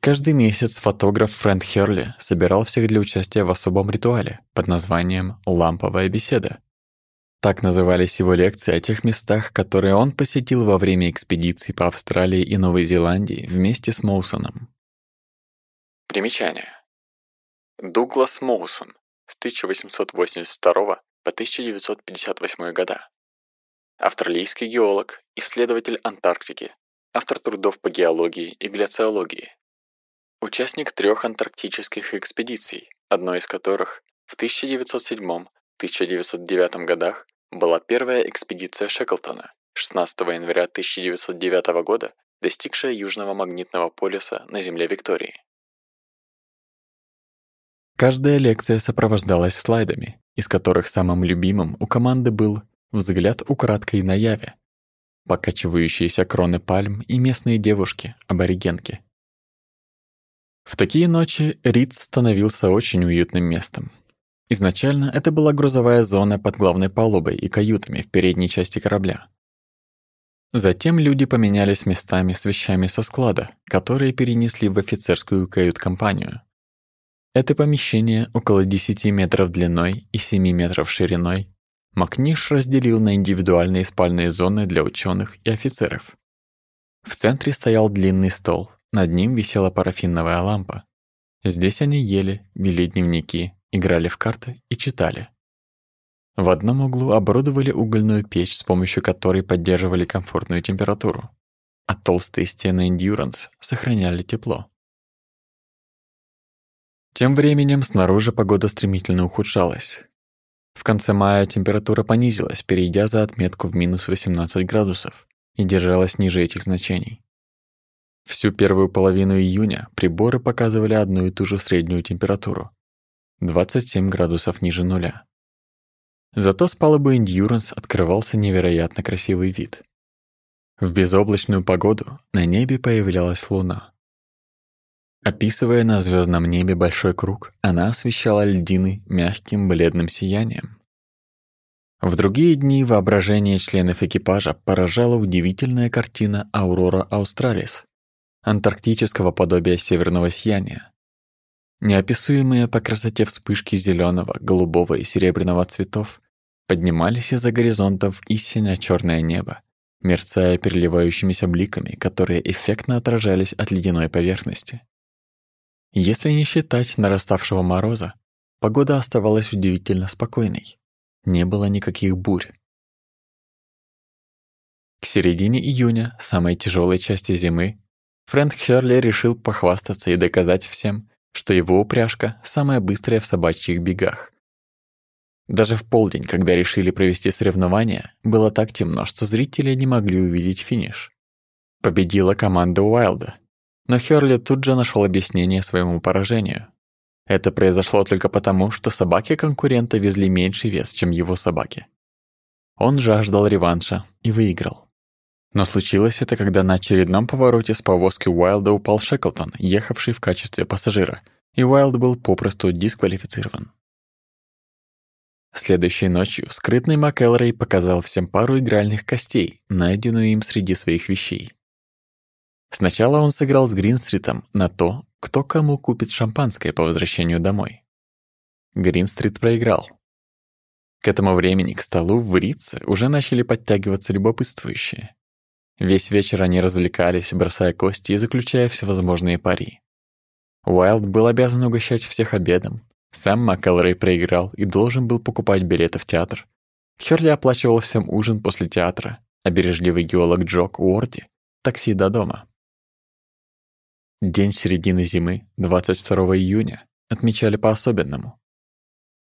Каждый месяц фотограф Фрэнд Херли собирал всех для участия в особом ритуале под названием «Ламповая беседа». Так назывались его лекции о тех местах, которые он посетил во время экспедиций по Австралии и Новой Зеландии вместе с Моусоном. Примечание. Дуглас Моусон с 1882 по 1958 года. Австралийский геолог, исследователь Антарктики, автор трудов по геологии и гляциологии. Участник трех антарктических экспедиций, одной из которых в 1907-1909 годах была первая экспедиция Шеклтона 16 января 1909 года, достигшая южного магнитного полюса на Земле Виктории. Каждая лекция сопровождалась слайдами, из которых самым любимым у команды был взгляд украдкой на яве, покачивающиеся кроны пальм и местные девушки, аборигенки. В такие ночи Риц становился очень уютным местом. Изначально это была грузовая зона под главной палубой и каютами в передней части корабля. Затем люди поменялись местами с вещами со склада, которые перенесли в офицерскую кают-компанию. Это помещение около 10 метров длиной и 7 метров шириной Макниш разделил на индивидуальные спальные зоны для ученых и офицеров. В центре стоял длинный стол, над ним висела парафиновая лампа. Здесь они ели, вели дневники, играли в карты и читали. В одном углу оборудовали угольную печь, с помощью которой поддерживали комфортную температуру, а толстые стены Endurance сохраняли тепло. Тем временем снаружи погода стремительно ухудшалась. В конце мая температура понизилась, перейдя за отметку в минус 18 градусов, и держалась ниже этих значений. Всю первую половину июня приборы показывали одну и ту же среднюю температуру – 27 градусов ниже нуля. Зато с палубы Endurance открывался невероятно красивый вид. В безоблачную погоду на небе появлялась луна. Описывая на звездном небе большой круг, она освещала льдины мягким бледным сиянием. В другие дни воображение членов экипажа поражала удивительная картина Аурора Аустралис, антарктического подобия северного сияния. Неописуемые по красоте вспышки зеленого, голубого и серебряного цветов поднимались из-за горизонтов истинно черное небо, мерцая переливающимися бликами, которые эффектно отражались от ледяной поверхности. Если не считать нараставшего мороза, погода оставалась удивительно спокойной. Не было никаких бурь. К середине июня, самой тяжелой части зимы, Фрэнк Херли решил похвастаться и доказать всем, что его упряжка самая быстрая в собачьих бегах. Даже в полдень, когда решили провести соревнования, было так темно, что зрители не могли увидеть финиш. Победила команда Уайлда, но Херли тут же нашел объяснение своему поражению. Это произошло только потому, что собаки конкурента везли меньший вес, чем его собаки. Он жаждал реванша и выиграл. Но случилось это, когда на очередном повороте с повозки Уайлда упал Шеклтон, ехавший в качестве пассажира, и Уайлд был попросту дисквалифицирован. Следующей ночью скрытный МакЭлрей показал всем пару игральных костей, найденную им среди своих вещей. Сначала он сыграл с Гринстритом на то, кто кому купит шампанское по возвращению домой. Гринстрит проиграл. К этому времени к столу в Рице уже начали подтягиваться любопытствующие. Весь вечер они развлекались, бросая кости и заключая всевозможные пари. Уайлд был обязан угощать всех обедом. Сам МакЭлрей проиграл и должен был покупать билеты в театр. Херли оплачивал всем ужин после театра, а бережливый геолог Джок Уорди — такси до дома. День середины зимы, 22 июня, отмечали по-особенному.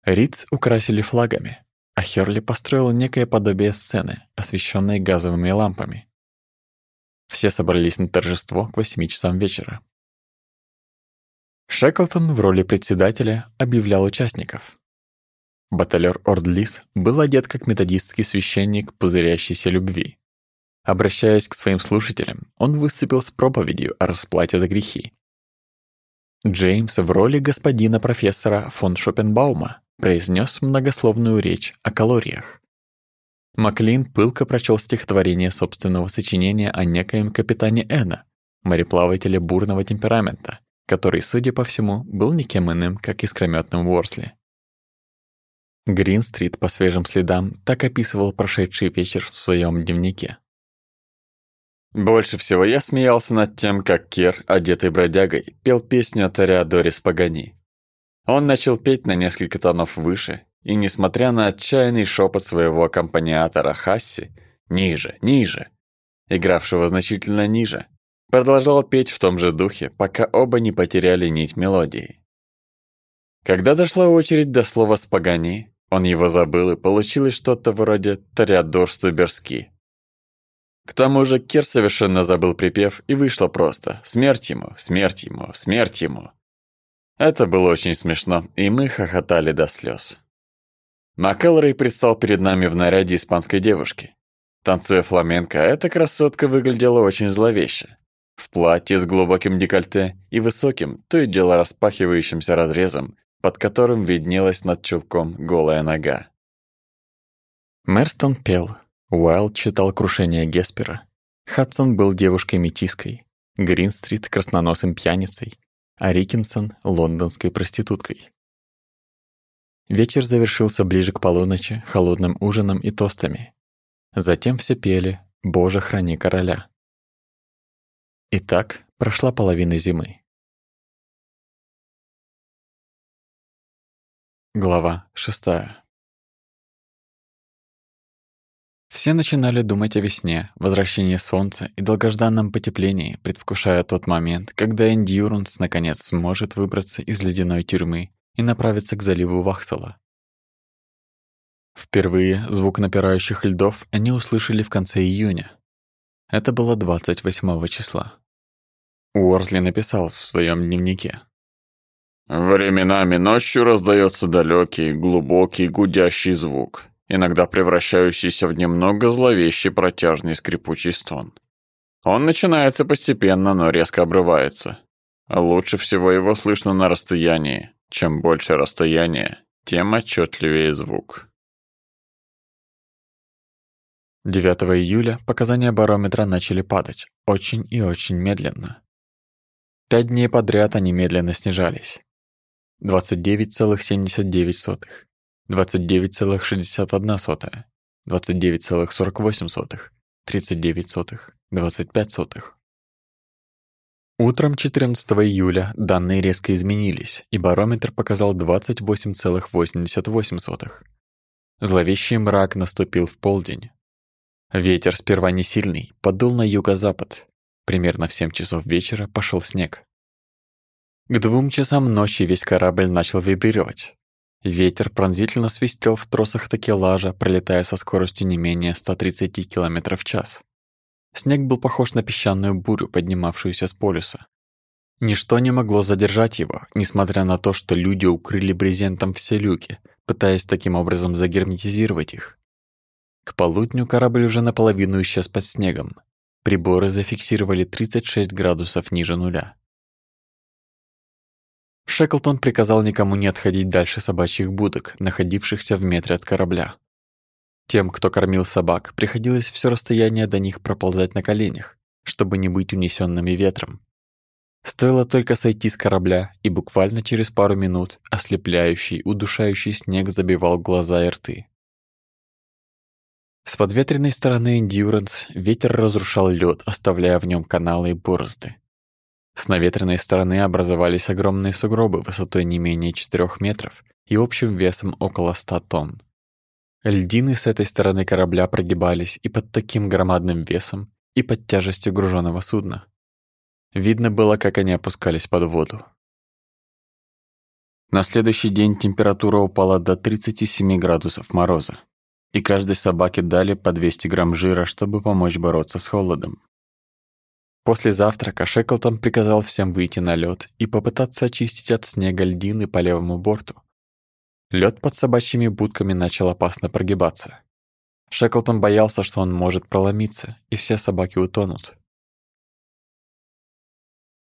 Риц украсили флагами, а Херли построил некое подобие сцены, освещенной газовыми лампами. Все собрались на торжество к 8 часам вечера. Шеклтон в роли председателя объявлял участников. Баталер Ордлис был одет как методистский священник пузырящейся любви. Обращаясь к своим слушателям, он выступил с проповедью о расплате за грехи. Джеймс в роли господина профессора фон Шопенбаума произнес многословную речь о калориях. Маклин пылко прочел стихотворение собственного сочинения о некоем капитане Эна, мореплавателе бурного темперамента, который, судя по всему, был никем иным, как искрометным Уорсли. Грин-стрит по свежим следам так описывал прошедший вечер в своем дневнике. Больше всего я смеялся над тем, как Кер, одетый бродягой, пел песню от Ариадорис Пагани. Он начал петь на несколько тонов выше, и, несмотря на отчаянный шепот своего аккомпаниатора Хасси, ниже, ниже, игравшего значительно ниже, продолжал петь в том же духе, пока оба не потеряли нить мелодии. Когда дошла очередь до слова «спагани», он его забыл, и получилось что-то вроде «Тореадор Стуберски», к тому же Кир совершенно забыл припев, и вышло просто «Смерть ему! Смерть ему! Смерть ему!». Это было очень смешно, и мы хохотали до слез. МакЭлрей предстал перед нами в наряде испанской девушки. Танцуя фламенко, эта красотка выглядела очень зловеще. В платье с глубоким декольте и высоким, то и дело распахивающимся разрезом, под которым виднелась над чулком голая нога. Мерстон пел, Уайлд читал «Крушение Геспера». Хадсон был девушкой-метиской, Гринстрит — красноносым пьяницей, а Рикинсон — лондонской проституткой. Вечер завершился ближе к полуночи холодным ужином и тостами. Затем все пели «Боже, храни короля». И так прошла половина зимы. Глава шестая. Все начинали думать о весне, возвращении солнца и долгожданном потеплении, предвкушая тот момент, когда Эндьюранс наконец сможет выбраться из ледяной тюрьмы и направиться к заливу Вахсала. Впервые звук напирающих льдов они услышали в конце июня. Это было 28 числа. Уорсли написал в своем дневнике. «Временами ночью раздается далекий, глубокий, гудящий звук иногда превращающийся в немного зловещий протяжный скрипучий стон. Он начинается постепенно, но резко обрывается. Лучше всего его слышно на расстоянии. Чем больше расстояние, тем отчетливее звук. 9 июля показания барометра начали падать, очень и очень медленно. Пять дней подряд они медленно снижались. 29,79, 29,61, 29,48, 39 сотых, 25 сотых. Утром 14 июля данные резко изменились, и барометр показал 28,88. Зловещий мрак наступил в полдень. Ветер сперва не сильный, подул на юго-запад. Примерно в 7 часов вечера пошел снег. К двум часам ночи весь корабль начал вибрировать. Ветер пронзительно свистел в тросах такелажа, пролетая со скоростью не менее 130 км в час. Снег был похож на песчаную бурю, поднимавшуюся с полюса. Ничто не могло задержать его, несмотря на то, что люди укрыли брезентом все люки, пытаясь таким образом загерметизировать их. К полудню корабль уже наполовину исчез под снегом. Приборы зафиксировали 36 градусов ниже нуля. Шеклтон приказал никому не отходить дальше собачьих будок, находившихся в метре от корабля. Тем, кто кормил собак, приходилось все расстояние до них проползать на коленях, чтобы не быть унесенными ветром. Стоило только сойти с корабля, и буквально через пару минут ослепляющий, удушающий снег забивал глаза и рты. С подветренной стороны Эндюранс ветер разрушал лед, оставляя в нем каналы и борозды. С наветренной стороны образовались огромные сугробы высотой не менее 4 метров и общим весом около 100 тонн. Льдины с этой стороны корабля прогибались и под таким громадным весом, и под тяжестью груженного судна. Видно было, как они опускались под воду. На следующий день температура упала до 37 градусов мороза, и каждой собаке дали по 200 грамм жира, чтобы помочь бороться с холодом. После завтрака Шеклтон приказал всем выйти на лед и попытаться очистить от снега льдины по левому борту, Лед под собачьими будками начал опасно прогибаться. Шеклтон боялся, что он может проломиться, и все собаки утонут.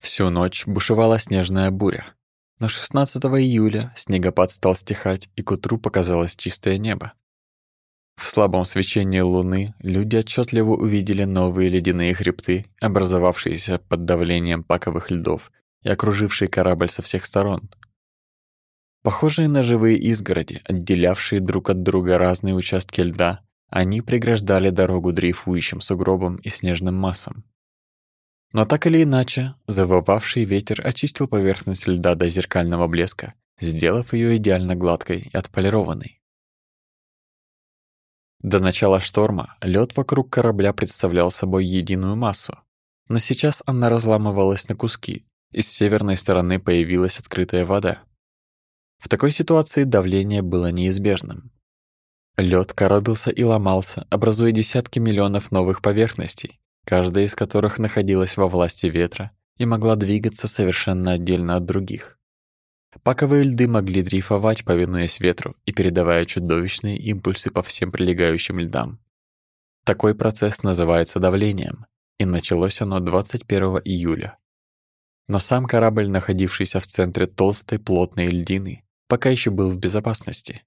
Всю ночь бушевала снежная буря. Но 16 июля снегопад стал стихать, и к утру показалось чистое небо. В слабом свечении луны люди отчетливо увидели новые ледяные хребты, образовавшиеся под давлением паковых льдов и окружившие корабль со всех сторон. Похожие на живые изгороди, отделявшие друг от друга разные участки льда, они преграждали дорогу дрейфующим сугробам и снежным массам. Но так или иначе, завывавший ветер очистил поверхность льда до зеркального блеска, сделав ее идеально гладкой и отполированной. До начала шторма лед вокруг корабля представлял собой единую массу, но сейчас она разламывалась на куски, и с северной стороны появилась открытая вода. В такой ситуации давление было неизбежным. Лед коробился и ломался, образуя десятки миллионов новых поверхностей, каждая из которых находилась во власти ветра и могла двигаться совершенно отдельно от других. Паковые льды могли дрейфовать, повинуясь ветру и передавая чудовищные импульсы по всем прилегающим льдам. Такой процесс называется давлением, и началось оно 21 июля. Но сам корабль, находившийся в центре толстой плотной льдины, пока еще был в безопасности.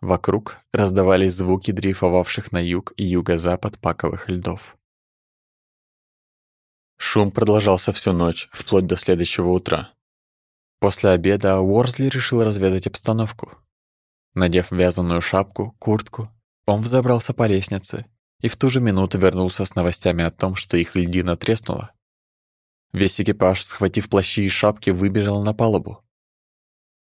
Вокруг раздавались звуки дрейфовавших на юг и юго-запад паковых льдов. Шум продолжался всю ночь, вплоть до следующего утра. После обеда Уорсли решил разведать обстановку. Надев вязаную шапку, куртку, он взобрался по лестнице и в ту же минуту вернулся с новостями о том, что их льдина треснула. Весь экипаж, схватив плащи и шапки, выбежал на палубу.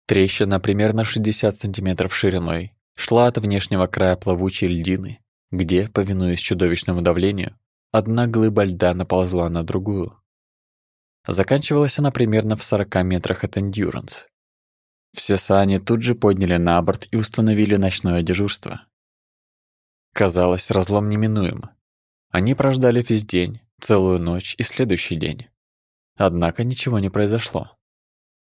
Трещина примерно 60 сантиметров шириной шла от внешнего края плавучей льдины, где, повинуясь чудовищному давлению, одна глыба льда наползла на другую. Заканчивалась она примерно в 40 метрах от Эндюранс. Все сани тут же подняли на борт и установили ночное дежурство. Казалось, разлом неминуем. Они прождали весь день, целую ночь и следующий день. Однако ничего не произошло.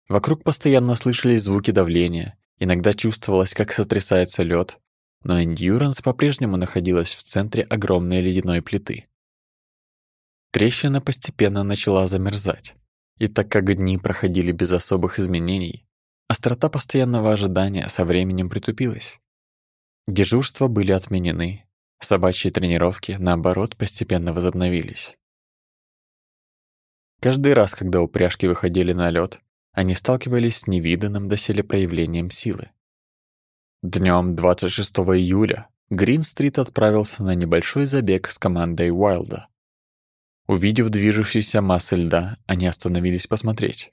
Вокруг постоянно слышались звуки давления, иногда чувствовалось, как сотрясается лед, но Эндьюранс по-прежнему находилась в центре огромной ледяной плиты. Трещина постепенно начала замерзать, и так как дни проходили без особых изменений, острота постоянного ожидания со временем притупилась. Дежурства были отменены, собачьи тренировки, наоборот, постепенно возобновились. Каждый раз, когда упряжки выходили на лед, они сталкивались с невиданным доселе проявлением силы. Днем 26 июля Грин-стрит отправился на небольшой забег с командой Уайлда. Увидев движущуюся массу льда, они остановились посмотреть.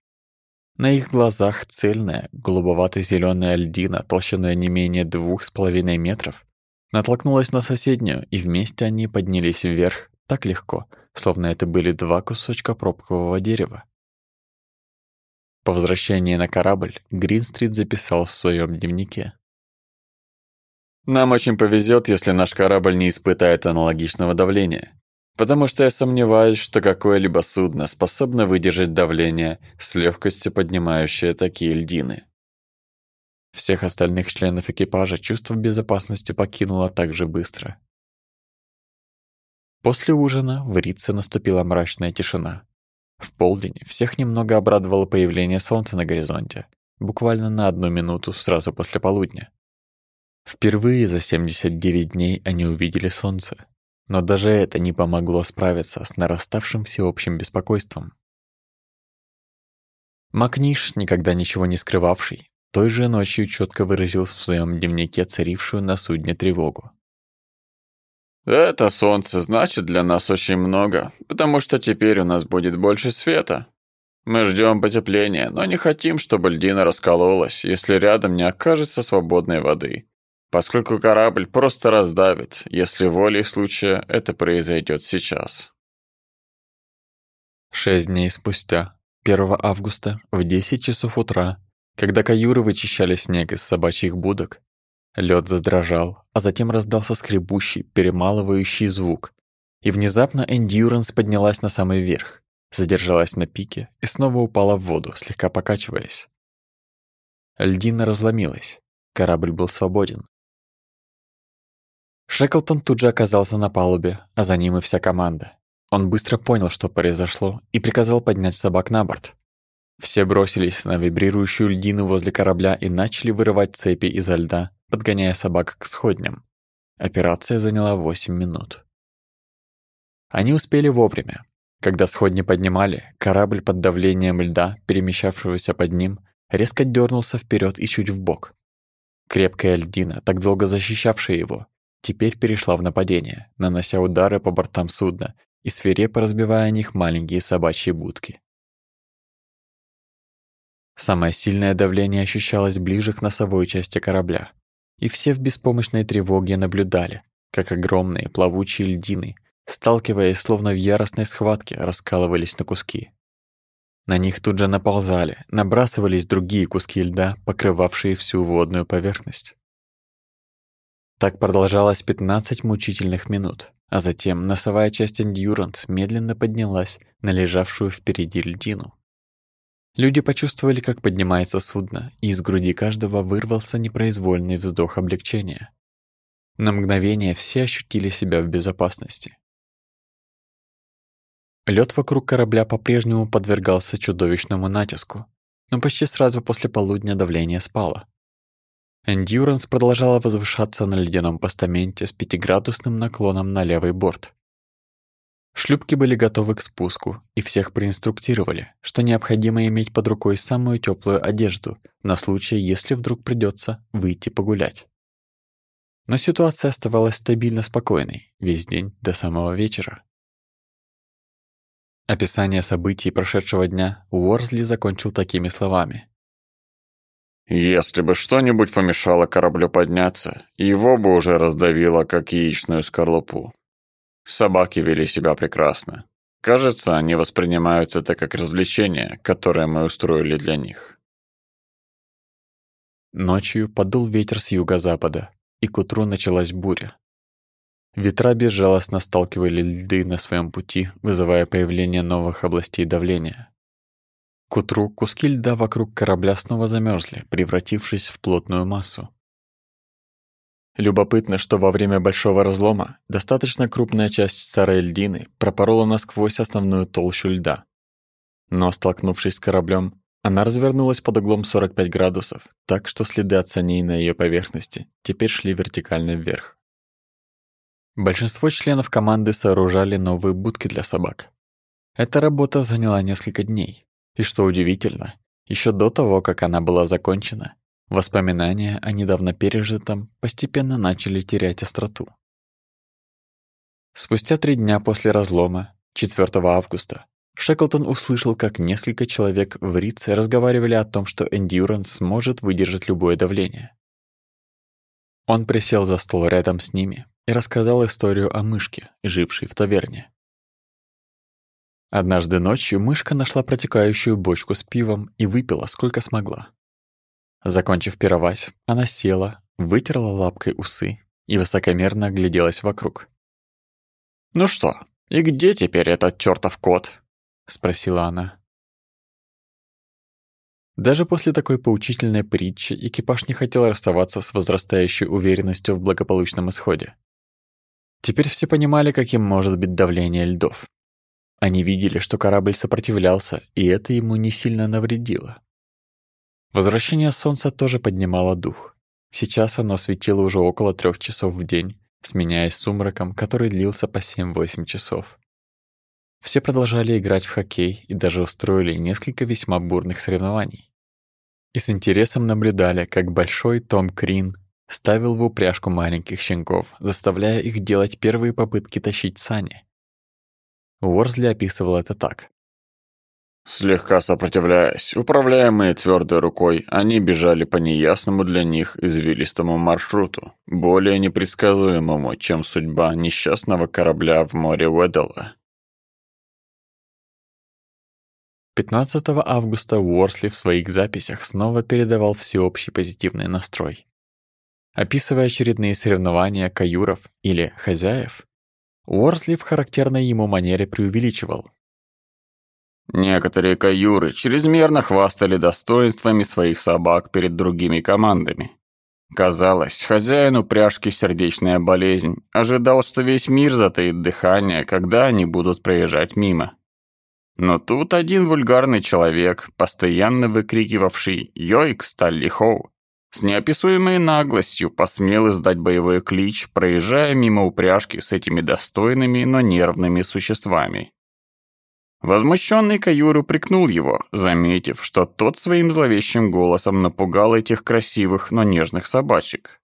На их глазах цельная, голубовато зеленая льдина, толщиной не менее двух с половиной метров, натолкнулась на соседнюю, и вместе они поднялись вверх так легко, словно это были два кусочка пробкового дерева. По возвращении на корабль Гринстрит записал в своем дневнике. «Нам очень повезет, если наш корабль не испытает аналогичного давления потому что я сомневаюсь, что какое-либо судно способно выдержать давление, с легкостью поднимающее такие льдины. Всех остальных членов экипажа чувство безопасности покинуло так же быстро. После ужина в Рице наступила мрачная тишина. В полдень всех немного обрадовало появление солнца на горизонте, буквально на одну минуту сразу после полудня. Впервые за 79 дней они увидели солнце, но даже это не помогло справиться с нараставшим всеобщим беспокойством. Макниш, никогда ничего не скрывавший, той же ночью четко выразил в своем дневнике царившую на судне тревогу. «Это солнце значит для нас очень много, потому что теперь у нас будет больше света. Мы ждем потепления, но не хотим, чтобы льдина раскололась, если рядом не окажется свободной воды поскольку корабль просто раздавит, если волей случая это произойдет сейчас. Шесть дней спустя, 1 августа, в 10 часов утра, когда каюры вычищали снег из собачьих будок, лед задрожал, а затем раздался скребущий, перемалывающий звук, и внезапно Эндюранс поднялась на самый верх, задержалась на пике и снова упала в воду, слегка покачиваясь. Льдина разломилась, корабль был свободен. Шеклтон тут же оказался на палубе, а за ним и вся команда. Он быстро понял, что произошло, и приказал поднять собак на борт. Все бросились на вибрирующую льдину возле корабля и начали вырывать цепи изо льда, подгоняя собак к сходням. Операция заняла 8 минут. Они успели вовремя. Когда сходни поднимали, корабль под давлением льда, перемещавшегося под ним, резко дернулся вперед и чуть вбок. Крепкая льдина, так долго защищавшая его, теперь перешла в нападение, нанося удары по бортам судна и свирепо разбивая о них маленькие собачьи будки. Самое сильное давление ощущалось ближе к носовой части корабля, и все в беспомощной тревоге наблюдали, как огромные плавучие льдины, сталкиваясь словно в яростной схватке, раскалывались на куски. На них тут же наползали, набрасывались другие куски льда, покрывавшие всю водную поверхность. Так продолжалось 15 мучительных минут, а затем носовая часть Эндьюранс медленно поднялась на лежавшую впереди льдину. Люди почувствовали, как поднимается судно, и из груди каждого вырвался непроизвольный вздох облегчения. На мгновение все ощутили себя в безопасности. Лед вокруг корабля по-прежнему подвергался чудовищному натиску, но почти сразу после полудня давление спало. Эндюранс продолжала возвышаться на ледяном постаменте с пятиградусным наклоном на левый борт. Шлюпки были готовы к спуску, и всех проинструктировали, что необходимо иметь под рукой самую теплую одежду на случай, если вдруг придется выйти погулять. Но ситуация оставалась стабильно спокойной весь день до самого вечера. Описание событий прошедшего дня Уорсли закончил такими словами. Если бы что-нибудь помешало кораблю подняться, его бы уже раздавило, как яичную скорлупу. Собаки вели себя прекрасно. Кажется, они воспринимают это как развлечение, которое мы устроили для них. Ночью подул ветер с юго-запада, и к утру началась буря. Ветра безжалостно сталкивали льды на своем пути, вызывая появление новых областей давления. К утру куски льда вокруг корабля снова замерзли, превратившись в плотную массу. Любопытно, что во время большого разлома достаточно крупная часть старой льдины пропорола насквозь основную толщу льда. Но, столкнувшись с кораблем, она развернулась под углом 45 градусов, так что следы от саней на ее поверхности теперь шли вертикально вверх. Большинство членов команды сооружали новые будки для собак. Эта работа заняла несколько дней. И что удивительно, еще до того, как она была закончена, воспоминания о недавно пережитом постепенно начали терять остроту. Спустя три дня после разлома 4 августа, Шеклтон услышал, как несколько человек в Рице разговаривали о том, что Эндюранс сможет выдержать любое давление. Он присел за стол рядом с ними и рассказал историю о мышке, жившей в таверне. Однажды ночью мышка нашла протекающую бочку с пивом и выпила сколько смогла. Закончив пировать, она села, вытерла лапкой усы и высокомерно огляделась вокруг. «Ну что, и где теперь этот чёртов кот?» — спросила она. Даже после такой поучительной притчи экипаж не хотел расставаться с возрастающей уверенностью в благополучном исходе. Теперь все понимали, каким может быть давление льдов. Они видели, что корабль сопротивлялся, и это ему не сильно навредило. Возвращение солнца тоже поднимало дух. Сейчас оно светило уже около трех часов в день, сменяясь сумраком, который длился по 7-8 часов. Все продолжали играть в хоккей и даже устроили несколько весьма бурных соревнований. И с интересом наблюдали, как большой Том Крин ставил в упряжку маленьких щенков, заставляя их делать первые попытки тащить сани. Уорзли описывал это так. Слегка сопротивляясь, управляемые твердой рукой, они бежали по неясному для них извилистому маршруту, более непредсказуемому, чем судьба несчастного корабля в море Уэддала. 15 августа Уорсли в своих записях снова передавал всеобщий позитивный настрой. Описывая очередные соревнования каюров или хозяев, Уорсли в характерной ему манере преувеличивал, Некоторые каюры чрезмерно хвастали достоинствами своих собак перед другими командами. Казалось, хозяину пряжки сердечная болезнь ожидал, что весь мир затаит дыхание, когда они будут проезжать мимо. Но тут один вульгарный человек, постоянно выкрикивавший «Йойк, Сталли Хоу!», с неописуемой наглостью посмел издать боевой клич, проезжая мимо упряжки с этими достойными, но нервными существами. Возмущенный Каюр упрекнул его, заметив, что тот своим зловещим голосом напугал этих красивых, но нежных собачек.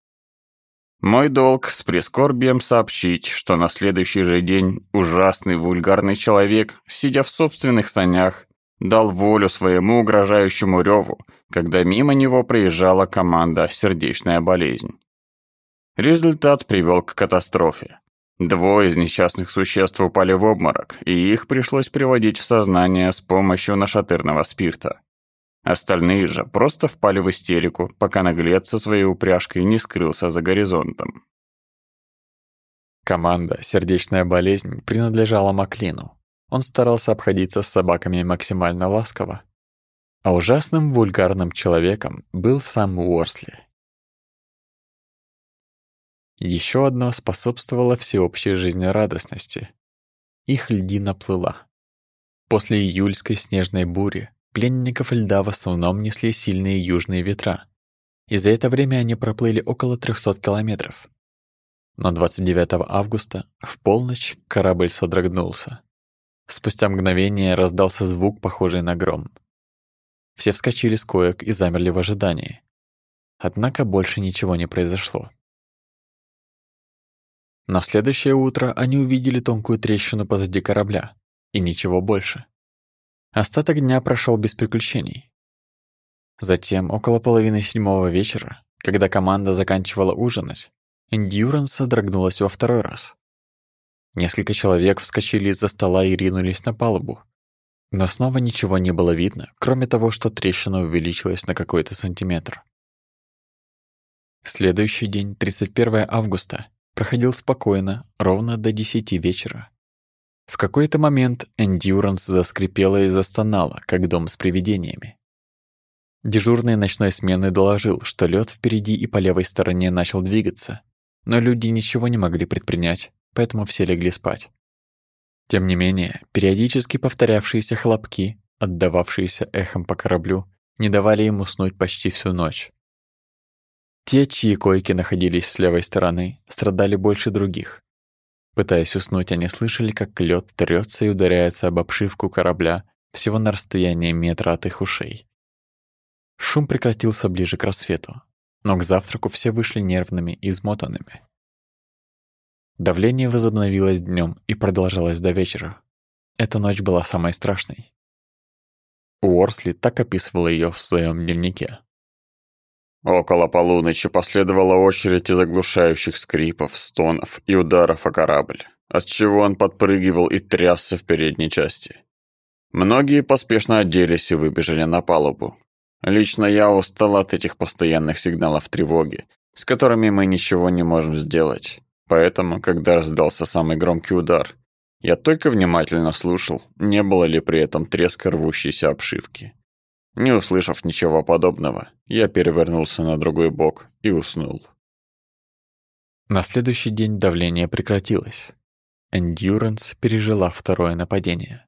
Мой долг с прискорбием сообщить, что на следующий же день ужасный вульгарный человек, сидя в собственных санях, дал волю своему угрожающему реву, когда мимо него проезжала команда «Сердечная болезнь». Результат привел к катастрофе. Двое из несчастных существ упали в обморок, и их пришлось приводить в сознание с помощью нашатырного спирта. Остальные же просто впали в истерику, пока наглец со своей упряжкой не скрылся за горизонтом. Команда «Сердечная болезнь» принадлежала Маклину. Он старался обходиться с собаками максимально ласково. А ужасным вульгарным человеком был сам Уорсли. Еще одно способствовало всеобщей жизнерадостности. Их льдина плыла. После июльской снежной бури пленников льда в основном несли сильные южные ветра, и за это время они проплыли около 300 километров. Но 29 августа, в полночь, корабль содрогнулся. Спустя мгновение раздался звук, похожий на гром. Все вскочили с коек и замерли в ожидании. Однако больше ничего не произошло. На следующее утро они увидели тонкую трещину позади корабля, и ничего больше. Остаток дня прошел без приключений. Затем, около половины седьмого вечера, когда команда заканчивала ужинать, Эндьюранс содрогнулась во второй раз. Несколько человек вскочили из-за стола и ринулись на палубу. Но снова ничего не было видно, кроме того, что трещина увеличилась на какой-то сантиметр. Следующий день, 31 августа, проходил спокойно, ровно до десяти вечера. В какой-то момент Эндюранс заскрипела и застонала, как дом с привидениями. Дежурный ночной смены доложил, что лед впереди и по левой стороне начал двигаться, но люди ничего не могли предпринять, поэтому все легли спать. Тем не менее, периодически повторявшиеся хлопки, отдававшиеся эхом по кораблю, не давали им уснуть почти всю ночь. Те, чьи койки находились с левой стороны, страдали больше других. Пытаясь уснуть, они слышали, как лед трется и ударяется об обшивку корабля всего на расстоянии метра от их ушей. Шум прекратился ближе к рассвету, но к завтраку все вышли нервными и измотанными. Давление возобновилось днем и продолжалось до вечера. Эта ночь была самой страшной. Уорсли так описывал ее в своем дневнике. Около полуночи последовала очередь из оглушающих скрипов, стонов и ударов о корабль, от чего он подпрыгивал и трясся в передней части. Многие поспешно оделись и выбежали на палубу. Лично я устал от этих постоянных сигналов тревоги, с которыми мы ничего не можем сделать. Поэтому, когда раздался самый громкий удар, я только внимательно слушал, не было ли при этом треска рвущейся обшивки. Не услышав ничего подобного, я перевернулся на другой бок и уснул. На следующий день давление прекратилось. Эндюранс пережила второе нападение.